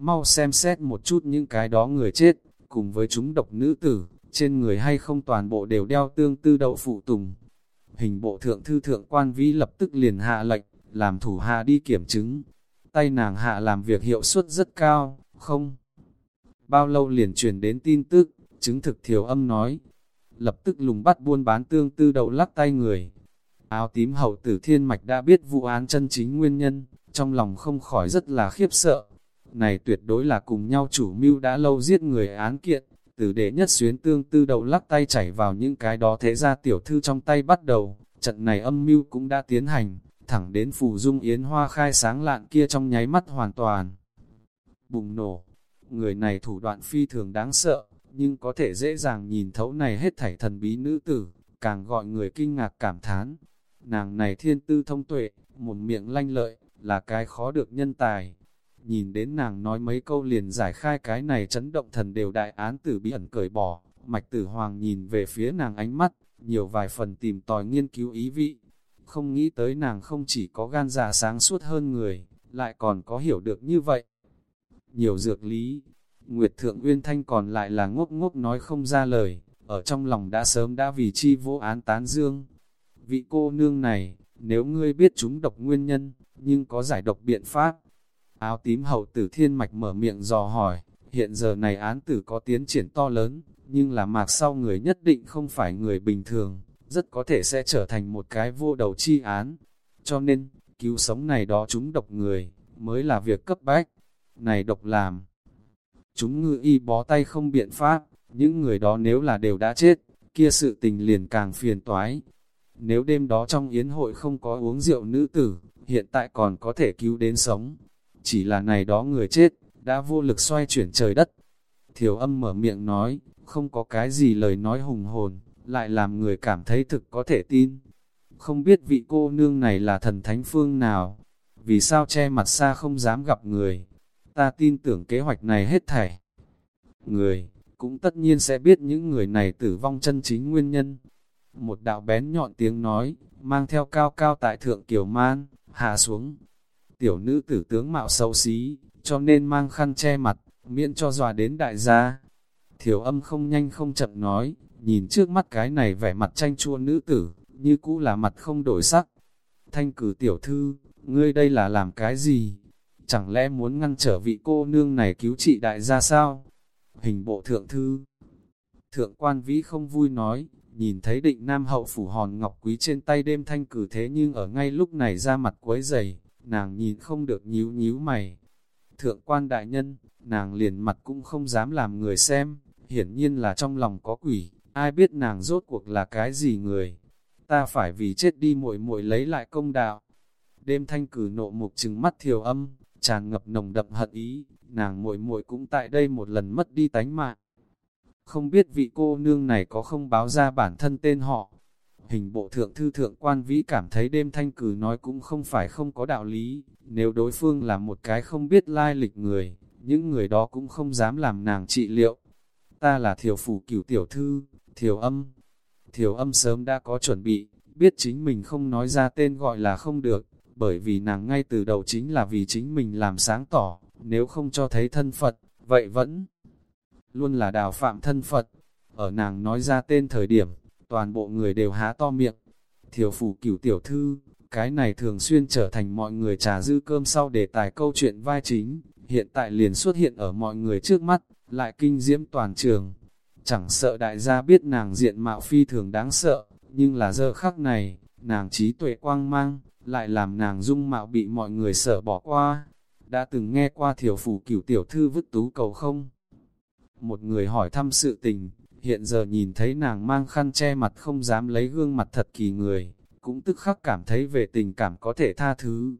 Mau xem xét một chút những cái đó người chết, cùng với chúng độc nữ tử, trên người hay không toàn bộ đều đeo tương tư đậu phụ tùng. Hình bộ thượng thư thượng quan vĩ lập tức liền hạ lệnh, làm thủ hạ đi kiểm chứng. Tay nàng hạ làm việc hiệu suất rất cao, không? Bao lâu liền truyền đến tin tức, chứng thực thiểu âm nói. Lập tức lùng bắt buôn bán tương tư đậu lắc tay người. Áo tím hậu tử thiên mạch đã biết vụ án chân chính nguyên nhân, trong lòng không khỏi rất là khiếp sợ. Này tuyệt đối là cùng nhau chủ mưu đã lâu giết người án kiện, từ đệ nhất xuyến tương tư đậu lắc tay chảy vào những cái đó thế ra tiểu thư trong tay bắt đầu, trận này âm mưu cũng đã tiến hành, thẳng đến phù dung yến hoa khai sáng lạn kia trong nháy mắt hoàn toàn. Bùng nổ, người này thủ đoạn phi thường đáng sợ, nhưng có thể dễ dàng nhìn thấu này hết thảy thần bí nữ tử, càng gọi người kinh ngạc cảm thán. Nàng này thiên tư thông tuệ, một miệng lanh lợi, là cái khó được nhân tài. Nhìn đến nàng nói mấy câu liền giải khai cái này chấn động thần đều đại án tử bí ẩn cởi bỏ, mạch tử hoàng nhìn về phía nàng ánh mắt, nhiều vài phần tìm tòi nghiên cứu ý vị. Không nghĩ tới nàng không chỉ có gan già sáng suốt hơn người, lại còn có hiểu được như vậy. Nhiều dược lý, Nguyệt Thượng Uyên Thanh còn lại là ngốc ngốc nói không ra lời, ở trong lòng đã sớm đã vì chi vô án tán dương. Vị cô nương này, nếu ngươi biết chúng độc nguyên nhân, nhưng có giải độc biện pháp. Áo tím hậu tử thiên mạch mở miệng dò hỏi, hiện giờ này án tử có tiến triển to lớn, nhưng là mạc sau người nhất định không phải người bình thường, rất có thể sẽ trở thành một cái vô đầu chi án. Cho nên, cứu sống này đó chúng độc người, mới là việc cấp bách. Này độc làm, chúng ngư y bó tay không biện pháp, những người đó nếu là đều đã chết, kia sự tình liền càng phiền toái. Nếu đêm đó trong yến hội không có uống rượu nữ tử, hiện tại còn có thể cứu đến sống. Chỉ là này đó người chết, đã vô lực xoay chuyển trời đất. Thiểu âm mở miệng nói, không có cái gì lời nói hùng hồn, lại làm người cảm thấy thực có thể tin. Không biết vị cô nương này là thần thánh phương nào, vì sao che mặt xa không dám gặp người. Ta tin tưởng kế hoạch này hết thảy. Người, cũng tất nhiên sẽ biết những người này tử vong chân chính nguyên nhân. Một đạo bén nhọn tiếng nói, mang theo cao cao tại thượng kiều man, hạ xuống. Tiểu nữ tử tướng mạo xấu xí, cho nên mang khăn che mặt, miễn cho dòa đến đại gia. Thiểu âm không nhanh không chậm nói, nhìn trước mắt cái này vẻ mặt tranh chua nữ tử, như cũ là mặt không đổi sắc. Thanh cử tiểu thư, ngươi đây là làm cái gì? Chẳng lẽ muốn ngăn trở vị cô nương này cứu trị đại gia sao? Hình bộ thượng thư Thượng quan vĩ không vui nói, nhìn thấy định nam hậu phủ hòn ngọc quý trên tay đêm thanh cử thế nhưng ở ngay lúc này ra mặt quấy dày, nàng nhìn không được nhíu nhíu mày. Thượng quan đại nhân, nàng liền mặt cũng không dám làm người xem, hiển nhiên là trong lòng có quỷ, ai biết nàng rốt cuộc là cái gì người. Ta phải vì chết đi muội muội lấy lại công đạo. Đêm thanh cử nộ mục trừng mắt thiều âm, tràn ngập nồng đậm hận ý, nàng muội muội cũng tại đây một lần mất đi tánh mạng. Không biết vị cô nương này có không báo ra bản thân tên họ. Hình bộ thượng thư thượng quan vĩ cảm thấy đêm thanh cử nói cũng không phải không có đạo lý, nếu đối phương là một cái không biết lai lịch người, những người đó cũng không dám làm nàng trị liệu. Ta là thiểu phủ cửu tiểu thư, thiểu âm. Thiểu âm sớm đã có chuẩn bị, biết chính mình không nói ra tên gọi là không được, bởi vì nàng ngay từ đầu chính là vì chính mình làm sáng tỏ, nếu không cho thấy thân Phật, vậy vẫn luôn là đào phạm thân Phật. Ở nàng nói ra tên thời điểm, toàn bộ người đều há to miệng. Thiểu phủ cửu tiểu thư, cái này thường xuyên trở thành mọi người trà dư cơm sau để tài câu chuyện vai chính, hiện tại liền xuất hiện ở mọi người trước mắt, lại kinh diễm toàn trường. chẳng sợ đại gia biết nàng diện mạo phi thường đáng sợ, nhưng là giờ khắc này, nàng trí tuệ quang mang, lại làm nàng dung mạo bị mọi người sợ bỏ qua. Đã từng nghe qua thiểu phủ cửu tiểu thư vứt tú cầu không? Một người hỏi thăm sự tình, hiện giờ nhìn thấy nàng mang khăn che mặt không dám lấy gương mặt thật kỳ người, cũng tức khắc cảm thấy về tình cảm có thể tha thứ.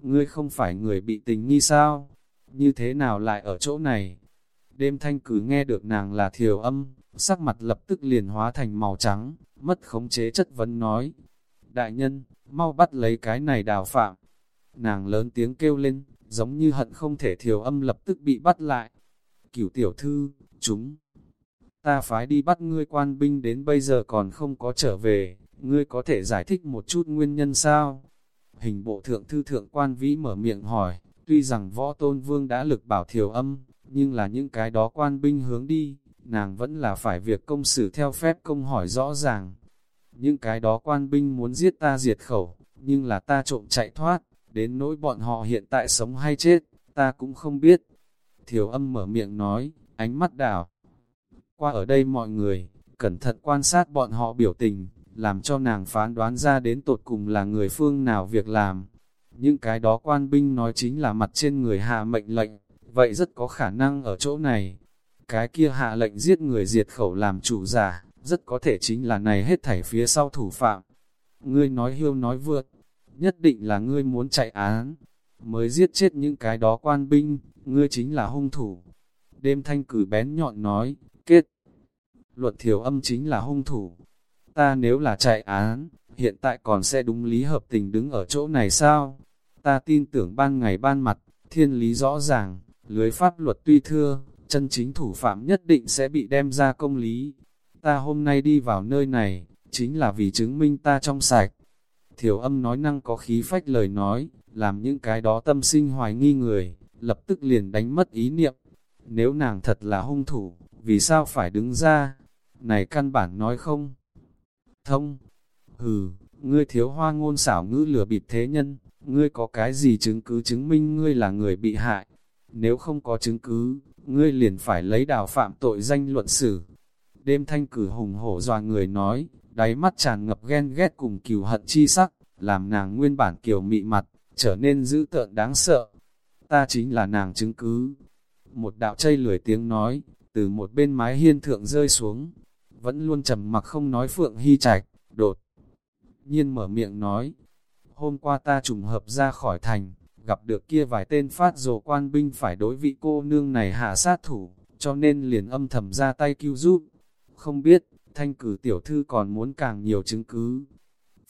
Ngươi không phải người bị tình nghi sao? Như thế nào lại ở chỗ này? Đêm thanh cứ nghe được nàng là thiều âm, sắc mặt lập tức liền hóa thành màu trắng, mất khống chế chất vấn nói. Đại nhân, mau bắt lấy cái này đào phạm. Nàng lớn tiếng kêu lên, giống như hận không thể thiều âm lập tức bị bắt lại. Cửu tiểu thư, chúng, ta phái đi bắt ngươi quan binh đến bây giờ còn không có trở về, ngươi có thể giải thích một chút nguyên nhân sao? Hình bộ thượng thư thượng quan vĩ mở miệng hỏi, tuy rằng võ tôn vương đã lực bảo thiều âm, nhưng là những cái đó quan binh hướng đi, nàng vẫn là phải việc công xử theo phép công hỏi rõ ràng. Những cái đó quan binh muốn giết ta diệt khẩu, nhưng là ta trộm chạy thoát, đến nỗi bọn họ hiện tại sống hay chết, ta cũng không biết. Thiều âm mở miệng nói, ánh mắt đảo. Qua ở đây mọi người, cẩn thận quan sát bọn họ biểu tình, làm cho nàng phán đoán ra đến tột cùng là người phương nào việc làm. Những cái đó quan binh nói chính là mặt trên người hạ mệnh lệnh, vậy rất có khả năng ở chỗ này. Cái kia hạ lệnh giết người diệt khẩu làm chủ giả, rất có thể chính là này hết thảy phía sau thủ phạm. Ngươi nói hiêu nói vượt, nhất định là ngươi muốn chạy án, mới giết chết những cái đó quan binh, ngươi chính là hung thủ. Đêm thanh cử bén nhọn nói, kết. Luật thiểu âm chính là hung thủ. Ta nếu là chạy án, hiện tại còn sẽ đúng lý hợp tình đứng ở chỗ này sao? Ta tin tưởng ban ngày ban mặt, thiên lý rõ ràng, lưới pháp luật tuy thưa, chân chính thủ phạm nhất định sẽ bị đem ra công lý. Ta hôm nay đi vào nơi này, chính là vì chứng minh ta trong sạch. Thiểu âm nói năng có khí phách lời nói, làm những cái đó tâm sinh hoài nghi người, lập tức liền đánh mất ý niệm. Nếu nàng thật là hung thủ, vì sao phải đứng ra? Này căn bản nói không? Thông, hừ, ngươi thiếu hoa ngôn xảo ngữ lừa bịp thế nhân, ngươi có cái gì chứng cứ chứng minh ngươi là người bị hại? Nếu không có chứng cứ, ngươi liền phải lấy đào phạm tội danh luận xử. Đêm thanh cử hùng hổ dòa người nói, đáy mắt tràn ngập ghen ghét cùng kiều hận chi sắc, làm nàng nguyên bản kiều mị mặt, trở nên dữ tợn đáng sợ. Ta chính là nàng chứng cứ. Một đạo chây lười tiếng nói, từ một bên mái hiên thượng rơi xuống, vẫn luôn trầm mặc không nói Phượng Hy Trạch, đột. Nhiên mở miệng nói, hôm qua ta trùng hợp ra khỏi thành, gặp được kia vài tên phát dồ quan binh phải đối vị cô nương này hạ sát thủ, cho nên liền âm thầm ra tay cứu giúp. Không biết, thanh cử tiểu thư còn muốn càng nhiều chứng cứ.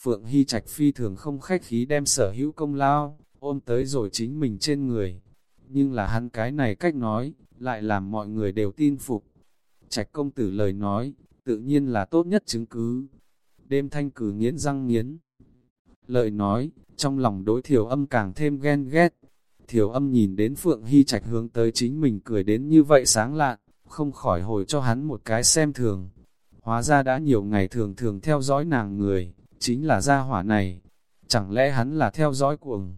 Phượng Hy Trạch phi thường không khách khí đem sở hữu công lao, ôm tới rồi chính mình trên người. Nhưng là hắn cái này cách nói, lại làm mọi người đều tin phục. Trạch công tử lời nói, tự nhiên là tốt nhất chứng cứ. Đêm thanh cử nghiến răng nghiến. Lời nói, trong lòng đối thiểu âm càng thêm ghen ghét. Thiểu âm nhìn đến Phượng Hy Trạch hướng tới chính mình cười đến như vậy sáng lạn, không khỏi hồi cho hắn một cái xem thường. Hóa ra đã nhiều ngày thường thường theo dõi nàng người, chính là gia hỏa này. Chẳng lẽ hắn là theo dõi cuồng?